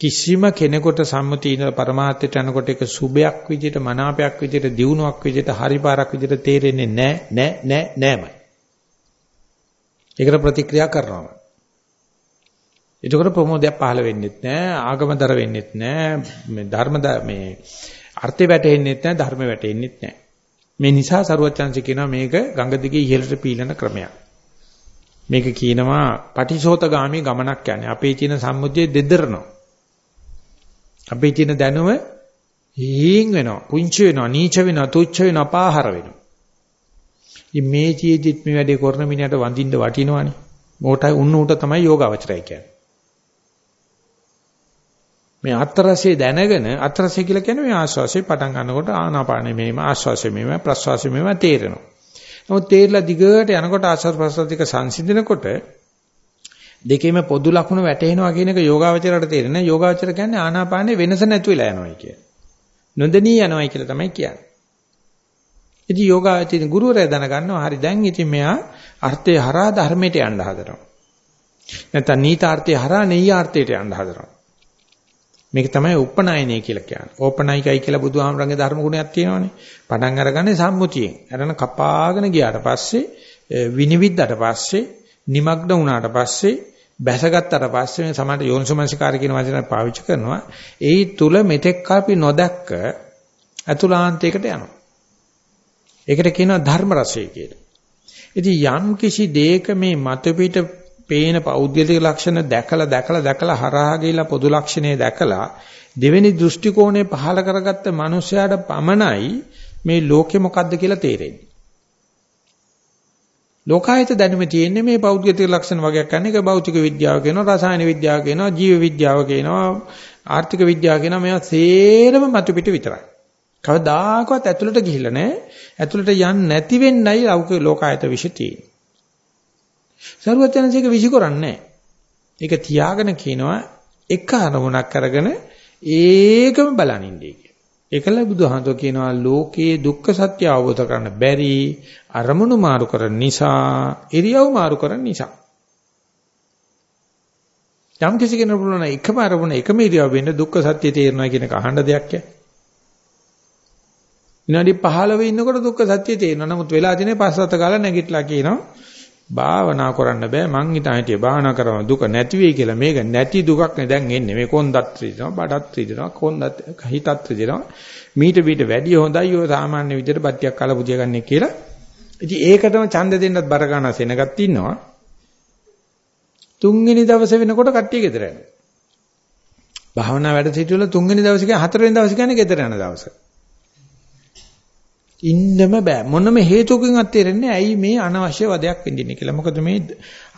කිසිම කෙනෙකුට සම්මති ඉන પરමාර්ථයට යනකොට ඒක සුභයක් විදිහට මනාපයක් විදිහට දියුණුවක් විදිහට හරිපාරක් විදිහට තේරෙන්නේ නැහැ නෑ නෑ නෑමයි. ඒකට ප්‍රතික්‍රියා කරනවා. එතකොට ප්‍රමෝදයක් පහළ වෙන්නෙත් නැහැ, ආගමදර වෙන්නෙත් නැහැ, මේ ධර්ම මේ අර්ථය වැටෙන්නෙත් නැහැ, ධර්ම වැටෙන්නෙත් නැහැ. මේ නිසා සරුවචාන්සි කියනවා මේක ගඟ දිගේ ඉහළට පීලන ක්‍රමයක්. මේක කියනවා පටිසෝතගාමී ගමනක් යන්නේ. අපේ තියෙන සම්මුතිය දෙදරනවා. අපේ තියෙන දැනුම හීන් වෙනවා, පුංචි වෙනවා, නීච වෙනවා, තුච්ච වෙනවා, පාහර වෙනවා. ඉතින් මේ චීදිත් මේ වැඩේ කරන මිනිහට වඳින්න වටිනවනේ. මොකටයි උන්න උට තමයි යෝගාවචරය කියන්නේ. මේ අත්‍රසය දැනගෙන අත්‍රසය කියලා කියන්නේ මේ ආශ්වාසය පටන් ගන්නකොට ආනාපානෙ මේම ආශ්වාසය මේම ප්‍රශ්වාසය මේම තේරෙනවා. නමුත් තේරලා දිගට යනකොට ආශ්වාස ප්‍රශ්වාස දෙක සංසිඳනකොට දෙකේම පොදු ලක්ෂණ වැටෙනවා කියන එක යෝගාවචරයට තේරෙන. යෝගාවචර කියන්නේ ආනාපානයේ වෙනස නැතු වෙලා යනවායි කිය. නොදෙනී යනවායි කියලා තමයි කියන්නේ. ඉතින් යෝගාවචරින් ගුරුවරයා දැනගන්නවා හරි දැන් ඉතින් මෙයා අර්ථය හරහා ධර්මයට යන්න හදනවා. නැත්නම් නීතාර්ථය හරහා නෙයියාර්ථයට යන්න හදනවා. මේක තමයි උපනායනය කියලා කියන්නේ. ඕපනායිකයි කියලා බුදුහාමරගේ ධර්ම ගුණයක් තියෙනවානේ. පණන් අරගන්නේ සම්මුතියෙන්. අරන කපාගෙන ගියාට පස්සේ විනිවිදට පස්සේ නිමග්න වුණාට පස්සේ බැසගත්තට පස්සේ මේ සමාජ යෝනිසමනසිකාරය කියන වචන පාවිච්චි කරනවා. ඒ තුල මෙතෙක් අපි නොදැක්ක අතුලාන්තයකට යනවා. ඒකට කියනවා ධර්ම රසය කියලා. ඉතින් යම් කිසි දෙයක මේ මතු පිට පේන පෞද්ගලික ලක්ෂණ දැකලා දැකලා දැකලා හරහා ගිහිලා පොදු ලක්ෂණේ දැකලා දෙවෙනි දෘෂ්ටි කෝණය පහල කරගත්ත මනුස්සයාට පමණයි මේ ලෝකෙ මොකද්ද කියලා තේරෙන්නේ. ලෝකායත දැනුමේ තියෙන්නේ මේ පෞද්ගලික ලක්ෂණ වගේක් ගන්න එක භෞතික විද්‍යාව කියනවා රසායන විද්‍යාව කියනවා ජීව විද්‍යාව කියනවා ආර්ථික විද්‍යාව කියනවා මේවා සේරම මතු පිට විතරයි. කවදාකවත් ඇතුළට ගිහිල්ලා නැහැ. ඇතුළට යන්නේ නැති වෙන්නයි ලෞකික ලෝකායත විශ්ය තියෙන්නේ. සරුවචනසේක විසිකරන්නේ ඒක තියාගෙන කියනවා එක අරමුණක් අරගෙන ඒකම බලනින්නේ කියලා. ඒකල බුදුහාමෝ කියනවා ලෝකයේ දුක්ඛ සත්‍ය අවබෝධ කරන්න බැරි අරමුණු මාරු කරන නිසා ඉරියව් මාරු කරන නිසා. යම් කිසි කෙනෙකුට පුළුවන් එකම අරමුණ එකම ඉරියව් වෙන්න දුක්ඛ සත්‍ය තේරෙනවා කියන එක අහන්න දෙයක් ය. විනාඩි 15 ඉන්නකොට දුක්ඛ සත්‍ය තේරෙනවා. නමුත් වෙලා දිනේ පස්සත ගාලා නැගිටලා කියනවා භාවනා කරන්න බෑ. මං හිතා හිටියේ භාවනා කරන දුක නැති වෙයි කියලා. මේක නැති දුකක් නේ දැන් එන්නේ. මේ කොන්දත් රිදෙනවා බඩත් රිදෙනවා කොන්දත් හිතත් රිදෙනවා මීට මීට වැඩි හොඳයි ඔය සාමාන්‍ය විදිහට බත්තියක් කාලා පුදිය ගන්න කියලා. ඉතින් ඒකටම ඡන්ද දෙන්නත් බර ගන්න සෙනගත් ඉන්නවා. තුන්වෙනි දවසේ වෙනකොට කට්ටිය ගෙදර යනවා. භාවනා වැඩ සිටුවල තුන්වෙනි දවසේ කියන්නේ හතරවෙනි දවසේ කියන්නේ ගෙදර යන දවස. ඉන්නම බෑ. මොනම හේතුවකින්වත් තේරෙන්නේ ඇයි මේ අනවශ්‍ය වදයක් වෙන්නේ කියලා. මොකද මේ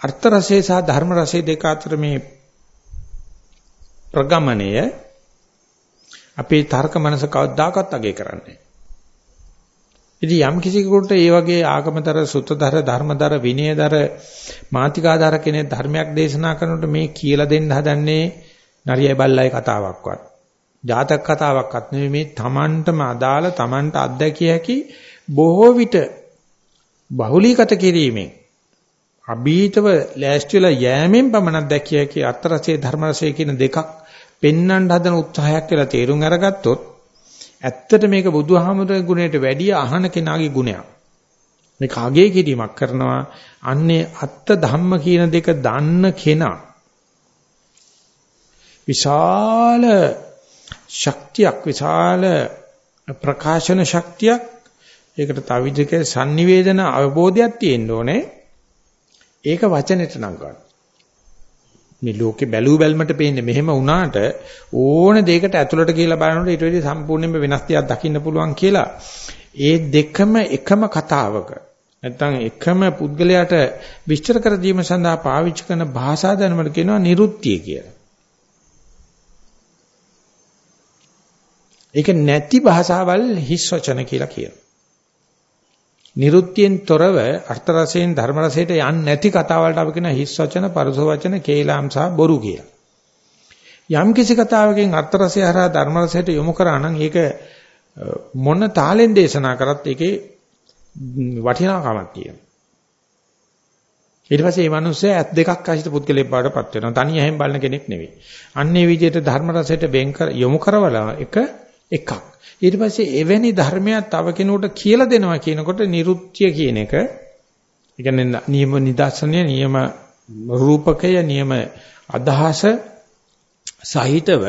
අර්ථ රසය සහ ධර්ම රසය දෙක අතර මේ ප්‍රගමණය අපේ තර්ක මනස කවදාකවත් අගය කරන්නේ ඉතින් යම් කිසි කෙනෙකුට ඒ වගේ ආගමතර සුත්තතර ධර්මතර විනයතර මාතිකාතර කෙනෙක් ධර්මයක් දේශනා කරනකොට මේ කියලා දෙන්න හදන්නේ නරියයි බල්ලයි කතාවක්වත්. ජාතක කතාවක්වත් නෙවෙයි මේ Tamanටම අදාළ Tamanට අත්දැකිය හැකි බොහෝ විට බහුලීගත කිරීමෙන් අභීතව ලෑස්තිලා යෑමෙන් පමණක් දැකිය හැකි අත්‍රසේ ධර්මරසේ කියන දෙකක් පෙන්වන්න හදන උත්සාහයක් කියලා තේරුම් අරගත්තොත් ඇත්තට මේක බුදුහාමුදුරේ ගුණයට වැඩිය අහන කෙනාගේ ගුණයක්. මේ කාගේ කිරීමක් කරනවා අන්නේ අත්ත ධම්ම කියන දෙක දන්න කෙනා විශාල ශක්තියක් විශාල ප්‍රකාශන ශක්තියක්. ඒකට තව විදිහක sannivedana අවබෝධයක් තියෙන්න ඕනේ. ඒක වචනෙට නම් ගන්න. මේ ලෝකේ බැලූ බැල්මට පේන්නේ මෙහෙම වුණාට ඕන දෙයකට ඇතුළට කියලා බලනකොට ඊට වෙඩි සම්පූර්ණයෙන්ම වෙනස් දෙයක් දකින්න පුළුවන් කියලා. ඒ දෙකම එකම කතාවක නැත්තම් එකම පුද්ගලයාට විස්තර කර දීම සඳහා පාවිච්චි කරන භාෂා දැනුමට කියනවා නිරුත්තිය කියලා. ඒක නැති භාෂාවල් හිස් වචන කියලා කියනවා. නිරුත්තියෙන් තොරව අර්ථ රසයෙන් ධර්ම රසයට යන්නේ නැති කතාවලට අපි කියන හිස් වචන, පරස වචන, කේලාම් සහ බොරු කියලා. යම් කිසි කතාවකින් අර්ථ රසය හරහා ධර්ම රසයට යොමු කරා නම් ඒක මොන තාලෙන් දේශනා කරත් ඒකේ වටිනාකමක් තියෙනවා. ඊට පස්සේ මේ මිනිස්සයා ඇත් දෙකක් අහිත පුද්ගලයෙක් බවටපත් වෙනවා. තනිය හැම බලන කෙනෙක් නෙවෙයි. අන්නේ විදිහට ධර්ම රසයට වෙන් කර යොමු කරවලා එක එකක්. ඊට පස්සේ එවැනි ධර්මයක් තව කෙනෙකුට කියලා දෙනවා කියනකොට නිරුත්‍ය කියන එක ඒ කියන්නේ නියම නිදර්ශනය නියම රූපකය නියම අදහස සහිතව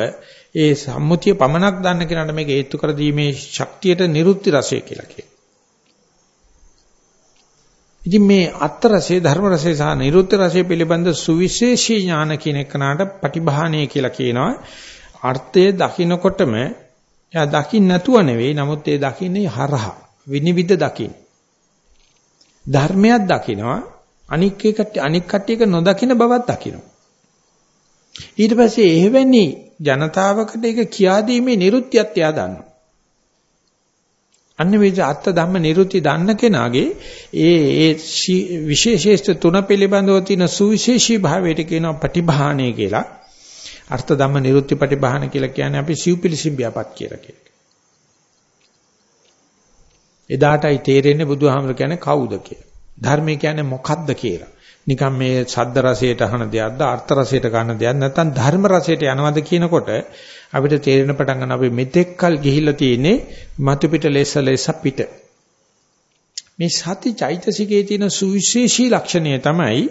ඒ සම්මුතිය පමණක් දන්න කෙනාට මේක හේතු කර දීමේ ශක්තියට නිරුත්ති රසය කියලා කියනවා. ඉතින් මේ අත්ත රසය ධර්ම රසය සහ නිරුත්ති රසය පිළිබඳ සුවිශේෂී ඥාන කියන එකනට පටිභාණය කියලා කියනවා. අර්ථය දකින්නකොටම එයා දකින්න නැතුව නෙවෙයි නමුත් ඒ දකින්නේ හරහා විනිවිද දකින්න. ධර්මයක් දකිනවා අනික් එකට අනික් කට්ටියක නොදකින බවක් දකිනවා. ඊට පස්සේ එහෙවැනි ජනතාවකට ඒක කියා දීමේ නිරුත්තියත් එයා දන්නවා. අන්න මේ අත්ත ධම්ම නිරුත්ති දන්න කෙනාගේ ඒ ඒ විශේෂේෂ්ඨ තුන පිළිබඳව තියෙන සුවිශේෂී භාවයට කියනවා ප්‍රතිභාණය කියලා. අර්ථ ධම්ම නිරුත්ති ප්‍රතිබහන කියලා කියන්නේ අපි සිව්පිලිසිම් ව්‍යාපත් කියලා කියනවා. එදාටයි තේරෙන්නේ බුදුහාමර කියන්නේ කවුද කියලා. ධර්මය කියන්නේ මොකක්ද කියලා. නිකන් මේ ශබ්ද රසයට අහන දෙයක්ද අර්ථ රසයට ගන්න දෙයක් නැත්නම් ධර්ම රසයට යනවද කියනකොට අපිට තේරෙන පටන් ගන්න අපි මෙතෙක්කල් ගිහිල්ලා තියෙන්නේ මතු පිට ලෙස ලෙස පිට. මේ සති චෛතසිකයේ තියෙන සුවිශේෂී ලක්ෂණය තමයි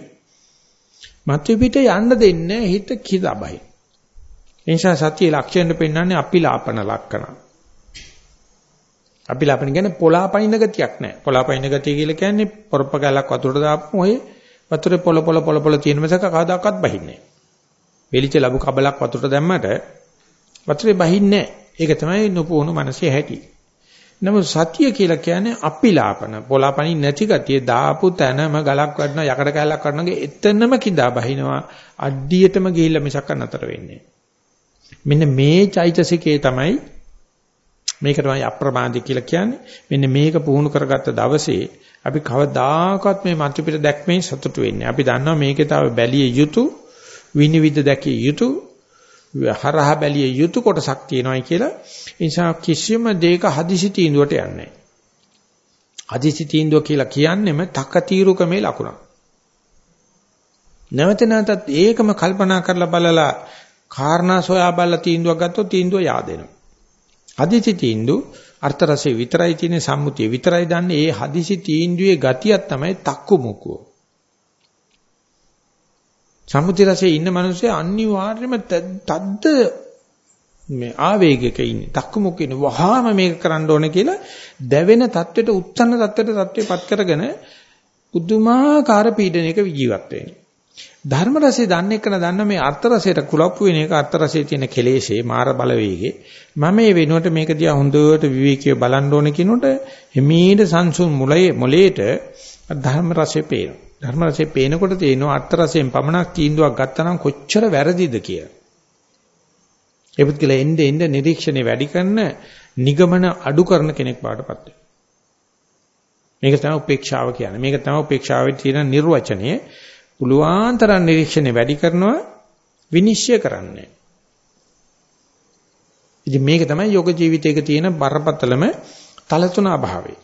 මතු පිට යන්න දෙන්නේ හිත කිදබයි. ඒ නිසා සතියේ ලක්ෂණ පෙන්වන්නේ අපිලාපන ලක්ෂණ. අපිලාපන කියන්නේ පොලාපනින ගතියක් නෑ. පොලාපනින ගතිය කියලා කියන්නේ පොරප්ප ගලක් වතුරට දාපුම ඔය වතුරේ පොල පොල පොල පොල තියෙන මිසක කවදාකවත් බහින්නේ නෑ. වෙලිච්ච ලබු කබලක් වතුරට දැම්මට වතුරේ බහින්නේ නෑ. ඒක තමයි නුපුහුණු මනසේ හැටි. නමුත් සතිය කියලා කියන්නේ අපිලාපන පොලාපනින් නැති ගතිය දාපු තැනම ගලක් වඩන යකඩ කැලක් වඩනගේ එතනම කිඳා බහිනවා අඩියටම ගිහිල්ලා මිසක් නතර වෙන්නේ නෑ. මෙන්න මේ චෛතසිකේ තමයි මේක තමයි අප්‍රමාදී කියලා කියන්නේ. මෙන්න මේක පුහුණු කරගත්ත දවසේ අපි කවදාකවත් මේ මන්ත්‍ර පිට දැක්මේ සතුටු වෙන්නේ. අපි දන්නවා මේකේ තව බැලිය යුතු විනිවිද දැකිය යුතු හරහා බැලිය යුතු කොටසක් තියෙනවායි කියලා. ඒ නිසා කිසියම් දෙයක හදිසි තීන්දුවට යන්නේ නැහැ. හදිසි තීන්දුව කියලා කියන්නේම තකතිරුකමේ ලකුණක්. නැවත නැවතත් ඒකම කල්පනා කරලා බලලා කාරණා සොයා බලලා තීන්දුවක් ගත්තොත් තීන්දුව yaadෙනවා. හදිසි තීන්දුව අර්ථ රසය විතරයි තියෙන සම්මුතිය විතරයි දන්නේ. ඒ හදිසි තීන්දුවේ ගතියක් තමයි තක්කු මුකුව. සම්මුති රසයේ ඉන්න මිනිස්සේ අනිවාර්යයෙන්ම තද්ද මේ ආවේගයක ඉන්නේ. තක්කු මුකුව වහාම මේක කරන්න ඕනේ කියලා දැවෙන தත්වෙට උත්සන්න தත්වෙට தත්වෙපත් කරගෙන උදුමාකාර පීඩනයක ජීවත් වෙන්නේ. ධර්ම රසය දන්න එකන දන්න මේ අර්ථ රසයට කුලප්පු වෙන එක අර්ථ රසයේ තියෙන කෙලෙෂේ මාර බලවේගේ මම මේ වෙනුවට මේක දිහා හොඳට විවේකීව බලන්න ඕනේ කියනකොට හිමීට සංසුන් මුලයේ මොලේට ධර්ම රසය පේනවා. ධර්ම රසය පේනකොට තේනවා අර්ථ රසයෙන් පමණක් තීන්දුවක් ගත්තා නම් කොච්චර වැරදිද කියලා. ඒවත් කියලා එnde එnde නිරීක්ෂණේ වැඩි කරන නිගමන අඩු කරන කෙනෙක් බාටපත් වෙනවා. මේක තමයි උපේක්ෂාව කියන්නේ. මේක තමයි උපේක්ෂාවේ තියෙන නිර්වචනය. පුළුවන් තරම් නිරීක්ෂණය වැඩි කරනවා විනිශ්චය කරන්නේ. ඉතින් මේක තමයි යෝග ජීවිතයක තියෙන බරපතලම තලතුණා භාවය.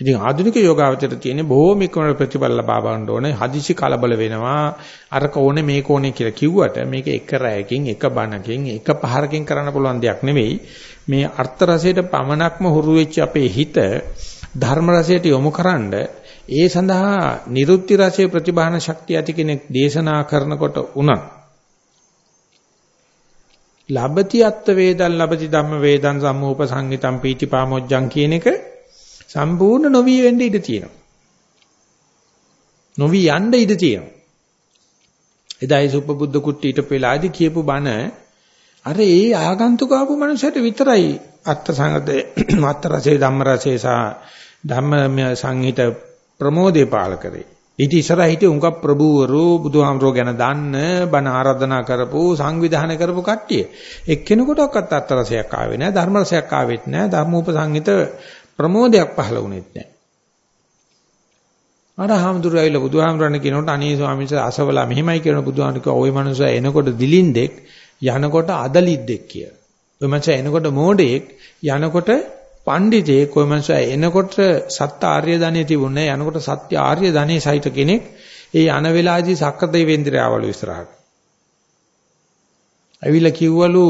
ඉතින් ආධුනික යෝගාවචරයට තියෙන බොහෝම ඉක්මනට ප්‍රතිඵල ලබා ගන්න ඕනේ. හදිසි කලබල වෙනවා. අරක ඕනේ මේක ඕනේ කියලා කිව්වට මේක එක රැයකින් එක බණකින් එක පහරකින් කරන්න පුළුවන් දෙයක් නෙවෙයි. මේ අර්ථ රසයට පමණක්ම හුරු වෙච්ච අපේ හිත ධර්ම රසයට යොමුකරනද ඒ සඳහා නිරුත්ති රසයේ ප්‍රතිභාන ශක්තිය ඇති කෙනෙක් දේශනා කරනකොට උනත් ලබති අත්ත වේදන් ලබති ධම්ම වේදන් සම්මෝප සංගිතම් පීතිපාමොජ්ජං කියන එක සම්පූර්ණ නොවි වෙන්න ඉඩ තියෙනවා. නොවි යන්න ඉඩ තියෙනවා. එදායි සුපබුද්ධ කුට්ටියට පෙළාදී කියපු බණ අර ඒ ආගන්තුක ආපු මනුස්සයට විතරයි අත්ත සංගතේ අත්ත රසේ ධම්ම රසේ සහ ධම්ම සංහිත ප්‍රමෝදේ පාල කරේ. ඊට ඉස්සරහ හිටිය උංග ප්‍රභූවරු බුදුහාමරෝ ගැන දන්න බණ ආරාධනා කරපු සංවිධානය කරපු කට්ටිය. එක්කෙනෙකුටවත් අත්ත රසයක් ආවේ නැහැ ධර්ම රසයක් ආවෙත් නැහැ ධර්මෝපසංහිත ප්‍රමෝදයක් පහළ වුණෙත් නැහැ. අර හාමුදුරුවෝ ඇවිල්ලා බුදුහාමරණ කියනකොට අනේ ස්වාමීන් වහන්සේ අසවලා මෙහෙමයි කියන බුදුහාමර කිව්වා ওই මනුස්සයා එනකොට දිලින්දෙක් යනකොට අදලිද්දෙක් කියලා. ඔය මනුස්සයා එනකොට මෝඩෙක් යනකොට පඬිතේ කොයිමන්ස එනකොට සත්‍ය ආර්ය ධනෙ තිබුණේ යනකොට සත්‍ය ආර්ය ධනෙ සහිත කෙනෙක් ඒ යන වෙලාවේදී සක්‍ර දෙවේන්ද්‍රයවලු ඉස්සරහට. ඇවිල්ලා කිව්වලු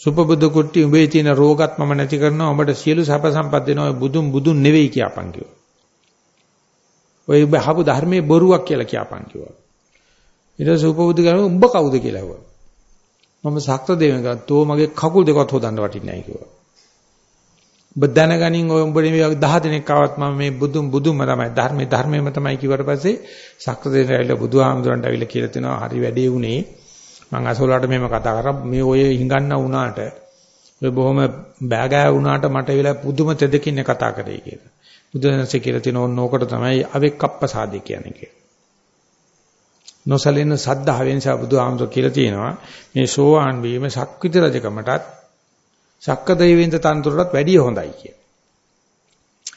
සුපබුද්ධ කුට්ටි උඹේ තියෙන රෝගත් මම නැති කරනවා උඹට සියලු සැප සම්පත් දෙනවා බුදුන් බුදුන් නෙවෙයි කියපන් කිව්වා. ඔය බහපු ධර්මයේ බොරුවක් කියලා කියපන් කිව්වා. ඊට සුපබුද්ධ ගාන උඹ කවුද කියලා ඇහුවා. මම සක්‍ර දෙවියන් ගත්තෝ මගේ කකුල් දෙකවත් හොදන්න වටින්නේ නැහැ කිව්වා. ඔබ දැනගනින් ඔය උඹ නෙවෙයි 10 දෙනෙක් ආවත් මම මේ බුදුන් බුදුම තමයි ධර්මයේ ධර්මයේම තමයි කිව්වට පස්සේ සක්‍ර දෙවියන් ඇවිල්ලා බුදුහාමුදුරන්ට ඇවිල්ලා කියලා තිනවා හරි වැඩේ උනේ මං අසෝලාට මෙහෙම කතා කරා මේ ඔය හිඟන්න වුණාට ඔය බොහොම බෑගෑ වුණාට මට වෙලා පුදුම තෙදකින් කතා කරේ කියලා. බුදුන්සේ කියලා තින ඕන ඕකට තමයි අවෙක්කප්පසාදී කියන්නේ කියලා. නොසලෙන සද්ධාවෙන් සා බුදුහාමුදුර කියලා තියෙනවා මේ සෝවාන් වීම ශක්විත රජකමටත් ශක්ක දෙවිඳ තන්තුරටත් වැඩිය හොඳයි කිය.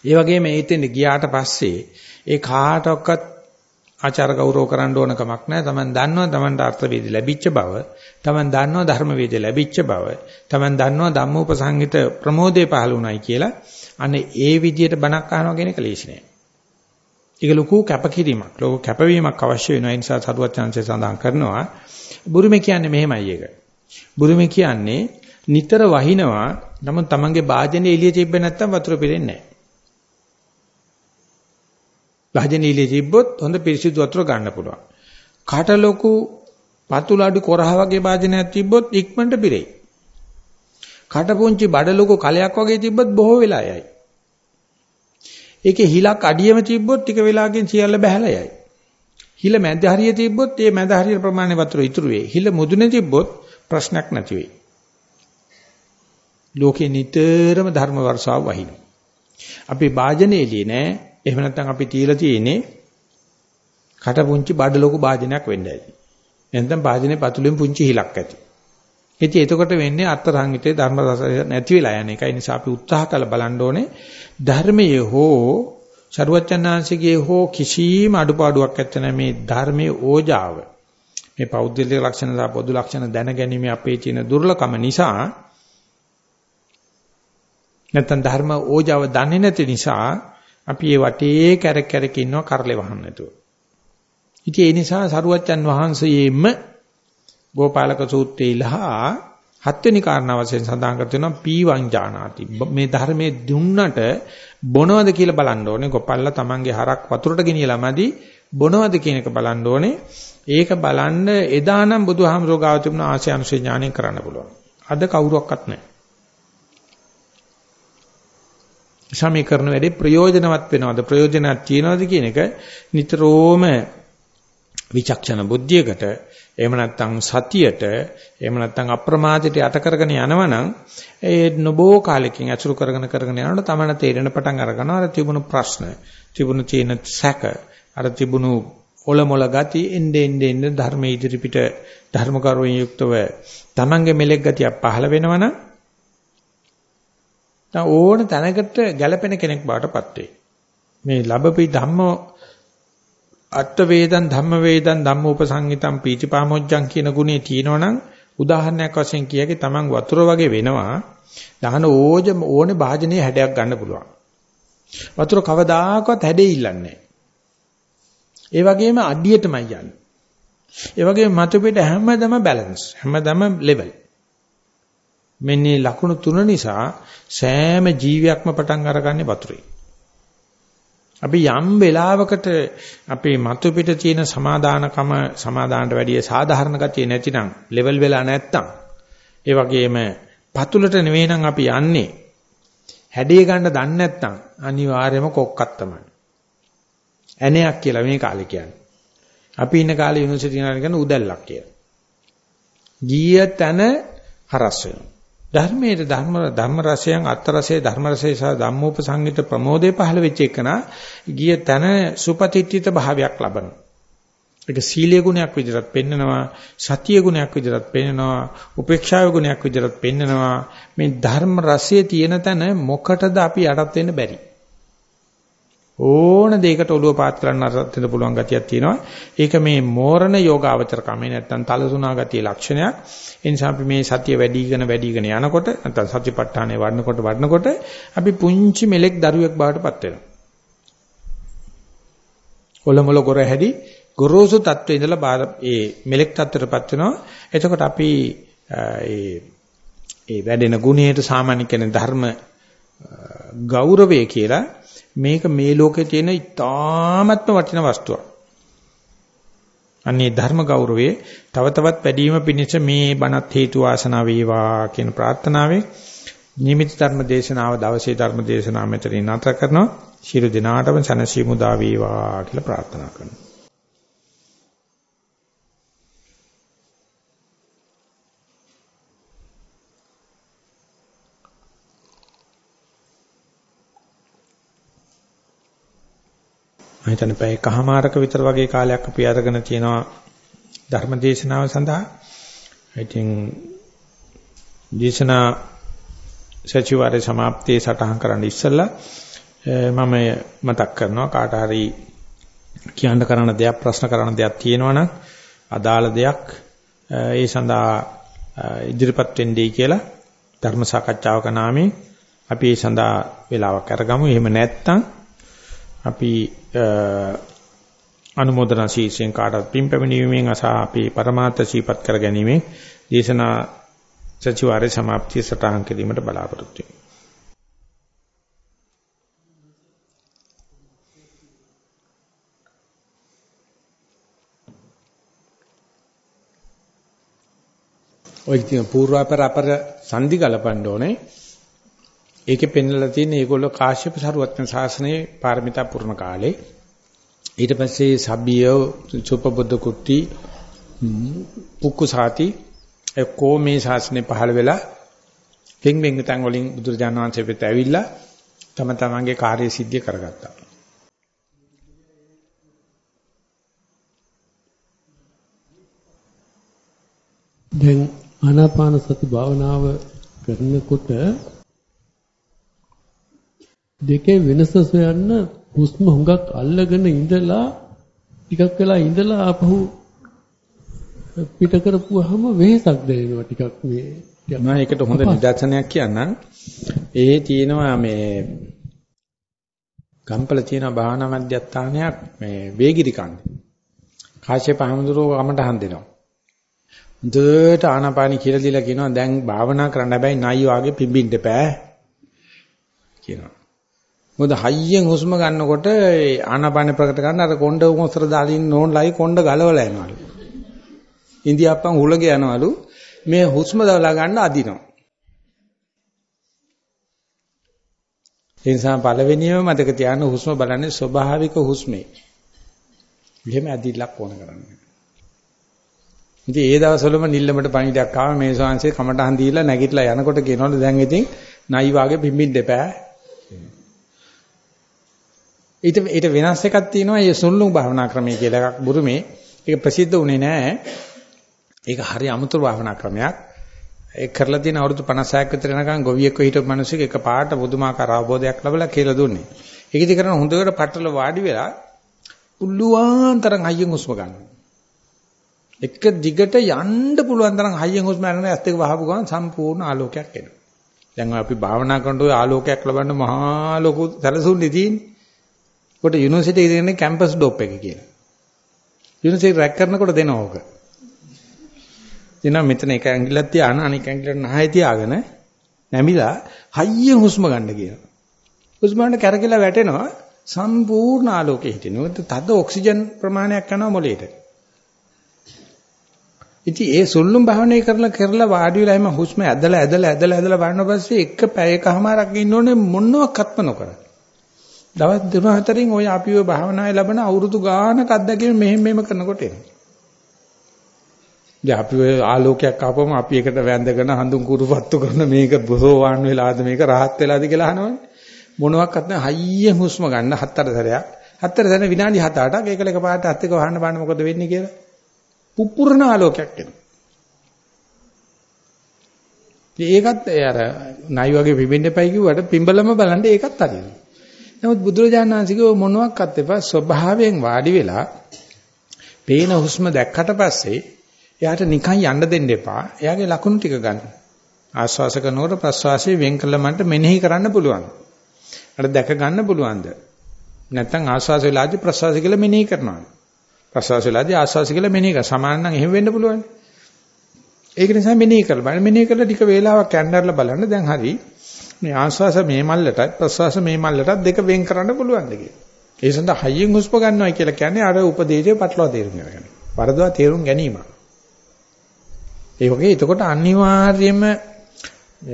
ඒ වගේම ඒතෙන් ගියාට පස්සේ ඒ කාටවත් ආචාර ගෞරව කරන්න ඕන කමක් නැහැ. Taman දන්නවා Tamanට අර්ථ වේද ලැබිච්ච බව. Taman දන්නවා ධර්ම වේද ලැබිච්ච බව. Taman දන්නවා ධම්මෝපසංහිත ප්‍රමෝදේ පහළ උනායි කියලා. අනේ ඒ විදියට බණක් අහනවා කියන එක ලේසි නෑ. ඒක ලොකු කැපකිරීමක්. ලොකු කැපවීමක් අවශ්‍ය වෙනවා. ඒ නිසා සරුවත් chance සඳහන් කරනවා. බුරුමේ කියන්නේ මෙහෙමයි ඒක. බුරුමේ කියන්නේ නිතර වහිනවා. නමුත් Tamange වාජනේ එළිය තිබ්බ නැත්තම් වතුර පිරෙන්නේ නැහැ. වාජනේ එළිය තිබ්බොත් හොඳ පිරිසිදු වතුර ගන්න පුළුවන්. කට ලොකු පතුල අඩු කොරහ වගේ වාජනයක් තිබ්බොත් ඉක්මනට පිරෙයි. කට පුංචි බඩ ලොකු කලයක් වගේ තිබ්බොත් බොහෝ වෙලා යයි. ඒකේ හිලක් අඩියම තිබ්බොත් ටික වෙලාවකින් සියල්ල බහැලා යයි. හිල මැද හරිය තිබ්බොත් ඒ මැද හරිය ප්‍රමාණය වතුර ඉතුරු වෙයි. හිල මුදුනේ තිබ්බොත් ප්‍රශ්නයක් නැති වෙයි. ලෝකේ නිතරම ධර්ම වර්ෂාව වහින. අපි වාජනේලිය නෑ. එහෙම නැත්නම් අපි තියලා තියෙන්නේ කට පුංචි බඩ ලොකු වාජනයක් වෙන්න ඇති. එහෙනම් වාජනේ පතුලෙන් පුංචි හිලක් ඇති. ඉතින් එතකොට වෙන්නේ අර්ථ සංහිතේ ධර්ම රස නැති වෙලා යන එකයි නිසා අපි උත්සාහ කළ බලන්න ඕනේ ධර්මයේ හෝ ਸਰුවචනාංශිකයේ හෝ කිසිම අඩුපාඩුවක් නැත්නම් මේ ධර්මයේ ඕජාව මේ පෞද්ගලික ලක්ෂණ සහ පොදු ලක්ෂණ දැනගැනීම අපේ තියෙන දුර්ලභම නිසා නැත්නම් ධර්ම ඕජාව දන්නේ නැති නිසා අපි ඒ වටේ කැරක් කැරක ඉන්නවා කරලේ වහන්න නැතුව. ඉතින් ඒ නිසා සරුවච්චන් වහන්සේෙම ගෝපාලක සූත්‍රයේ ඉලහා හත්වෙනි කාරණාව වශයෙන් සඳහන් කර තියෙනවා පීවං ජානාති. මේ ධර්මයේ දුන්නට බොනවද කියලා බලන්න ඕනේ. ගොපල්ලා තමන්ගේ හරක් වතුරට ගෙනියලා මදි බොනවද කියන එක බලන්න ඕනේ. ඒක බලන්න එදානම් බුදුහාමරෝ ගාව තිබුණ ආශය අනුශේ ඥාණයෙන් කරන්න පුළුවන්. අද කවුරක්වත් නැහැ. සමීකරණ වැඩි ප්‍රයෝජනවත් වෙනවද ප්‍රයෝජනක් තියනවද කියන එක නිතරම විචක්ෂණ බුද්ධියකට එහෙම නැත්නම් සතියට එහෙම නැත්නම් අප්‍රමාදයට යට කරගෙන යනවනම් ඒ නොබෝ කාලෙකින් අසුරු කරගෙන කරගෙන යනකොට තමයි තේරෙන පටන් අරගනවා අර තිබුණු ප්‍රශ්න තිබුණු තියෙන සැක අර තිබුණු ඔලොමොල ගති එnde ende ende ධර්මයේ ඉදිරිපිට ධර්මකරුවෙන් යුක්තව තමන්ගේ මෙලෙක් ගතිය පහළ වෙනවනම් ඕන තැනකට ගැළපෙන කෙනෙක් බාටපත් වෙයි. මේ ලැබපි ධම්ම අට වේදන් ධම්ම වේදන් ධම්මෝපසංගිතම් පීතිපාමොජ්ජං කියන ගුණේ තියෙනවනම් උදාහරණයක් වශයෙන් කියකේ තමන් වතුර වගේ වෙනවා දහන ඕජ ඕනේ භාජනයේ හැඩයක් ගන්න පුළුවන්. වතුර කවදාකවත් හැඩේ ඉල්ලන්නේ ඒ වගේම අඩියටමයි යන්නේ. ඒ වගේම මතු පිට හැමදම බැලන්ස් හැමදම ලෙවල්. මෙන්න ලකුණු තුන නිසා සෑම ජීවියක්ම පටන් අරගන්නේ වතුරේ. අපි යම් වෙලාවකට අපේ මතු පිට තියෙන සමාදානකම සමාදානට වැඩිය සාධාරණ ගතිය නැතිනම් ලෙවල් වෙලා නැත්තම් ඒ වගේම පතුලට නෙවෙයි අපි යන්නේ හැඩය ගන්න දන්නේ නැත්තම් අනිවාර්යයෙන්ම කොක්කක් තමයි. ඇණයක් කියලා මේ කාලේ කියන්නේ. අපි ඉන්න කාලේ යුනිවර්සිටි යනවා කියන උදැල්ලක් කියලා. ගිය තැන හරස් වෙනවා. ධර්මයේ ධර්ම ධම්ම රසයන් අත් රසයේ ධර්ම රසයේ සහ ධම්මෝපසංගිත ප්‍රමෝදේ පහළ වෙච්ච එකන ගිය තන සුපතිත්‍ිත භාවයක් ලබනවා. ඒක සීලයේ ගුණයක් විදිහට පෙන්නනවා සතියේ ගුණයක් විදිහට පෙන්නනවා උපේක්ෂාවේ ගුණයක් විදිහට පෙන්නනවා මේ ධර්ම රසයේ තියෙන තැන මොකටද අපි යටත් වෙන්න බැරි ඕන දෙයකට ඔළුව පාත් කරන්න අරත් වෙන්න පුළුවන් ගතියක් තියෙනවා. ඒක මේ මෝරණ යෝගාවචර කමේ නැත්තම් තලසුණා ගතිය ලක්ෂණයක්. ඒ නිසා අපි මේ සතිය වැඩිගෙන වැඩිගෙන යනකොට නැත්තම් සතිපට්ඨානේ වඩනකොට වඩනකොට අපි පුංචි මෙලෙක් දරුවෙක් බවට පත් වෙනවා. ඔලොමල ගොර හැදි ගොරෝසු තත්ත්වයේ ඉඳලා ඒ මෙලෙක් තත්ත්වයටපත් වෙනවා. එතකොට අපි ඒ ඒ වැඩෙන ගුණයට සාමාන්‍ය කෙනෙක් ධර්ම ගෞරවය කියලා මේක මේ ලෝකේ තියෙන ඉතාමත්ම වටින වස්තුවක්. අන්නේ ධර්ම ගෞරවයේ තව තවත් වැඩිම පිණිස මේ බණත් හේතු වාසනා වේවා කියන ප්‍රාර්ථනාවෙන් නිමිති ධර්ම දේශනාව දවසේ ධර්ම දේශනාව මෙතනින් නතර කරනවා. ශිරු දිනාටම සනසීමු දා වේවා කියලා ප්‍රාර්ථනා කරනවා. මම හිතන්නේ පැය කහමාරක විතර වගේ කාලයක් අපි අරගෙන තියෙනවා ධර්ම දේශනාව සඳහා. ඉතින් දේශනා සතිವಾರේ સમાප්තියේ සටහන් කරන්න ඉස්සෙල්ලා මම මතක් කරනවා කාට හරි කියන්න කරන දෙයක් ප්‍රශ්න කරන දෙයක් තියෙනවනම් අදාළ දෙයක් ඒ සඳහා ඉදිරිපත් වෙන්නයි කියලා ධර්ම සාකච්ඡාවක නාමයෙන් අපි ඒ සඳහා වේලාවක් අරගමු. එහෙම නැත්නම් අපි අනුමೋದනා ශීර්ෂයෙන් කාටත් පින් පැමිණීමෙන් අසා අපේ પરමාර්ථ සීපත් කර ගැනීමෙන් දේශනා සචිවාරයේ સમાප්තිය සටහන් කිරීමට බලාපොරොත්තු වෙමි. ඔය කියන පූර්වාපර අපර සංදි ගලපන්න ඕනේ. ඒකේ පෙන්වලා තියෙන ඒගොල්ලෝ කාශ්‍යප සරුවත්න ශාසනයේ පාරමිතා පුරන කාලේ ඊට පස්සේ සබ්බිය සුපබුද්ධ කුට්ටි පුක්කුසාති එක්කෝ මේ ශාසනය පහළ වෙලා පින් පින් තන් වලින් බුදුරජාණන් වහන්සේ වෙත ඇවිල්ලා තම තමන්ගේ කාර්ය සිද්ධිය කරගත්තා. දැන් ආනාපාන සති භාවනාව කරනකොට දෙකේ වෙනස සොයන්න හුස්ම හුඟක් අල්ලගෙන ඉඳලා ටිකක් වෙලා ඉඳලා ආපහු පිට කරපුවාම වෙහසක් දැනෙනවා ටිකක් මේ මම ඒකට හොඳ නිදර්ශනයක් කියන්නම්. ඒ තියෙනවා මේ ගම්පල තියෙන භාවනා මධ්‍යස්ථානයක් මේ වේගිරි කන්නේ කාශ්‍යප හඳුරෝ ගමට හන්දෙනවා හොඳට ආනාපානි කියලා දීලා කියනවා දැන් භාවනා කරන්න හැබැයි නයි වාගේ පිඹින්න එපා කියනවා මොකද හයියෙන් හුස්ම ගන්නකොට ආනාපාන ප්‍රකට ගන්න අර කොණ්ඩ මොස්තර දාලින් නෝන්ලයි කොණ්ඩ ගලවලා යනවලු. ඉන්දියාප්පන් හුලග යනවලු මේ හුස්ම දාලා ගන්න අදිනවා. ඒ නිසා පළවෙනියම මතක තියාගන්න හුස්ම බලන්නේ ස්වභාවික හුස්මේ. එහෙම ඇදිලක් ඕන කරන්නේ. ඉතින් ඒ දවස්වලම නිල්ලමට පණිඩක් ආව මේ ශාංශේ කමටහන් දීලා නැගිටලා යනකොට කියනවලු දැන් ඉතින් නයි වාගේ පිම්බින්න දෙපෑ. ඊට ඊට වෙනස් එකක් තියෙනවා මේ සුල්ලුම් භාවනා ක්‍රමය කියලා එකක් බුරුමේ. ඒක ප්‍රසිද්ධ වුණේ නැහැ. ඒක හරි අමුතු භාවනා ක්‍රමයක්. ඒක කරලා තියෙන අවුරුදු 56ක් විතර යනකම් ගොවියෙක්ව හිටපු මිනිස්සෙක් එක පාට බුදුමාකාර අවබෝධයක් ලැබලා කියලා දුන්නේ. ඒකෙදි කරන හොඳට පట్టල වාඩි වෙලා පුළුවන් තරම් අයියෙන් හුස්ම ගන්නවා. එක දිගට යන්න පුළුවන් තරම් හයියෙන් හුස්ම ගන්න ඇස් දෙක වහපු ගමන් සම්පූර්ණ ආලෝකයක් එනවා. දැන් අපි භාවනා කරනකොට ආලෝකයක් ලබන්න මහා ලොකු සැලසුම්නේ තියෙන්නේ. කොට යුනිවර්සිටි එකේ තියෙන කැම්පස් ඩොප් එක කියලා. යුනිවර්සිටි රැක් කරනකොට දෙනවා ඕක. එනවා මෙතන එක ඇඟිල්ලක් තියාන අනික ඇඟිල්ලට නහය තියාගෙන නැමිලා හයියෙන් හුස්ම ගන්න කියනවා. හුස්ම ගන්න කැරකිලා වැටෙනවා සම්පූර්ණ ආලෝකයේ හිටිනවා. තද ඔක්සිජන් ප්‍රමාණයක් යනවා මොළයට. ඉතින් ඒ සුල්ලුම් භාවනාය කරලා කරලා වාඩි වෙලා එම හුස්ම ඇදලා ඇදලා ඇදලා ඇදලා බලන පස්සේ එක පැයකමාරක් ඉන්න ඕනේ මොනවාක්වත්ම නොකර. දවස් තුන හතරින් ඔය අපි ඔය භාවනාවේ ලබන අවුරුදු ගානක් අත්දැකීම මෙහෙම මෙහෙම කරනකොට එනවා. දැන් අපි ඔය ආලෝකයක් ආපම අපි එකට වැඳගෙන හඳුන් කුරුපත්තු කරන මේක බොසෝවාන් වෙලාද මේක රහත් වෙලාද කියලා අහනවනේ. මොනවාක්වත් නැහැ හයිය හුස්ම ගන්න හතර සැරයක්. හතර සැර විනාඩි 7-8ක් ඒකල එකපාරට අත් එක වහන්න බලන්න මොකද වෙන්නේ කියලා. පුපුරන ආලෝකයක් එනවා. ඒකත් අර නයි වගේ පිඹෙන්න එපයි කිව්වට පිඹලම බලන්න ඒකත් හරියනවා. නමුත් බුදුරජාණන් වහන්සේගේ මොනවාක්වත් එපා ස්වභාවයෙන් වාඩි වෙලා පේන හුස්ම දැක්කට පස්සේ එයාට නිකන් යන්න දෙන්න එපා. එයාගේ ලකුණු ටික ගන්න. ආස්වාස කරනකොට ප්‍රස්වාසයේ වෙන් කළ මන්ට මෙනෙහි කරන්න පුළුවන්. අර දැක ගන්න පුළුවන්ද? නැත්නම් ආස්වාස වෙලාදී ප්‍රස්වාස කියලා මෙනෙහි කරනවා. ප්‍රසවාස වෙලාදී ආස්වාස කියලා මෙනෙහි කර. සමාන නම් එහෙම වෙන්න පුළුවන්. ඒක නිසා මෙනෙහි කරලා බලන්න. මෙනෙහි කරලා ටික වේලාවක් කැන්ඩර්ලා බලන්න දැන් හරි. මේ ආස්වාස මේ මල්ලටත් ප්‍රසවාස මේ මල්ලටත් දෙක වෙන් කරන්න පුළුවන්ද කියලා. ඒ සඳහා හයියෙන් හුස්ම ගන්නවා කියලා කියන්නේ අර උපදේශය පටලවා තේරුම් ගන්න. වරදවා තේරුම් ගැනීම. ඒ වගේ එතකොට අනිවාර්යයෙන්ම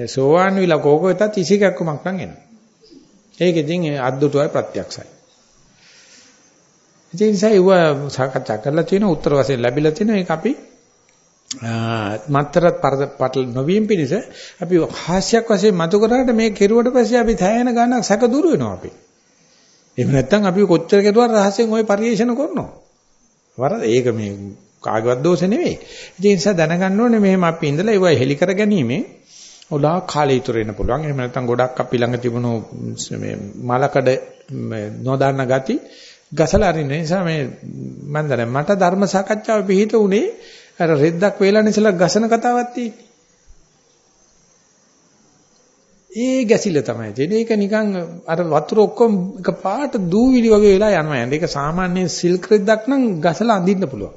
සෝවාන් විලා කෝකෙතත් ඉසිකක්කමක් නම් එනවා. ඒක ඉතින් අද්දුටුවයි ප්‍රත්‍යක්ෂයි. ඒ නිසා ඒව සාකච්ඡා කරලා තියෙන උත්තර වශයෙන් ලැබිලා තියෙන ඒක අපි මත්තරත් පටල නොවීම පිණිස අපි හාස්‍යයක් වශයෙන් මතු කරාට මේ කෙරුවට පස්සේ අපි තැයෙන ගන්නක් සැක දුර වෙනවා අපි. එහෙම නැත්නම් අපි කොච්චර කෙරුවා රහසෙන් ওই පරිේෂණ කරනවා. වරද ඒක මේ කාගේවත් දෝෂ නෙවෙයි. ඒ නිසා දැනගන්න ඕනේ මෙහෙම අපි ඉඳලා ඒව හෙලි කර ගැනීමෙන් ඔලා කාලය ඉතුරු වෙන්න පුළුවන්. එහෙම නැත්නම් ගොඩක් අපි ළඟ තිබුණු මේ මලකඩ නොදන්න ගති ගසලා අරින්න නිසා මේ මම දන්නේ මට ධර්ම සාකච්ඡාව පිළිහිට උනේ අර රෙද්දක් වේලා ඉස්සලා ගසන කතාවක් තියෙන්නේ. ඒ ගැසිල්ල තමයි තියෙන්නේ. ඒක නිකන් අර වතුර ඔක්කොම එක පාට දූවිලි වගේ වෙලා යනවා. ඒක සාමාන්‍ය සිල්ක් රෙද්දක් නම් ගසලා අඳින්න පුළුවන්.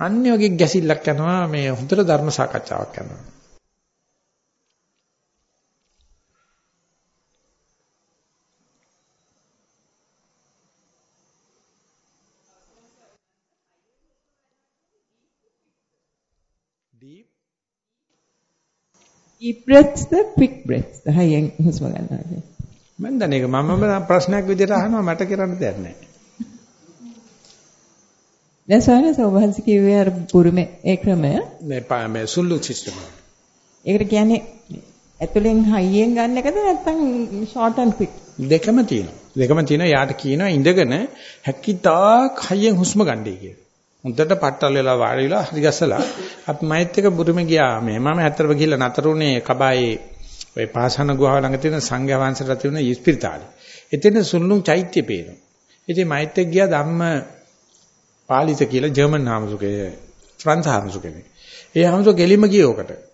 අන්නේ වගේ ගැසිල්ලක් යනවා මේ හොඳට ධර්ම සාකච්ඡාවක් යනවා. Deep breaths ද quick breaths ද හයියෙන් හුස්ම ගන්නවා මම දන්නේ ඒක මමම ප්‍රශ්නයක් විදිහට අහනවා මට කරන්න දෙයක් නැහැ. දැන් සෝයන සෝභාන්ස කිව්වේ අර පුරුමේ ඒ ක්‍රමය මේ මේ සුල්ලු සිස්ටම්. ඒකට කියන්නේ ඇතුලෙන් හයියෙන් ගන්න එකද නැත්නම් short and quick? දෙකම තියෙනවා. දෙකම තියෙනවා. යාට කියනවා ඉඳගෙන හැකිතාක් හයියෙන් හුස්ම ගන්නයි කියලා. හොඳට පට්ටල් වෙලා වාඩි වෙලා හරි ගස්සලා අපි මයිත් එක බුරුමේ ගියා මේ මම ඇත්තටම ගිහලා නතරුනේ කබායේ ඔය පාසන ගුහාව ළඟ තියෙන සංඝයා වහන්සේලා තියෙන ඉස්පිරිතාලේ. එතන සුන්නුම් චෛත්‍ය පේනවා. ඉතින් මයිත් එක්ක ගියා ධම්ම පාලිත කියලා ජර්මන් හාමුදුරුවෝ ෆ්‍රන්ස් හාමුදුරුවෝ ඒ හාමුදුරුවෝ ගෙලිම ගියේ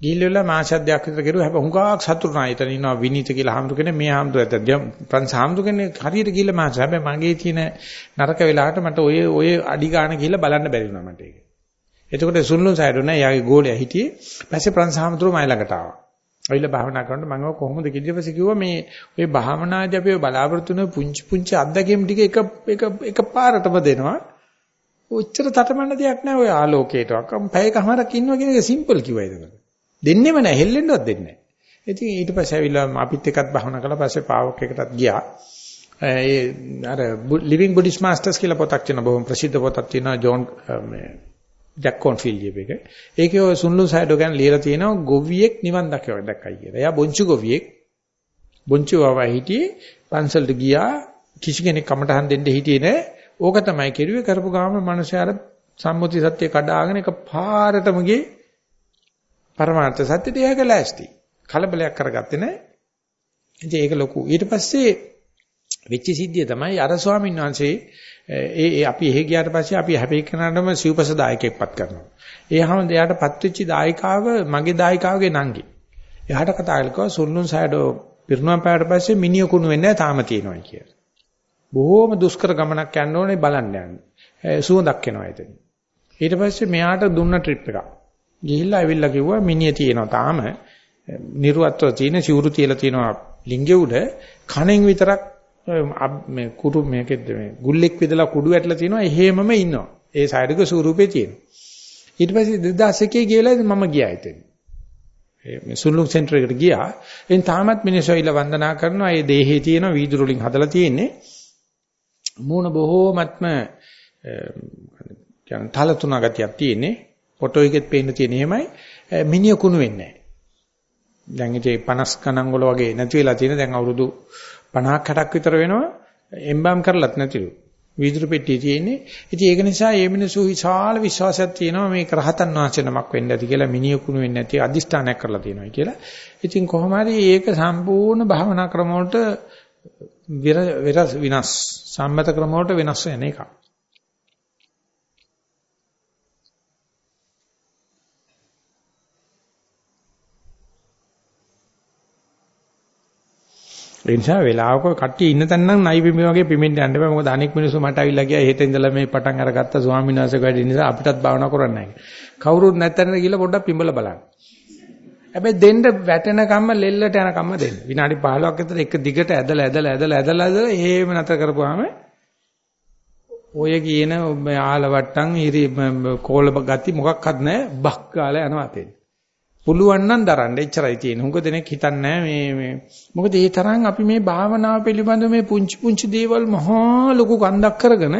ඔකට. ගිහිල්ලා මාස දෙකක් විතර ගිරුවා. හැබැයි හුඟක් සතුටුනා. එතන ඉන්නවා විනීත කියලා හාමුදුර කෙනෙක්. මේ හාමුදුර ඇත්ත ප්‍රංශ හාමුදුර කෙනෙක් හරියට ගිහිල්ලා මාස. හැබැයි මගේ තියෙන නරක වෙලාවට මට ඔය ඔය අඩි ගන්න ගිහිල්ලා බලන්න බැරි වුණා මට ඒක. එතකොට සුන්ලුන් සයිඩෝ නෑ. යාගේ ගෝලයා හිටියේ. පස්සේ ප්‍රංශ හාමුදුරුවෝ මයි ළඟට ආවා. ඔයිලා භාවනා කරනකොට මම කොහොමද කිව්වපස්සේ කිව්වා මේ ඔය භාවනාදී අපි බලාපොරොත්තු වෙන පුංචි පුංචි අත්දැකීම් ටික එක එක එක පාරටම දෙනවා. ඔච්චර තටමන්න දෙයක් නැහැ ඔය ආලෝකයට. අක්කම් පැයකමාරක් ඉන්නවා කියන එක සිම්පල් කිව්වා ඒක. දෙන්නෙම නැහැ හෙල්ලෙන්නවත් දෙන්නේ නැහැ. ඉතින් ඊට පස්සේ ඇවිල්ලා අපිත් එක්කත් භාවනා කළා පස්සේ පාවොක් එකටත් ගියා. ඒ අර ලිවිං බුද්දිස් මාස්ටර්ස් කියලා පොතක් තියෙනවා බොහොම ප්‍රසිද්ධ පොතක් තියෙනවා ජෝන් මේ ජැක් කොන්ෆීල්ඩ් එකේ. ඒකේ ඔය සුන්ලු සයිඩෝ ගැන ලියලා තියෙනවා ගොවියෙක් නිවන් දැක්කා දැක්කයි කියලා. එයා බොංචු ගොවියෙක්. බොංචු වවා හිටියේ පන්සලට ගියා කිසි කෙනෙක් කමටහන් දෙන්න හිටියේ නෑ. ඕක තමයි කෙරුවේ කරපු ගාම මිනිස්යාර සම්මුති සත්‍ය කඩාගෙන එක පාරටම ගියේ පරමාර්ථ සත්‍යෙට ඒක ලෑස්ති. කලබලයක් කරගත්තේ නෑ. ඉතින් ඒක ලොකු. ඊට පස්සේ වෙච්ච සිද්ධිය තමයි අර ස්වාමීන් වහන්සේ ඒ ඒ අපි එහෙ ගියාට පස්සේ අපි හැපේ කරනටම සිව්පස දායකයෙක්පත් කරනවා. ඒ හැමෝම එයාටපත් වෙච්ච දායකාව මගේ දායකාවගේ නංගි. එයාට කතා කළකෝ සුල්ලුන් සයඩෝ පිරුණම් පෑවට පස්සේ මිනිහ කුණු වෙන්නේ තාම තියෙනවා කියලා. බොහොම දුෂ්කර ගමනක් යන්න ඕනේ බලන්න යන්න. සුවඳක් එනවා එතන. ඊට පස්සේ මෙයාට දුන්න ට්‍රිප් එකක්. ගිහිල්ලා ඇවිල්ලා කිව්වා මිනිහ තියෙනවා තාම නිර්වත්ව තියෙන සිවුරු තියලා තියෙනවා ලිංගෙ උඩ කණෙන් විතරක් මේ කුරු මේකෙද්ද මේ ගුල්ලෙක් විදලා කුඩු ඇටලා තියෙනවා එහෙමම ඉන්නවා. ඒ සායනික ස්වරූපේ තියෙනවා. ඊට පස්සේ 2001 ගියලා මම ගියා එතන. මේ සුළුක් සෙන්ටර් එකට ගියා. එන් තාමත් මිනිස්සු ඉල වන්දනා කරනවා. ඒ දේහේ තියෙන වීදුරු වලින් හදලා තියෙන්නේ. මූණ බොහෝමත්ම කියන තල තුන ගතියක් තියෙන්නේ. ෆොටෝ එකෙත් පේන්න තියෙන එහෙමයි. මිනිහ කුණු වෙන්නේ නැහැ. දැන් ඉතින් 50 ගණන් වල වගේ නැති වෙලා තියෙන දැන් අවුරුදු 50ක් 60ක් විතර වෙනවා එම්බම් කරලත් නැතිලු. වීදුරු පෙට්ටිය තියෙන්නේ. ඉතින් ඒක නිසා මේ මිනිස්සු විශාල විශ්වාසයක් තියෙනවා මේක රහතන් වහන්සේ නමක් වෙන්න ඇති කියලා මිනියකුණු වෙන්න ඇති අදිෂ්ඨානයක් කරලා තියෙනවා කියලා. ඉතින් කොහොම හරි ඒක සම්පූර්ණ භාවනා ක්‍රම වලට විනාශ සම්මත ක්‍රම වලට වෙනස් වෙන එකක්. ඒ නිසා වෙලාවක කට්ටිය ඉන්න තැන නම් නයි පිඹි වගේ පිඹෙන්න යන්න බෑ. මොකද අනෙක් මිනිස්සු මට අවිල්ලා ගියා හෙට ඉඳලා මේ පටන් අරගත්ත ස්වාමීන් වහන්සේ වැඩි නිසා අපිටත් භාවනා කරන්න නැහැ. කවුරුත් නැත්තැනට ගිහලා පොඩ්ඩක් පිඹලා බලන්න. හැබැයි දෙන්න වැටෙන කම්ම ලෙල්ලට යන කම්ම දෙන්න. විනාඩි 15ක් විතර එක දිගට ඇදලා ඇදලා ඇදලා ඇදලා ඇදලා එහෙම නැතර කරපුවාම ඔය කියන ආලවට්ටම් ඉරි කෝල ගති මොකක්වත් නැහැ බක් ගාලා යනවා තේ. පුළුවන් නම් දරන්න එච්චරයි තියෙන්නේ. හුඟ දෙනෙක් හිතන්නේ මේ මේ මොකද ඒ තරම් අපි මේ භාවනාව පිළිබඳ මේ පුංචි පුංචි දේවල් මහා ලොකු කන්දක් කරගෙන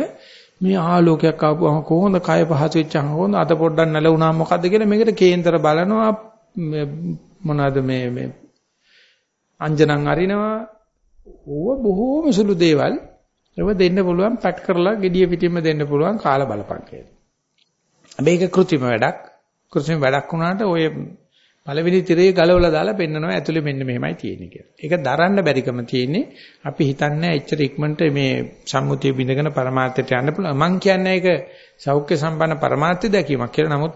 මේ ආලෝකයක් ආපුවම කොහොමද කය පහසු වෙච්චම කොහොමද අත පොඩ්ඩක් නැලුණා මොකද්ද කියලා මේකට කේන්දර බලනවා මොනවාද මේ මේ අංජනන් අරිනවා ඕව බොහෝම සුළු දේවල් ඒව දෙන්න පුළුවන් පැට් කරලා gediya පිටින්ම දෙන්න පුළුවන් කාලා බලපං කියලා. හැබැයි ඒක કૃත්‍රිම වැඩක්. કૃත්‍රිම වැඩක් වුණාට ඔය පළවෙනි තිරේ ගලවලා දාලා පෙන්නනවා ඇතුලේ මෙන්න මෙහෙමයි තියෙන්නේ කියලා. ඒක දරන්න බැරිකම තියෙන්නේ අපි හිතන්නේ එච්චර ඉක්මනට මේ සම්මුතිය බිඳගෙන પરමාර්ථයට යන්න පුළුවන්. මම කියන්නේ ඒක සෞඛ්‍ය සම්පන්න પરමාර්ථය දැකීමක් කියලා. නමුත්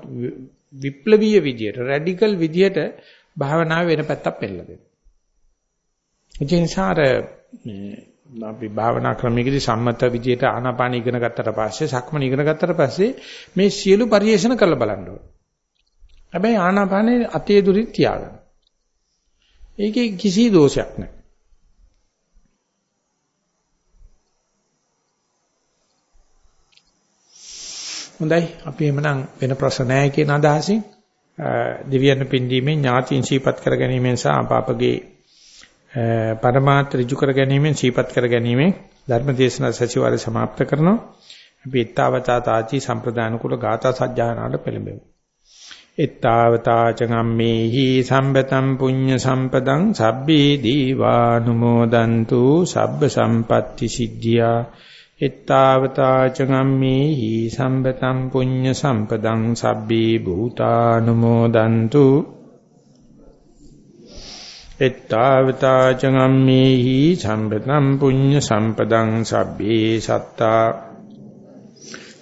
විප්ලවීය විදියට, රැඩිකල් විදියට භාවනාව වෙන පැත්තක් පෙන්නලා දෙනවා. ඒ නිසා අර අපි භාවනා ක්‍රමයකදී සම්මත විදියට ආනාපාන ඉගෙන ගත්තට පස්සේ සක්මන ඉගෙන ගත්තට පස්සේ මේ සියලු පරිේෂණ කරලා බලන්න ඕනේ. හැබැයි ආනාපානේ අතේ දුරින් තියාගන්න. ඒකේ කිසි දෝෂයක් නැහැ. හොඳයි අපි එමනම් වෙන ප්‍රශ්න නැහැ කියන අදහසින් දිව්‍යන පින්දීමේ ඥාතින් සීපත් කර ගැනීමෙන් සහ අපාපගේ පරමාර්ථ ඍජු කර ගැනීමෙන් සීපත් කර ගැනීමෙන් ධර්මදේශන සැසිවාරය સમાપ્ત කරනවා අපි ඊත්තාවතා තාචි සම්ප්‍රදාන කුල ගාථා සජ්ජානාට පෙළඹෙමු එත්තාවතා චගම්මේහි සම්බතම් පුඤ්ඤ සම්පදං සබ්බේ දීවානුමෝදන්තු සබ්බ සම්පatti සිද්ධියා. එත්තාවතා චගම්මේහි සම්බතම් පුඤ්ඤ සම්පදං සබ්බේ භූතානුමෝදන්තු. එත්තාවතා චගම්මේහි සම්බතම් පුඤ්ඤ සම්පදං සබ්බේ සත්තා.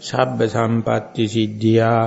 සබ්බ සම්පatti සිද්ධියා.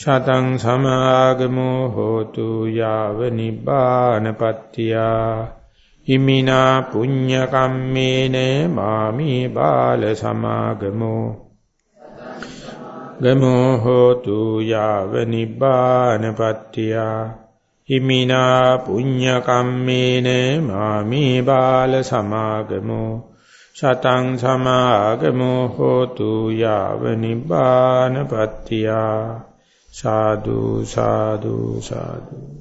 ශතං සමාගමෝ හෝතු යාව නිබ්බානපත්තියා ඉමිනා පුඤ්ඤ කම්මේන මාමේ බාල සමාගමෝ ගමෝ හෝතු යාව නිබ්බානපත්තියා හිමිනා පුඤ්ඤ කම්මේන මාමේ බාල සමාගමෝ සතං සමාගමෝ හෝතු යාව නිබ්බානපත්තියා සාදු සාදු සාදු.